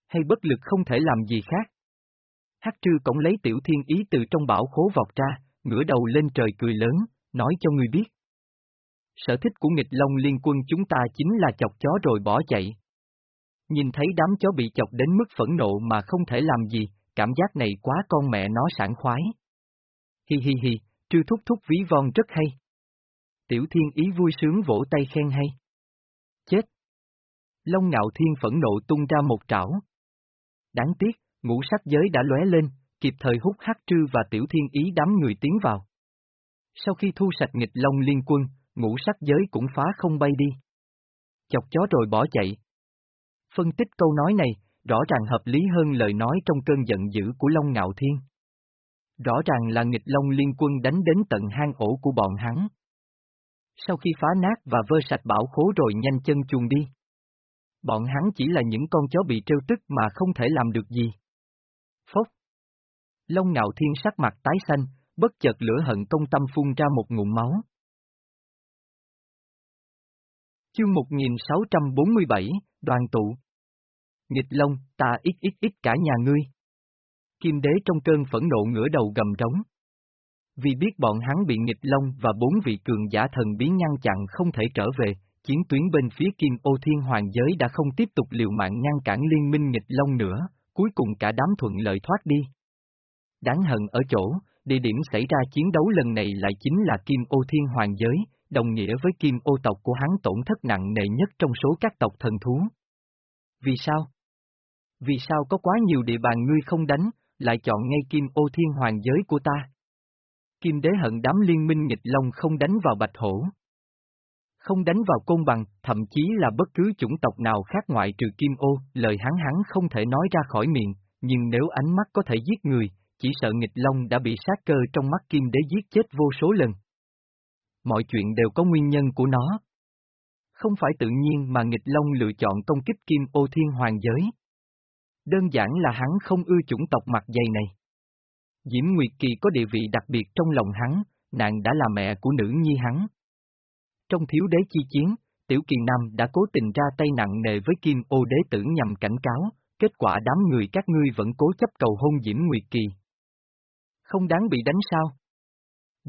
Hay bất lực không thể làm gì khác. Hắc trư cổng lấy tiểu thiên ý từ trong bảo khố vọt ra, ngửa đầu lên trời cười lớn, nói cho ngươi biết. Sở thích của nghịch long liên quân chúng ta chính là chọc chó rồi bỏ chạy. Nhìn thấy đám chó bị chọc đến mức phẫn nộ mà không thể làm gì, cảm giác này quá con mẹ nó sảng khoái. Hi hi hi, trư thúc thúc ví von rất hay. Tiểu thiên ý vui sướng vỗ tay khen hay. Chết! Long ngạo thiên phẫn nộ tung ra một trảo. Đáng tiếc, ngũ sắc giới đã lóe lên, kịp thời hút hắc trư và tiểu thiên ý đám người tiến vào. Sau khi thu sạch nghịch long liên quân, ngũ sắc giới cũng phá không bay đi. Chọc chó rồi bỏ chạy. Phân tích câu nói này, rõ ràng hợp lý hơn lời nói trong cơn giận dữ của Long Ngạo Thiên. Rõ ràng là nghịch Long liên quân đánh đến tận hang ổ của bọn hắn. Sau khi phá nát và vơ sạch bảo khố rồi nhanh chân chuồn đi. Bọn hắn chỉ là những con chó bị trêu tức mà không thể làm được gì. Phốc. Long ngạo thiên sắc mặt tái xanh, bất chợt lửa hận công tâm phun ra một ngụm máu. Chương 1647, đoàn tụ. Nghịch Long, ta ít ít ít cả nhà ngươi. Kim đế trong cơn phẫn nộ ngửa đầu gầm trống. Vì biết bọn hắn bị nghịch Long và bốn vị cường giả thần biến ngăn chặn không thể trở về, chiến tuyến bên phía Kim ô thiên hoàng giới đã không tiếp tục liều mạng ngăn cản liên minh nghịch Long nữa, cuối cùng cả đám thuận lợi thoát đi. Đáng hận ở chỗ, địa điểm xảy ra chiến đấu lần này lại chính là Kim ô thiên hoàng giới, đồng nghĩa với Kim ô tộc của hắn tổn thất nặng nề nhất trong số các tộc thần thú. Vì sao? Vì sao có quá nhiều địa bàn ngươi không đánh, lại chọn ngay Kim ô thiên hoàng giới của ta? Kim đế hận đám liên minh nghịch long không đánh vào bạch hổ. Không đánh vào côn bằng, thậm chí là bất cứ chủng tộc nào khác ngoại trừ kim ô, lời hắn hắn không thể nói ra khỏi miệng, nhưng nếu ánh mắt có thể giết người, chỉ sợ nghịch long đã bị sát cơ trong mắt kim đế giết chết vô số lần. Mọi chuyện đều có nguyên nhân của nó. Không phải tự nhiên mà nghịch long lựa chọn công kích kim ô thiên hoàng giới. Đơn giản là hắn không ưa chủng tộc mặt dày này. Diễm Nguyệt Kỳ có địa vị đặc biệt trong lòng hắn, nàng đã là mẹ của nữ nhi hắn. Trong thiếu đế chi chiến, Tiểu Kiền Nam đã cố tình ra tay nặng nề với Kim ô đế tử nhằm cảnh cáo, kết quả đám người các ngươi vẫn cố chấp cầu hôn Diễm Nguyệt Kỳ. Không đáng bị đánh sao?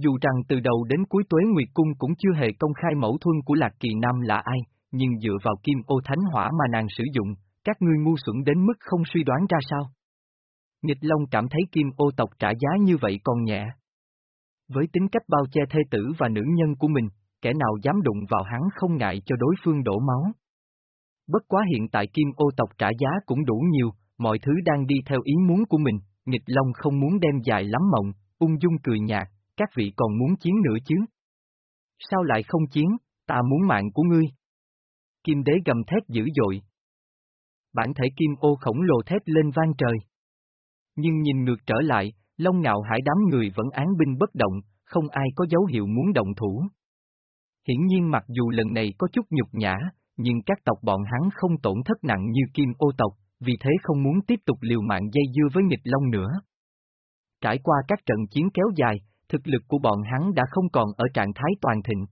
Dù rằng từ đầu đến cuối tuế Nguyệt Cung cũng chưa hề công khai mẫu thuân của Lạc Kỳ Nam là ai, nhưng dựa vào kim ô thánh hỏa mà nàng sử dụng, các ngươi ngu xuẩn đến mức không suy đoán ra sao. Nghịch Long cảm thấy kim ô tộc trả giá như vậy còn nhẹ. Với tính cách bao che thê tử và nữ nhân của mình, kẻ nào dám đụng vào hắn không ngại cho đối phương đổ máu. Bất quá hiện tại kim ô tộc trả giá cũng đủ nhiều, mọi thứ đang đi theo ý muốn của mình, nghịch long không muốn đem dài lắm mộng, ung dung cười nhạt, các vị còn muốn chiến nữa chứ? Sao lại không chiến, ta muốn mạng của ngươi? Kim đế gầm thét dữ dội. Bản thể kim ô khổng lồ thét lên vang trời. Nhưng nhìn ngược trở lại, Long ngạo hải đám người vẫn án binh bất động, không ai có dấu hiệu muốn động thủ. Hiển nhiên mặc dù lần này có chút nhục nhã, nhưng các tộc bọn hắn không tổn thất nặng như kim ô tộc, vì thế không muốn tiếp tục liều mạng dây dưa với nghịch long nữa. Trải qua các trận chiến kéo dài, thực lực của bọn hắn đã không còn ở trạng thái toàn thịnh.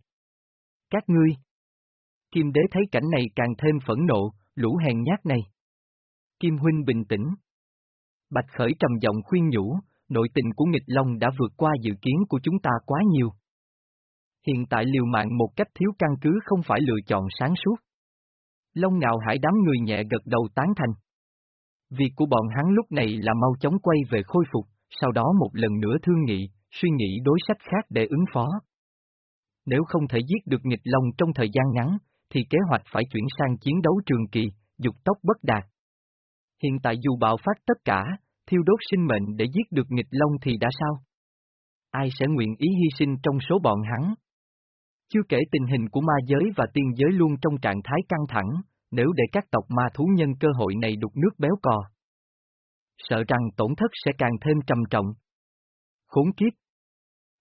Các ngươi! Kim đế thấy cảnh này càng thêm phẫn nộ, lũ hèn nhát này. Kim huynh bình tĩnh. Bạch khởi trầm giọng khuyên nhủ, nội tình của nghịch long đã vượt qua dự kiến của chúng ta quá nhiều. Hiện tại liều mạng một cách thiếu căn cứ không phải lựa chọn sáng suốt. Long ngạo hải đám người nhẹ gật đầu tán thành. Việc của bọn hắn lúc này là mau chóng quay về khôi phục, sau đó một lần nữa thương nghị, suy nghĩ đối sách khác để ứng phó. Nếu không thể giết được nghịch long trong thời gian ngắn, thì kế hoạch phải chuyển sang chiến đấu trường kỳ, dục tốc bất đạt. Hiện tại dù bạo phát tất cả, thiêu đốt sinh mệnh để giết được nghịch long thì đã sao? Ai sẽ nguyện ý hy sinh trong số bọn hắn? Chưa kể tình hình của ma giới và tiên giới luôn trong trạng thái căng thẳng, nếu để các tộc ma thú nhân cơ hội này đục nước béo cò. Sợ rằng tổn thất sẽ càng thêm trầm trọng. Khốn kiếp!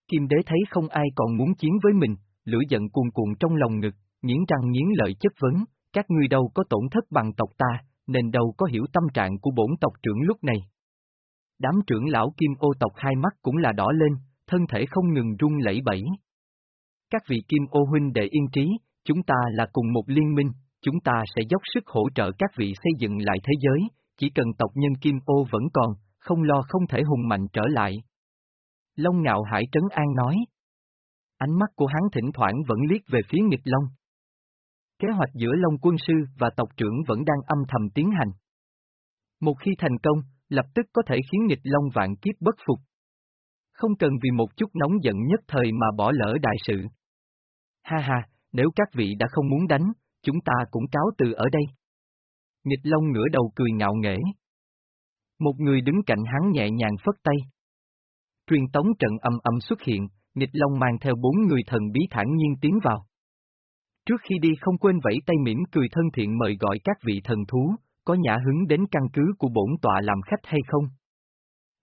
Kim đế thấy không ai còn muốn chiến với mình, lửa giận cuồn cuộn trong lòng ngực, nghiến răng nghiến lợi chất vấn, các ngươi đâu có tổn thất bằng tộc ta, nên đâu có hiểu tâm trạng của bổn tộc trưởng lúc này. Đám trưởng lão kim ô tộc hai mắt cũng là đỏ lên, thân thể không ngừng run lẩy bẩy. Các vị kim ô huynh đệ yên trí, chúng ta là cùng một liên minh, chúng ta sẽ dốc sức hỗ trợ các vị xây dựng lại thế giới, chỉ cần tộc nhân kim ô vẫn còn, không lo không thể hùng mạnh trở lại. Long ngạo hải trấn an nói. Ánh mắt của hắn thỉnh thoảng vẫn liếc về phía nghịch Long. Kế hoạch giữa Long quân sư và tộc trưởng vẫn đang âm thầm tiến hành. Một khi thành công, lập tức có thể khiến nghịch Long vạn kiếp bất phục. Không cần vì một chút nóng giận nhất thời mà bỏ lỡ đại sự. Ha ha, nếu các vị đã không muốn đánh, chúng ta cũng cáo từ ở đây. Nghịch Long ngửa đầu cười ngạo nghễ. Một người đứng cạnh hắn nhẹ nhàng phất tay. Truyền tống trận âm âm xuất hiện, Nghịch Long mang theo bốn người thần bí thản nhiên tiến vào. Trước khi đi không quên vẫy tay mỉm cười thân thiện mời gọi các vị thần thú, có nhã hứng đến căn cứ của bổn tọa làm khách hay không?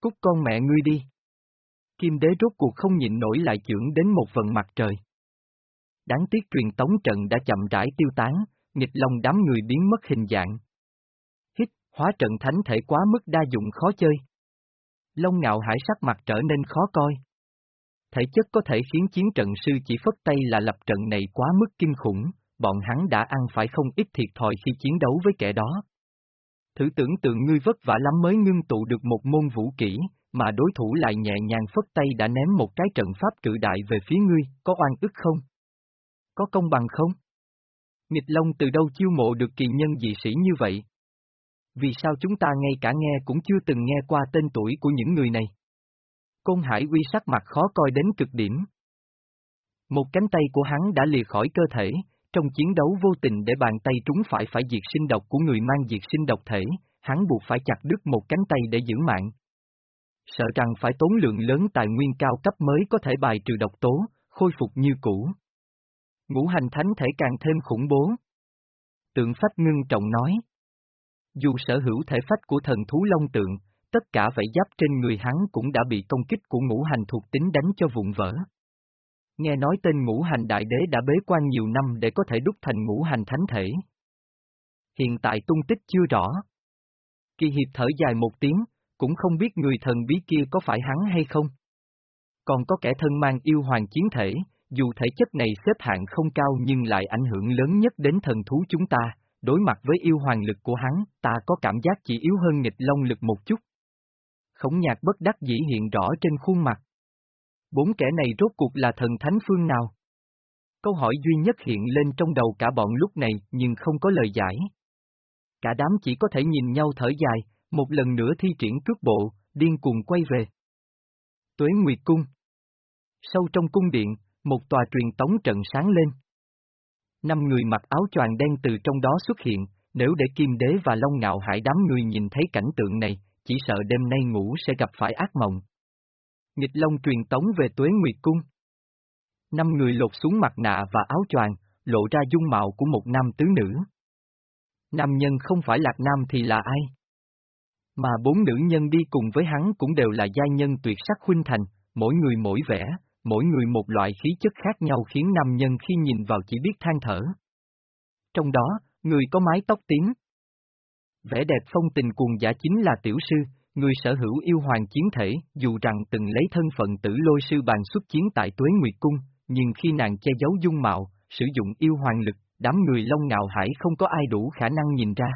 Cút con mẹ ngươi đi. Kim đế rốt cuộc không nhịn nổi lại trưởng đến một vận mặt trời. Đáng tiếc truyền tống trận đã chậm rãi tiêu tán, nghịch long đám người biến mất hình dạng. Hít, hóa trận thánh thể quá mức đa dụng khó chơi. Long ngạo hải sắc mặt trở nên khó coi. Thể chất có thể khiến chiến trận sư chỉ phất tay là lập trận này quá mức kinh khủng, bọn hắn đã ăn phải không ít thiệt thòi khi chiến đấu với kẻ đó. Thử tưởng tượng ngươi vất vả lắm mới ngưng tụ được một môn vũ kỹ, mà đối thủ lại nhẹ nhàng phất tay đã ném một cái trận pháp cự đại về phía ngươi, có oan ức không? Có công bằng không? Nghịch Long từ đâu chiêu mộ được kỳ nhân dị sĩ như vậy? Vì sao chúng ta ngay cả nghe cũng chưa từng nghe qua tên tuổi của những người này? Côn Hải uy sắc mặt khó coi đến cực điểm. Một cánh tay của hắn đã lìa khỏi cơ thể, trong chiến đấu vô tình để bàn tay trúng phải phải diệt sinh độc của người mang diệt sinh độc thể, hắn buộc phải chặt đứt một cánh tay để giữ mạng. Sợ rằng phải tốn lượng lớn tài nguyên cao cấp mới có thể bài trừ độc tố, khôi phục như cũ. Ngũ hành thánh thể càng thêm khủng bố. Tượng phách ngưng trọng nói. Dù sở hữu thể phách của thần thú long tượng, tất cả vảy giáp trên người hắn cũng đã bị công kích của ngũ hành thuộc tính đánh cho vụn vỡ. Nghe nói tên ngũ hành đại đế đã bế quan nhiều năm để có thể đúc thành ngũ hành thánh thể. Hiện tại tung tích chưa rõ. Kỳ hiệp thở dài một tiếng, cũng không biết người thần bí kia có phải hắn hay không. Còn có kẻ thân mang yêu hoàng chiến thể, dù thể chất này xếp hạng không cao nhưng lại ảnh hưởng lớn nhất đến thần thú chúng ta, đối mặt với yêu hoàng lực của hắn, ta có cảm giác chỉ yếu hơn nghịch long lực một chút. Khổng nhạc bất đắc dĩ hiện rõ trên khuôn mặt. Bốn kẻ này rốt cuộc là thần thánh phương nào? Câu hỏi duy nhất hiện lên trong đầu cả bọn lúc này nhưng không có lời giải. Cả đám chỉ có thể nhìn nhau thở dài, một lần nữa thi triển cước bộ, điên cuồng quay về. Tuế Nguyệt Cung Sâu trong cung điện, một tòa truyền tống trận sáng lên. Năm người mặc áo choàng đen từ trong đó xuất hiện, nếu để Kim Đế và Long Ngạo Hải đám người nhìn thấy cảnh tượng này, chỉ sợ đêm nay ngủ sẽ gặp phải ác mộng. Nghịch Long truyền tống về Tuế Nguyệt Cung. Năm người lột xuống mặt nạ và áo choàng, lộ ra dung mạo của một nam tứ nữ. Nam nhân không phải Lạc Nam thì là ai? Mà bốn nữ nhân đi cùng với hắn cũng đều là giai nhân tuyệt sắc huynh thành, mỗi người mỗi vẻ, mỗi người một loại khí chất khác nhau khiến nam nhân khi nhìn vào chỉ biết than thở. Trong đó, người có mái tóc tím. Vẻ đẹp phong tình cuồng giả chính là tiểu sư, người sở hữu yêu hoàng chiến thể, dù rằng từng lấy thân phận tử lôi sư bàn xuất chiến tại Tuế Nguyệt Cung, nhưng khi nàng che giấu dung mạo, sử dụng yêu hoàng lực, đám người Long Ngạo Hải không có ai đủ khả năng nhìn ra.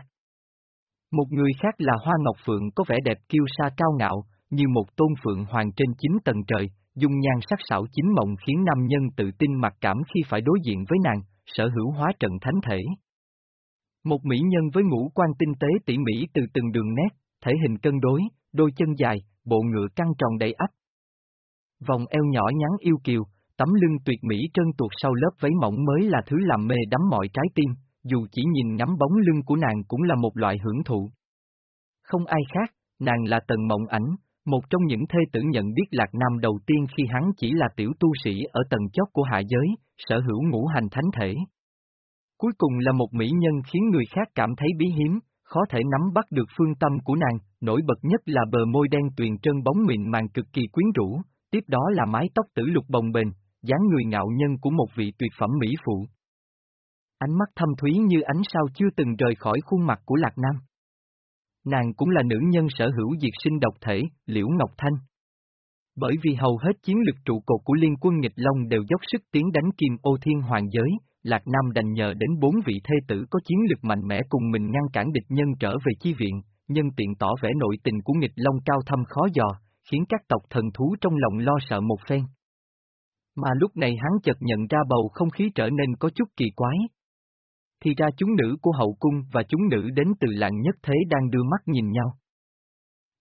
Một người khác là Hoa Ngọc Phượng có vẻ đẹp kiêu sa cao ngạo, như một tôn phượng hoàng trên chín tầng trời, dung nhan sắc sảo chính mộng khiến nam nhân tự tin mặc cảm khi phải đối diện với nàng, sở hữu hóa trận thánh thể. Một mỹ nhân với ngũ quan tinh tế tỉ mỉ từ từng đường nét, thể hình cân đối, đôi chân dài, bộ ngựa căng tròn đầy ắp. Vòng eo nhỏ nhắn yêu kiều, tấm lưng tuyệt mỹ trơn tuột sau lớp váy mỏng mới là thứ làm mê đắm mọi trái tim, dù chỉ nhìn ngắm bóng lưng của nàng cũng là một loại hưởng thụ. Không ai khác, nàng là Tần Mộng Ảnh, một trong những thê tử nhận biết Lạc Nam đầu tiên khi hắn chỉ là tiểu tu sĩ ở tầng chót của hạ giới, sở hữu ngũ hành thánh thể. Cuối cùng là một mỹ nhân khiến người khác cảm thấy bí hiếm, khó thể nắm bắt được phương tâm của nàng, nổi bật nhất là bờ môi đen tuyền trơn bóng mịn màng cực kỳ quyến rũ, tiếp đó là mái tóc tử lục bồng bềnh, dáng người ngạo nhân của một vị tuyệt phẩm mỹ phụ. Ánh mắt thâm thúy như ánh sao chưa từng rời khỏi khuôn mặt của Lạc Nam. Nàng cũng là nữ nhân sở hữu diệt sinh độc thể, Liễu Ngọc Thanh. Bởi vì hầu hết chiến lực trụ cột của Liên quân nghịch Long đều dốc sức tiến đánh kim ô thiên hoàng giới, Lạc Nam đành nhờ đến bốn vị thê tử có chiến lực mạnh mẽ cùng mình ngăn cản địch nhân trở về chi viện, nhân tiện tỏ vẻ nội tình của nghịch Long cao thâm khó dò, khiến các tộc thần thú trong lòng lo sợ một phen. Mà lúc này hắn chợt nhận ra bầu không khí trở nên có chút kỳ quái. Thì ra chúng nữ của hậu cung và chúng nữ đến từ làng nhất thế đang đưa mắt nhìn nhau.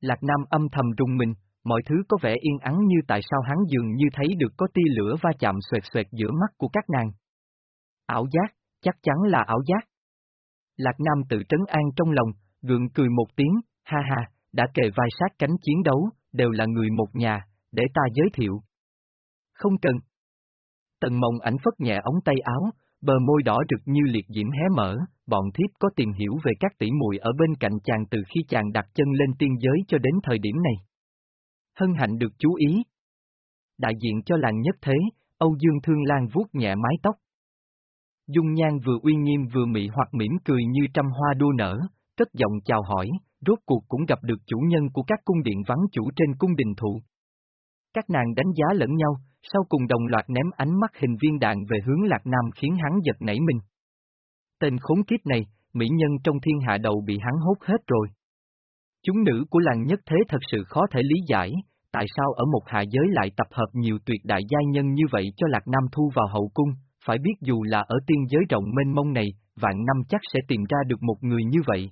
Lạc Nam âm thầm rung mình, mọi thứ có vẻ yên ắng như tại sao hắn dường như thấy được có tia lửa va chạm xoẹt xoẹt giữa mắt của các nàng. Ảo giác, chắc chắn là ảo giác. Lạc Nam tự trấn an trong lòng, gượng cười một tiếng, ha ha, đã kề vai sát cánh chiến đấu, đều là người một nhà, để ta giới thiệu. Không cần. Tần mộng ảnh phất nhẹ ống tay áo, bờ môi đỏ rực như liệt diễm hé mở, bọn thiếp có tìm hiểu về các tỷ muội ở bên cạnh chàng từ khi chàng đặt chân lên tiên giới cho đến thời điểm này. Hân hạnh được chú ý. Đại diện cho làng nhất thế, Âu Dương Thương Lan vuốt nhẹ mái tóc. Dung nhan vừa uy nghiêm vừa mị hoặc mỉm cười như trăm hoa đua nở, cất giọng chào hỏi, rốt cuộc cũng gặp được chủ nhân của các cung điện vắng chủ trên cung đình thụ. Các nàng đánh giá lẫn nhau, sau cùng đồng loạt ném ánh mắt hình viên đạn về hướng Lạc Nam khiến hắn giật nảy mình. Tên khốn kiếp này, mỹ nhân trong thiên hạ đầu bị hắn hốt hết rồi. Chúng nữ của làng nhất thế thật sự khó thể lý giải, tại sao ở một hạ giới lại tập hợp nhiều tuyệt đại giai nhân như vậy cho Lạc Nam thu vào hậu cung, phải biết dù là ở tiên giới rộng mênh mông này, vạn năm chắc sẽ tìm ra được một người như vậy.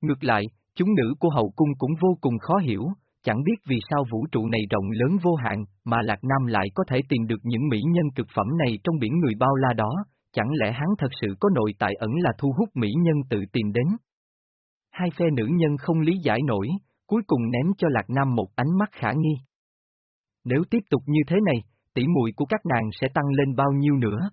Ngược lại, chúng nữ của hậu cung cũng vô cùng khó hiểu, chẳng biết vì sao vũ trụ này rộng lớn vô hạn, mà Lạc Nam lại có thể tìm được những mỹ nhân cực phẩm này trong biển người bao la đó, chẳng lẽ hắn thật sự có nội tại ẩn là thu hút mỹ nhân tự tìm đến. Hai phe nữ nhân không lý giải nổi, cuối cùng ném cho Lạc Nam một ánh mắt khả nghi. Nếu tiếp tục như thế này, tỷ muội của các nàng sẽ tăng lên bao nhiêu nữa?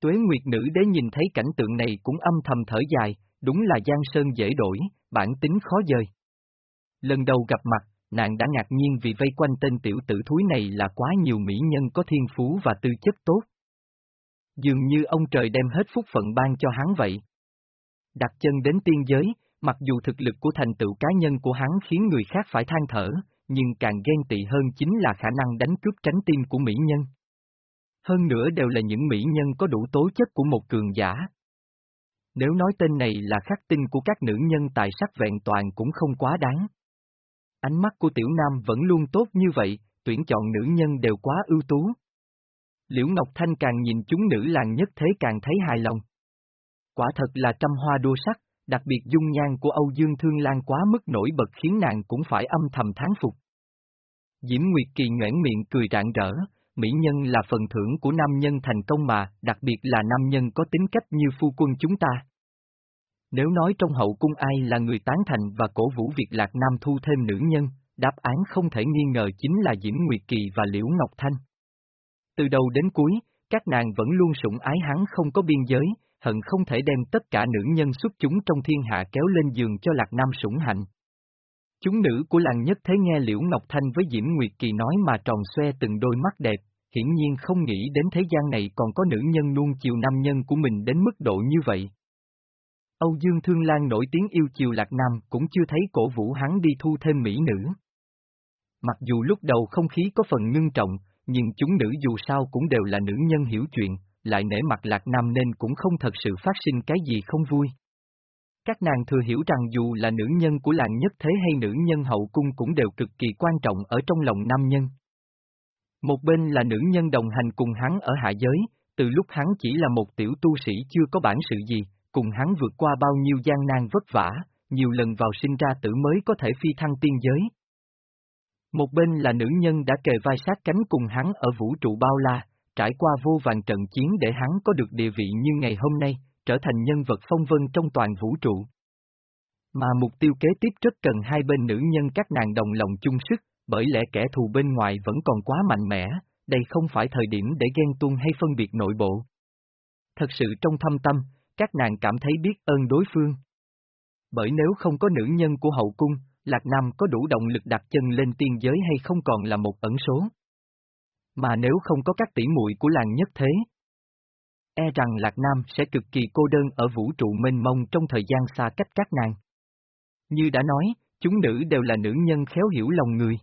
Tuế Nguyệt Nữ Đế nhìn thấy cảnh tượng này cũng âm thầm thở dài, đúng là Giang Sơn dễ đổi, bản tính khó dời. Lần đầu gặp mặt, nàng đã ngạc nhiên vì vây quanh tên tiểu tử thúi này là quá nhiều mỹ nhân có thiên phú và tư chất tốt. Dường như ông trời đem hết phúc phận ban cho hắn vậy. Đặt chân đến tiên giới, mặc dù thực lực của thành tựu cá nhân của hắn khiến người khác phải than thở, nhưng càng ghen tị hơn chính là khả năng đánh cướp tránh tim của mỹ nhân. Hơn nữa đều là những mỹ nhân có đủ tố chất của một cường giả. Nếu nói tên này là khắc tinh của các nữ nhân tài sắc vẹn toàn cũng không quá đáng. Ánh mắt của tiểu nam vẫn luôn tốt như vậy, tuyển chọn nữ nhân đều quá ưu tú. Liễu Ngọc Thanh càng nhìn chúng nữ làng nhất thế càng thấy hài lòng. Quả thật là trăm hoa đua sắc, đặc biệt dung nhan của Âu Dương Thương Lan quá mức nổi bật khiến nàng cũng phải âm thầm thán phục. Diễm Nguyệt Kỳ ngoãn miệng cười rạng rỡ, mỹ nhân là phần thưởng của nam nhân thành công mà, đặc biệt là nam nhân có tính cách như phu quân chúng ta. Nếu nói trong hậu cung ai là người tán thành và cổ vũ việc Lạc Nam thu thêm nữ nhân, đáp án không thể nghi ngờ chính là Diễm Nguyệt Kỳ và Liễu Ngọc Thanh. Từ đầu đến cuối, các nàng vẫn luôn sủng ái hắn không có biên giới, hận không thể đem tất cả nữ nhân xuất chúng trong thiên hạ kéo lên giường cho Lạc Nam sủng hạnh. Chúng nữ của làng nhất thế nghe Liễu Ngọc Thanh với Diễm Nguyệt Kỳ nói mà tròn xoe từng đôi mắt đẹp, hiển nhiên không nghĩ đến thế gian này còn có nữ nhân luôn chiều nam nhân của mình đến mức độ như vậy. Âu Dương Thương Lan nổi tiếng yêu chiều Lạc Nam cũng chưa thấy cổ vũ hắn đi thu thêm mỹ nữ. Mặc dù lúc đầu không khí có phần ngưng trọng, nhưng chúng nữ dù sao cũng đều là nữ nhân hiểu chuyện, lại nể mặt Lạc Nam nên cũng không thật sự phát sinh cái gì không vui. Các nàng thừa hiểu rằng dù là nữ nhân của làng nhất thế hay nữ nhân hậu cung cũng đều cực kỳ quan trọng ở trong lòng nam nhân. Một bên là nữ nhân đồng hành cùng hắn ở hạ giới, từ lúc hắn chỉ là một tiểu tu sĩ chưa có bản sự gì, cùng hắn vượt qua bao nhiêu gian nan vất vả, nhiều lần vào sinh ra tử mới có thể phi thăng tiên giới. Một bên là nữ nhân đã kề vai sát cánh cùng hắn ở vũ trụ bao la, trải qua vô vàng trận chiến để hắn có được địa vị như ngày hôm nay, trở thành nhân vật phong vân trong toàn vũ trụ. Mà mục tiêu kế tiếp rất cần hai bên nữ nhân các nàng đồng lòng chung sức, bởi lẽ kẻ thù bên ngoài vẫn còn quá mạnh mẽ, đây không phải thời điểm để ghen tuông hay phân biệt nội bộ. Thật sự trong thâm tâm, các nàng cảm thấy biết ơn đối phương. Bởi nếu không có nữ nhân của hậu cung, Lạc Nam có đủ động lực đặt chân lên tiên giới hay không còn là một ẩn số. Mà nếu không có các tỷ muội của làng nhất thế, e rằng Lạc Nam sẽ cực kỳ cô đơn ở vũ trụ mênh mông trong thời gian xa cách các nàng. Như đã nói, chúng nữ đều là nữ nhân khéo hiểu lòng người.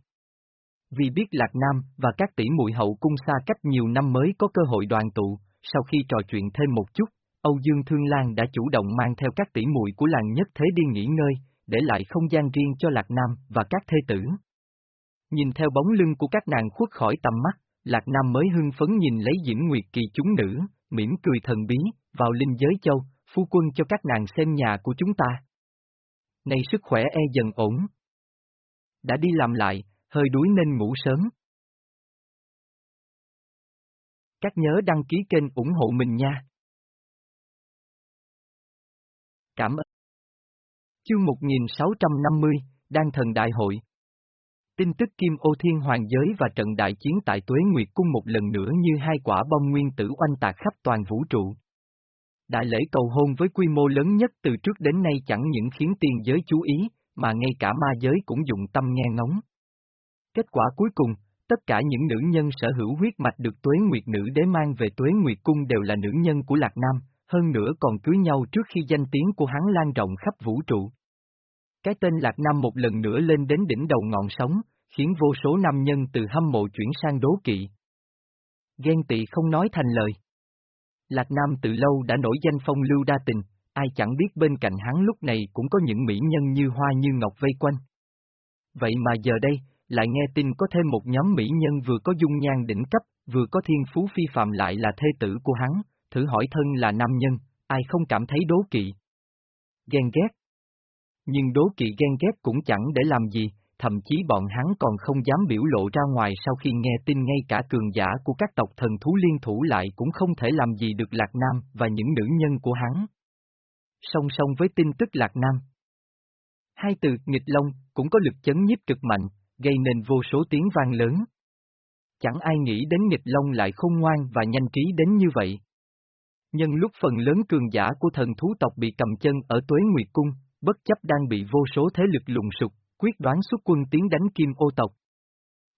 Vì biết Lạc Nam và các tỷ muội hậu cung xa cách nhiều năm mới có cơ hội đoàn tụ, sau khi trò chuyện thêm một chút, Âu Dương Thương Lan đã chủ động mang theo các tỷ muội của làng nhất thế đi nghỉ ngơi, để lại không gian riêng cho Lạc Nam và các thê tử. Nhìn theo bóng lưng của các nàng khuất khỏi tầm mắt, Lạc Nam mới hưng phấn nhìn lấy Diễm Nguyệt Kỳ chúng nữ, mỉm cười thần bí, vào linh giới châu, phu quân cho các nàng xem nhà của chúng ta. Này sức khỏe e dần ổn. Đã đi làm lại, hơi đuối nên ngủ sớm. Các nhớ đăng ký kênh ủng hộ mình nha. Cảm ơn. Chương 1650, Đan Thần Đại Hội Tin tức Kim Ô Thiên Hoàng Giới và trận đại chiến tại Tuế Nguyệt Cung một lần nữa như hai quả bom nguyên tử oanh tạc khắp toàn vũ trụ. Đại lễ cầu hôn với quy mô lớn nhất từ trước đến nay chẳng những khiến tiên giới chú ý, mà ngay cả ma giới cũng dùng tâm nghe ngóng. Kết quả cuối cùng, tất cả những nữ nhân sở hữu huyết mạch được Tuế Nguyệt Nữ đế mang về Tuế Nguyệt Cung đều là nữ nhân của Lạc Nam, hơn nữa còn cưới nhau trước khi danh tiếng của hắn lan rộng khắp vũ trụ. Cái tên Lạc Nam một lần nữa lên đến đỉnh đầu ngọn sóng, khiến vô số nam nhân từ hâm mộ chuyển sang đố kỵ. Ghen tị không nói thành lời. Lạc Nam từ lâu đã nổi danh phong lưu đa tình, ai chẳng biết bên cạnh hắn lúc này cũng có những mỹ nhân như hoa như ngọc vây quanh. Vậy mà giờ đây, lại nghe tin có thêm một nhóm mỹ nhân vừa có dung nhan đỉnh cấp, vừa có thiên phú phi phạm lại là thê tử của hắn, thử hỏi thân là nam nhân, ai không cảm thấy đố kỵ. Ghen ghét. Nhưng đố kỵ ghen ghét cũng chẳng để làm gì, thậm chí bọn hắn còn không dám biểu lộ ra ngoài sau khi nghe tin ngay cả cường giả của các tộc thần thú liên thủ lại cũng không thể làm gì được Lạc Nam và những nữ nhân của hắn. Song song với tin tức Lạc Nam. Hai từ nghịch long cũng có lực chấn nhiếp cực mạnh, gây nên vô số tiếng vang lớn. Chẳng ai nghĩ đến nghịch long lại khôn ngoan và nhanh trí đến như vậy. Nhân lúc phần lớn cường giả của thần thú tộc bị cầm chân ở Tuế Nguyệt Cung, bất chấp đang bị vô số thế lực lùng sục, quyết đoán xuất quân tiến đánh Kim ô tộc.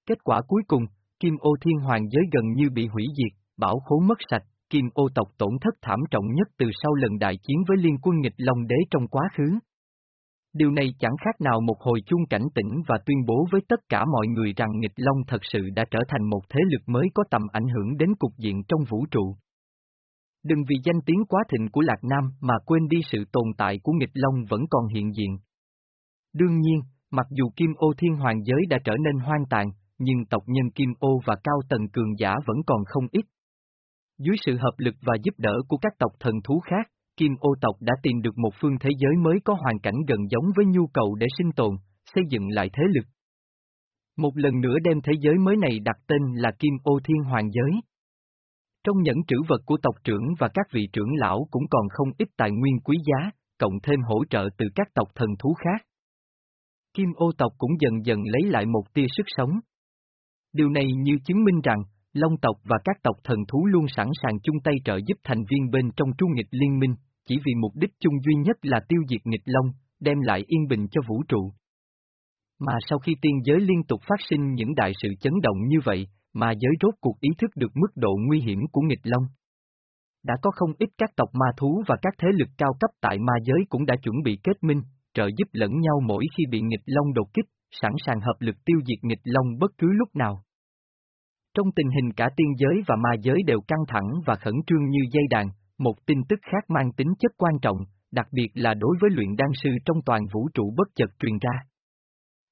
Kết quả cuối cùng, Kim ô thiên hoàng giới gần như bị hủy diệt, bảo khố mất sạch, Kim ô tộc tổn thất thảm trọng nhất từ sau lần đại chiến với liên quân nghịch Long Đế trong quá khứ. Điều này chẳng khác nào một hồi chung cảnh tỉnh và tuyên bố với tất cả mọi người rằng nghịch Long thật sự đã trở thành một thế lực mới có tầm ảnh hưởng đến cục diện trong vũ trụ. Đừng vì danh tiếng quá thịnh của Lạc Nam mà quên đi sự tồn tại của nghịch Long vẫn còn hiện diện. Đương nhiên, mặc dù Kim Ô Thiên Hoàng giới đã trở nên hoang tàn, nhưng tộc nhân Kim Ô và Cao tần Cường Giả vẫn còn không ít. Dưới sự hợp lực và giúp đỡ của các tộc thần thú khác, Kim Ô tộc đã tìm được một phương thế giới mới có hoàn cảnh gần giống với nhu cầu để sinh tồn, xây dựng lại thế lực. Một lần nữa đem thế giới mới này đặt tên là Kim Ô Thiên Hoàng Giới. Trong nhẫn trữ vật của tộc trưởng và các vị trưởng lão cũng còn không ít tài nguyên quý giá, cộng thêm hỗ trợ từ các tộc thần thú khác. Kim ô tộc cũng dần dần lấy lại một tia sức sống. Điều này như chứng minh rằng, Long tộc và các tộc thần thú luôn sẵn sàng chung tay trợ giúp thành viên bên trong trung nghịch liên minh, chỉ vì mục đích chung duy nhất là tiêu diệt nghịch Long, đem lại yên bình cho vũ trụ. Mà sau khi tiên giới liên tục phát sinh những đại sự chấn động như vậy, mà giới rốt cuộc ý thức được mức độ nguy hiểm của nghịch Long. Đã có không ít các tộc ma thú và các thế lực cao cấp tại ma giới cũng đã chuẩn bị kết minh, trợ giúp lẫn nhau mỗi khi bị nghịch Long đột kích, sẵn sàng hợp lực tiêu diệt nghịch Long bất cứ lúc nào. Trong tình hình cả tiên giới và ma giới đều căng thẳng và khẩn trương như dây đàn, một tin tức khác mang tính chất quan trọng, đặc biệt là đối với luyện đan sư trong toàn vũ trụ bất chợt truyền ra.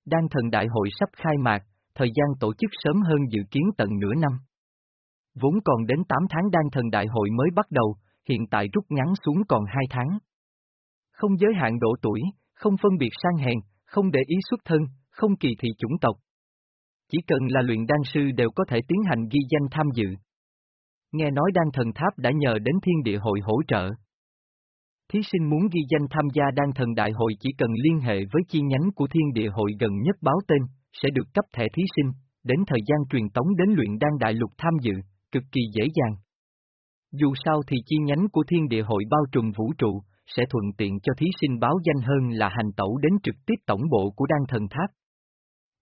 Đan thần đại hội sắp khai mạc, thời gian tổ chức sớm hơn dự kiến tận nửa năm. Vốn còn đến 8 tháng đan thần đại hội mới bắt đầu, hiện tại rút ngắn xuống còn 2 tháng. Không giới hạn độ tuổi, không phân biệt sang hèn, không để ý xuất thân, không kỳ thị chủng tộc. Chỉ cần là luyện đan sư đều có thể tiến hành ghi danh tham dự. Nghe nói đan thần tháp đã nhờ đến thiên địa hội hỗ trợ. Thí sinh muốn ghi danh tham gia đan thần đại hội chỉ cần liên hệ với chi nhánh của thiên địa hội gần nhất báo tên, sẽ được cấp thẻ thí sinh, đến thời gian truyền tống đến luyện đan đại lục tham dự, cực kỳ dễ dàng. Dù sao thì chi nhánh của thiên địa hội bao trùm vũ trụ, sẽ thuận tiện cho thí sinh báo danh hơn là hành tẩu đến trực tiếp tổng bộ của đan thần tháp.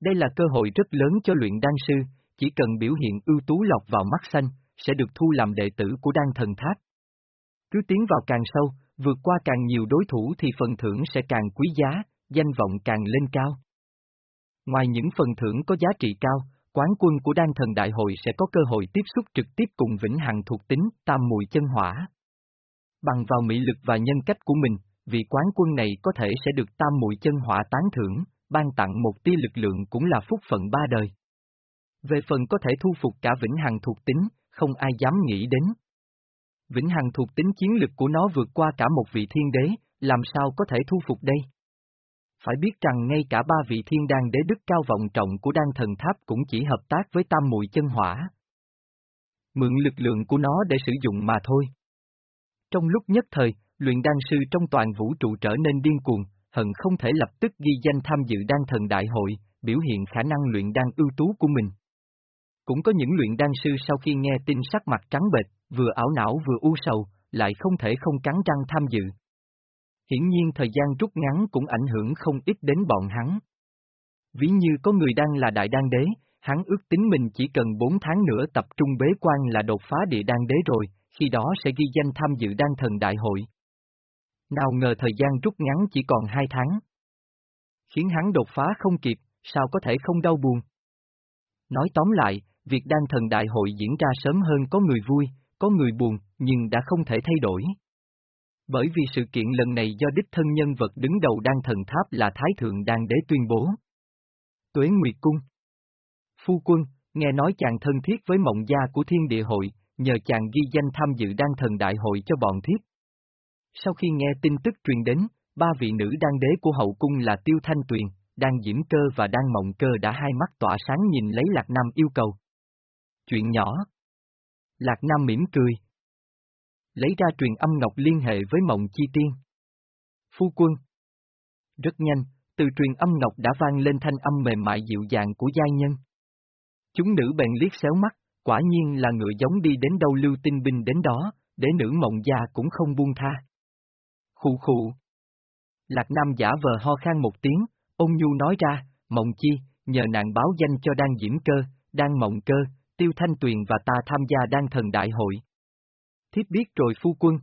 Đây là cơ hội rất lớn cho luyện đan sư, chỉ cần biểu hiện ưu tú lọc vào mắt xanh, sẽ được thu làm đệ tử của đan thần tháp. Cứ tiến vào càng sâu, vượt qua càng nhiều đối thủ thì phần thưởng sẽ càng quý giá, danh vọng càng lên cao. Ngoài những phần thưởng có giá trị cao, quán quân của đan thần đại hội sẽ có cơ hội tiếp xúc trực tiếp cùng vĩnh hằng thuộc tính tam mùi chân hỏa. Bằng vào mỹ lực và nhân cách của mình, vị quán quân này có thể sẽ được tam mùi chân hỏa tán thưởng, ban tặng một tia lực lượng cũng là phúc phận ba đời. Về phần có thể thu phục cả vĩnh hằng thuộc tính, không ai dám nghĩ đến. Vĩnh hằng thuộc tính chiến lực của nó vượt qua cả một vị thiên đế, làm sao có thể thu phục đây? Phải biết rằng ngay cả ba vị thiên đan đế đức cao vọng trọng của đan thần tháp cũng chỉ hợp tác với tam mùi chân hỏa. Mượn lực lượng của nó để sử dụng mà thôi. Trong lúc nhất thời, luyện đan sư trong toàn vũ trụ trở nên điên cuồng, hận không thể lập tức ghi danh tham dự đan thần đại hội, biểu hiện khả năng luyện đan ưu tú của mình. Cũng có những luyện đan sư sau khi nghe tin sắc mặt trắng bệch, vừa ảo não vừa u sầu, lại không thể không cắn răng tham dự. Hiển nhiên thời gian rút ngắn cũng ảnh hưởng không ít đến bọn hắn. Ví như có người đang là đại đan đế, hắn ước tính mình chỉ cần 4 tháng nữa tập trung bế quan là đột phá địa đan đế rồi, khi đó sẽ ghi danh tham dự đan thần đại hội. Nào ngờ thời gian rút ngắn chỉ còn 2 tháng. Khiến hắn đột phá không kịp, sao có thể không đau buồn. Nói tóm lại, việc đan thần đại hội diễn ra sớm hơn có người vui, có người buồn, nhưng đã không thể thay đổi. Bởi vì sự kiện lần này do đích thân nhân vật đứng đầu đan thần tháp là Thái Thượng Đan Đế tuyên bố. Tuế Nguyệt Cung Phu quân, nghe nói chàng thân thiết với mộng gia của thiên địa hội, nhờ chàng ghi danh tham dự đan thần đại hội cho bọn thiết. Sau khi nghe tin tức truyền đến, ba vị nữ đan đế của hậu cung là Tiêu Thanh Tuyền, Đan Diễm Cơ và Đan Mộng Cơ đã hai mắt tỏa sáng nhìn lấy Lạc Nam yêu cầu. Chuyện nhỏ. Lạc Nam mỉm cười. Lấy ra truyền âm ngọc liên hệ với Mộng Chi Tiên. Phu quân. Rất nhanh, từ truyền âm ngọc đã vang lên thanh âm mềm mại dịu dàng của giai nhân. Chúng nữ bèn liếc xéo mắt, quả nhiên là ngựa giống đi đến đâu lưu tinh binh đến đó, để nữ mộng gia cũng không buông tha. Khụ khụ. Lạc Nam giả vờ ho khan một tiếng, ông nhu nói ra, mộng chi, nhờ nàng báo danh cho đang diễm cơ, đang mộng cơ, tiêu thanh tuyền và ta tham gia đan thần đại hội. Thiếp biết rồi phu quân.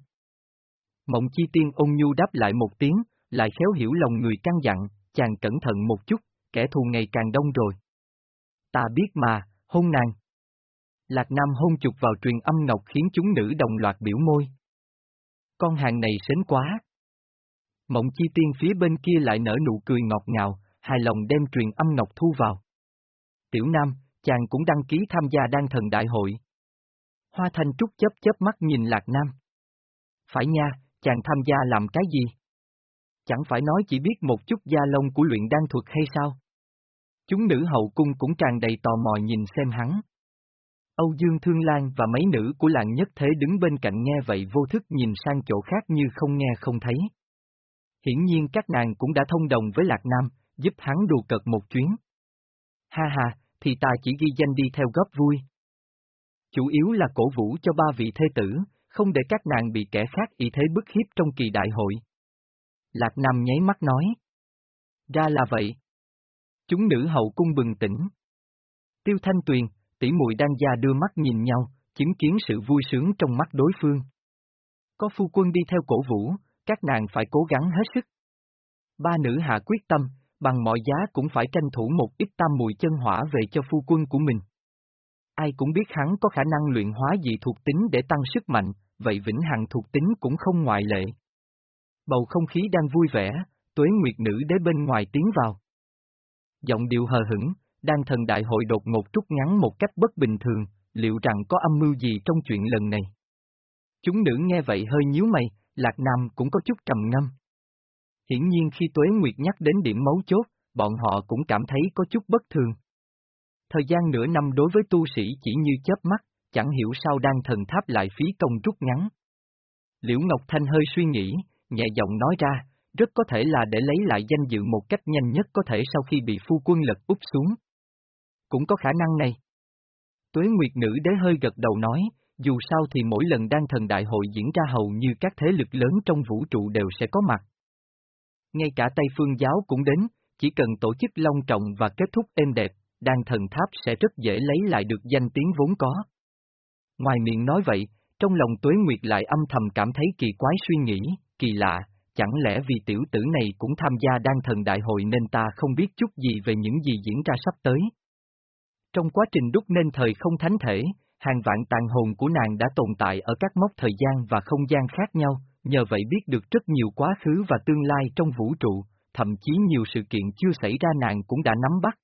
Mộng chi tiên ôn nhu đáp lại một tiếng, lại khéo hiểu lòng người căng dặn, chàng cẩn thận một chút, kẻ thù ngày càng đông rồi. Ta biết mà, hôn nàng. Lạc Nam hôn chụp vào truyền âm ngọc khiến chúng nữ đồng loạt biểu môi. Con hàng này sến quá. Mộng chi tiên phía bên kia lại nở nụ cười ngọt ngào, hài lòng đem truyền âm ngọc thu vào. Tiểu Nam, chàng cũng đăng ký tham gia đan thần đại hội. Hoa Thanh Trúc chớp chớp mắt nhìn Lạc Nam. Phải nha, chàng tham gia làm cái gì? Chẳng phải nói chỉ biết một chút gia lông của luyện đan thuật hay sao? Chúng nữ hậu cung cũng tràn đầy tò mò nhìn xem hắn. Âu Dương Thương Lan và mấy nữ của làng nhất thế đứng bên cạnh nghe vậy vô thức nhìn sang chỗ khác như không nghe không thấy. Hiển nhiên các nàng cũng đã thông đồng với Lạc Nam, giúp hắn đùa cợt một chuyến. Ha ha, thì ta chỉ ghi danh đi theo góp vui. Chủ yếu là cổ vũ cho ba vị thê tử, không để các nàng bị kẻ khác ý thế bức hiếp trong kỳ đại hội. Lạc Nam nháy mắt nói. Ra là vậy. Chúng nữ hậu cung bừng tỉnh. Tiêu Thanh Tuyền, tỷ muội đang già đưa mắt nhìn nhau, chứng kiến sự vui sướng trong mắt đối phương. Có phu quân đi theo cổ vũ, các nàng phải cố gắng hết sức. Ba nữ hạ quyết tâm, bằng mọi giá cũng phải tranh thủ một ít tam mùi chân hỏa về cho phu quân của mình. Ai cũng biết hắn có khả năng luyện hóa dị thuộc tính để tăng sức mạnh, vậy Vĩnh Hằng thuộc tính cũng không ngoại lệ. Bầu không khí đang vui vẻ, tuế nguyệt nữ đế bên ngoài tiến vào. Giọng điệu hờ hững, đang thần đại hội đột ngột rút ngắn một cách bất bình thường, liệu rằng có âm mưu gì trong chuyện lần này? Chúng nữ nghe vậy hơi nhíu mày, Lạc Nam cũng có chút trầm ngâm. Hiển nhiên khi Tuế Nguyệt nhắc đến điểm mấu chốt, bọn họ cũng cảm thấy có chút bất thường. Thời gian nửa năm đối với tu sĩ chỉ như chớp mắt, chẳng hiểu sao đang thần tháp lại phí công rút ngắn. Liễu Ngọc Thanh hơi suy nghĩ, nhẹ giọng nói ra, rất có thể là để lấy lại danh dự một cách nhanh nhất có thể sau khi bị phu quân lật úp xuống. Cũng có khả năng này. Tuế Nguyệt Nữ đế hơi gật đầu nói, dù sao thì mỗi lần đan thần đại hội diễn ra hầu như các thế lực lớn trong vũ trụ đều sẽ có mặt. Ngay cả Tây Phương Giáo cũng đến, chỉ cần tổ chức long trọng và kết thúc êm đẹp, đan thần tháp sẽ rất dễ lấy lại được danh tiếng vốn có. Ngoài miệng nói vậy, trong lòng Tuế Nguyệt lại âm thầm cảm thấy kỳ quái suy nghĩ, kỳ lạ, chẳng lẽ vì tiểu tử này cũng tham gia đan thần đại hội nên ta không biết chút gì về những gì diễn ra sắp tới. Trong quá trình đúc nên thời không thánh thể, hàng vạn tàn hồn của nàng đã tồn tại ở các mốc thời gian và không gian khác nhau, nhờ vậy biết được rất nhiều quá khứ và tương lai trong vũ trụ, thậm chí nhiều sự kiện chưa xảy ra nàng cũng đã nắm bắt.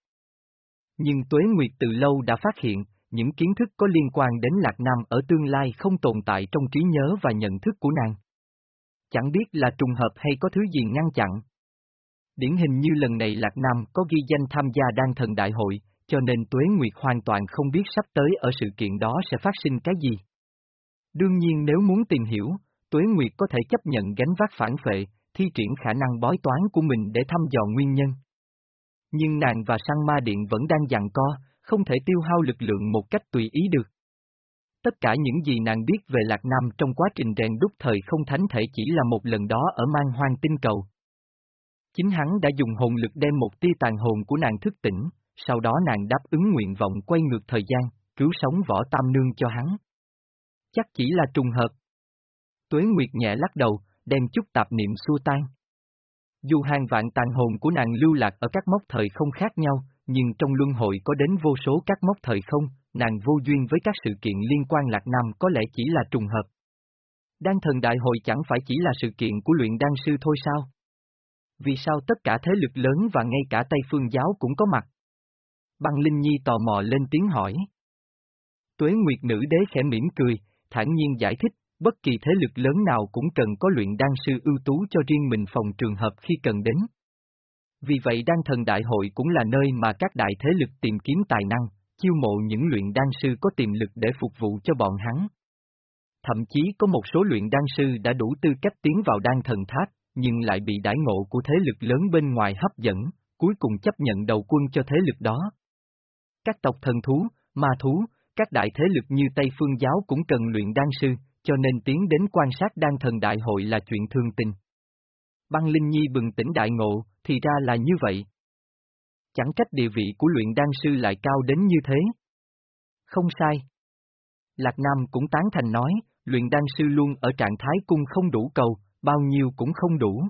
Nhưng Tuế Nguyệt từ lâu đã phát hiện, những kiến thức có liên quan đến Lạc Nam ở tương lai không tồn tại trong trí nhớ và nhận thức của nàng. Chẳng biết là trùng hợp hay có thứ gì ngăn chặn. Điển hình như lần này Lạc Nam có ghi danh tham gia đan thần đại hội, cho nên Tuế Nguyệt hoàn toàn không biết sắp tới ở sự kiện đó sẽ phát sinh cái gì. Đương nhiên nếu muốn tìm hiểu, Tuế Nguyệt có thể chấp nhận gánh vác phản phệ, thi triển khả năng bói toán của mình để thăm dò nguyên nhân. Nhưng nàng và sang ma điện vẫn đang dằn co, không thể tiêu hao lực lượng một cách tùy ý được. Tất cả những gì nàng biết về Lạc Nam trong quá trình rèn đúc thời không thánh thể chỉ là một lần đó ở mang hoang tinh cầu. Chính hắn đã dùng hồn lực đem một tia tàn hồn của nàng thức tỉnh, sau đó nàng đáp ứng nguyện vọng quay ngược thời gian, cứu sống võ tam nương cho hắn. Chắc chỉ là trùng hợp. Tuế Nguyệt nhẹ lắc đầu, đem chút tạp niệm xua tan. Dù hàng vạn tàn hồn của nàng lưu lạc ở các mốc thời không khác nhau, nhưng trong luân hội có đến vô số các mốc thời không, nàng vô duyên với các sự kiện liên quan Lạc Nam có lẽ chỉ là trùng hợp. Đan thần đại hội chẳng phải chỉ là sự kiện của luyện đan sư thôi sao? Vì sao tất cả thế lực lớn và ngay cả Tây Phương giáo cũng có mặt? Băng Linh Nhi tò mò lên tiếng hỏi. Tuế Nguyệt Nữ Đế khẽ mỉm cười, thản nhiên giải thích, bất kỳ thế lực lớn nào cũng cần có luyện đan sư ưu tú cho riêng mình phòng trường hợp khi cần đến. Vì vậy đan thần đại hội cũng là nơi mà các đại thế lực tìm kiếm tài năng, chiêu mộ những luyện đan sư có tiềm lực để phục vụ cho bọn hắn. Thậm chí có một số luyện đan sư đã đủ tư cách tiến vào đan thần tháp, nhưng lại bị đãi ngộ của thế lực lớn bên ngoài hấp dẫn, cuối cùng chấp nhận đầu quân cho thế lực đó. Các tộc thần thú, ma thú, các đại thế lực như Tây Phương Giáo cũng cần luyện đan sư, cho nên tiến đến quan sát đan thần đại hội là chuyện thường tình. Băng Linh Nhi bừng tỉnh đại ngộ, thì ra là như vậy. Chẳng cách địa vị của luyện đan sư lại cao đến như thế. Không sai. Lạc Nam cũng tán thành nói, luyện đan sư luôn ở trạng thái cung không đủ cầu, bao nhiêu cũng không đủ.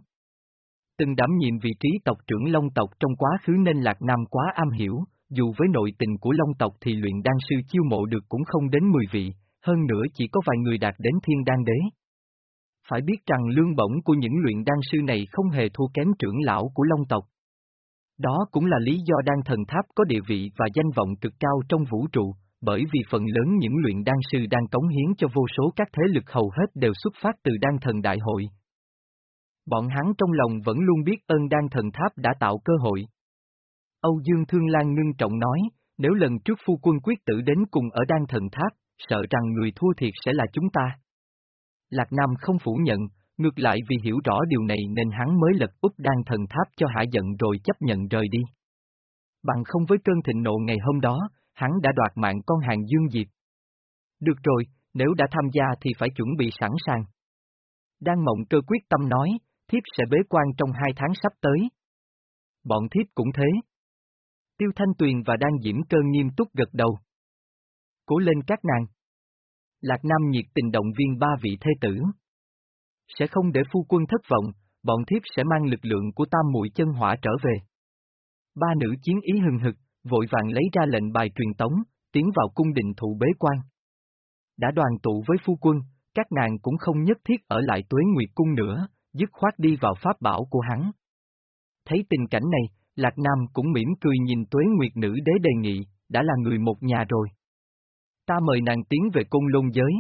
Từng đảm nhiệm vị trí tộc trưởng Long tộc trong quá khứ nên Lạc Nam quá am hiểu, dù với nội tình của Long tộc thì luyện đan sư chiêu mộ được cũng không đến 10 vị, hơn nữa chỉ có vài người đạt đến thiên đan đế. Phải biết rằng lương bổng của những luyện đan sư này không hề thua kém trưởng lão của Long tộc. Đó cũng là lý do đan thần tháp có địa vị và danh vọng cực cao trong vũ trụ, bởi vì phần lớn những luyện đan sư đang cống hiến cho vô số các thế lực hầu hết đều xuất phát từ đan thần đại hội. Bọn hắn trong lòng vẫn luôn biết ơn đan thần tháp đã tạo cơ hội. Âu Dương Thương Lan ngưng trọng nói, nếu lần trước phu quân quyết tử đến cùng ở đan thần tháp, sợ rằng người thua thiệt sẽ là chúng ta. Lạc Nam không phủ nhận, ngược lại vì hiểu rõ điều này nên hắn mới lật úp đan thần tháp cho hạ giận rồi chấp nhận rời đi. Bằng không với cơn thịnh nộ ngày hôm đó, hắn đã đoạt mạng con hàng Dương Diệp. Được rồi, nếu đã tham gia thì phải chuẩn bị sẵn sàng. Đan mộng cơ quyết tâm nói, thiếp sẽ bế quan trong hai tháng sắp tới. Bọn thiếp cũng thế. Tiêu Thanh Tuyền và Đan Diễm Cơ nghiêm túc gật đầu. Cố lên các nàng. Lạc Nam nhiệt tình động viên ba vị thê tử. Sẽ không để phu quân thất vọng, bọn thiếp sẽ mang lực lượng của tam mũi chân hỏa trở về. Ba nữ chiến ý hừng hực, vội vàng lấy ra lệnh bài truyền tống, tiến vào cung đình thụ bế quan. Đã đoàn tụ với phu quân, các nàng cũng không nhất thiết ở lại tuế nguyệt cung nữa, dứt khoát đi vào pháp bảo của hắn. Thấy tình cảnh này, Lạc Nam cũng mỉm cười nhìn tuế nguyệt nữ đế đề nghị, đã là người một nhà rồi. Ta mời nàng tiến về cung lôn giới.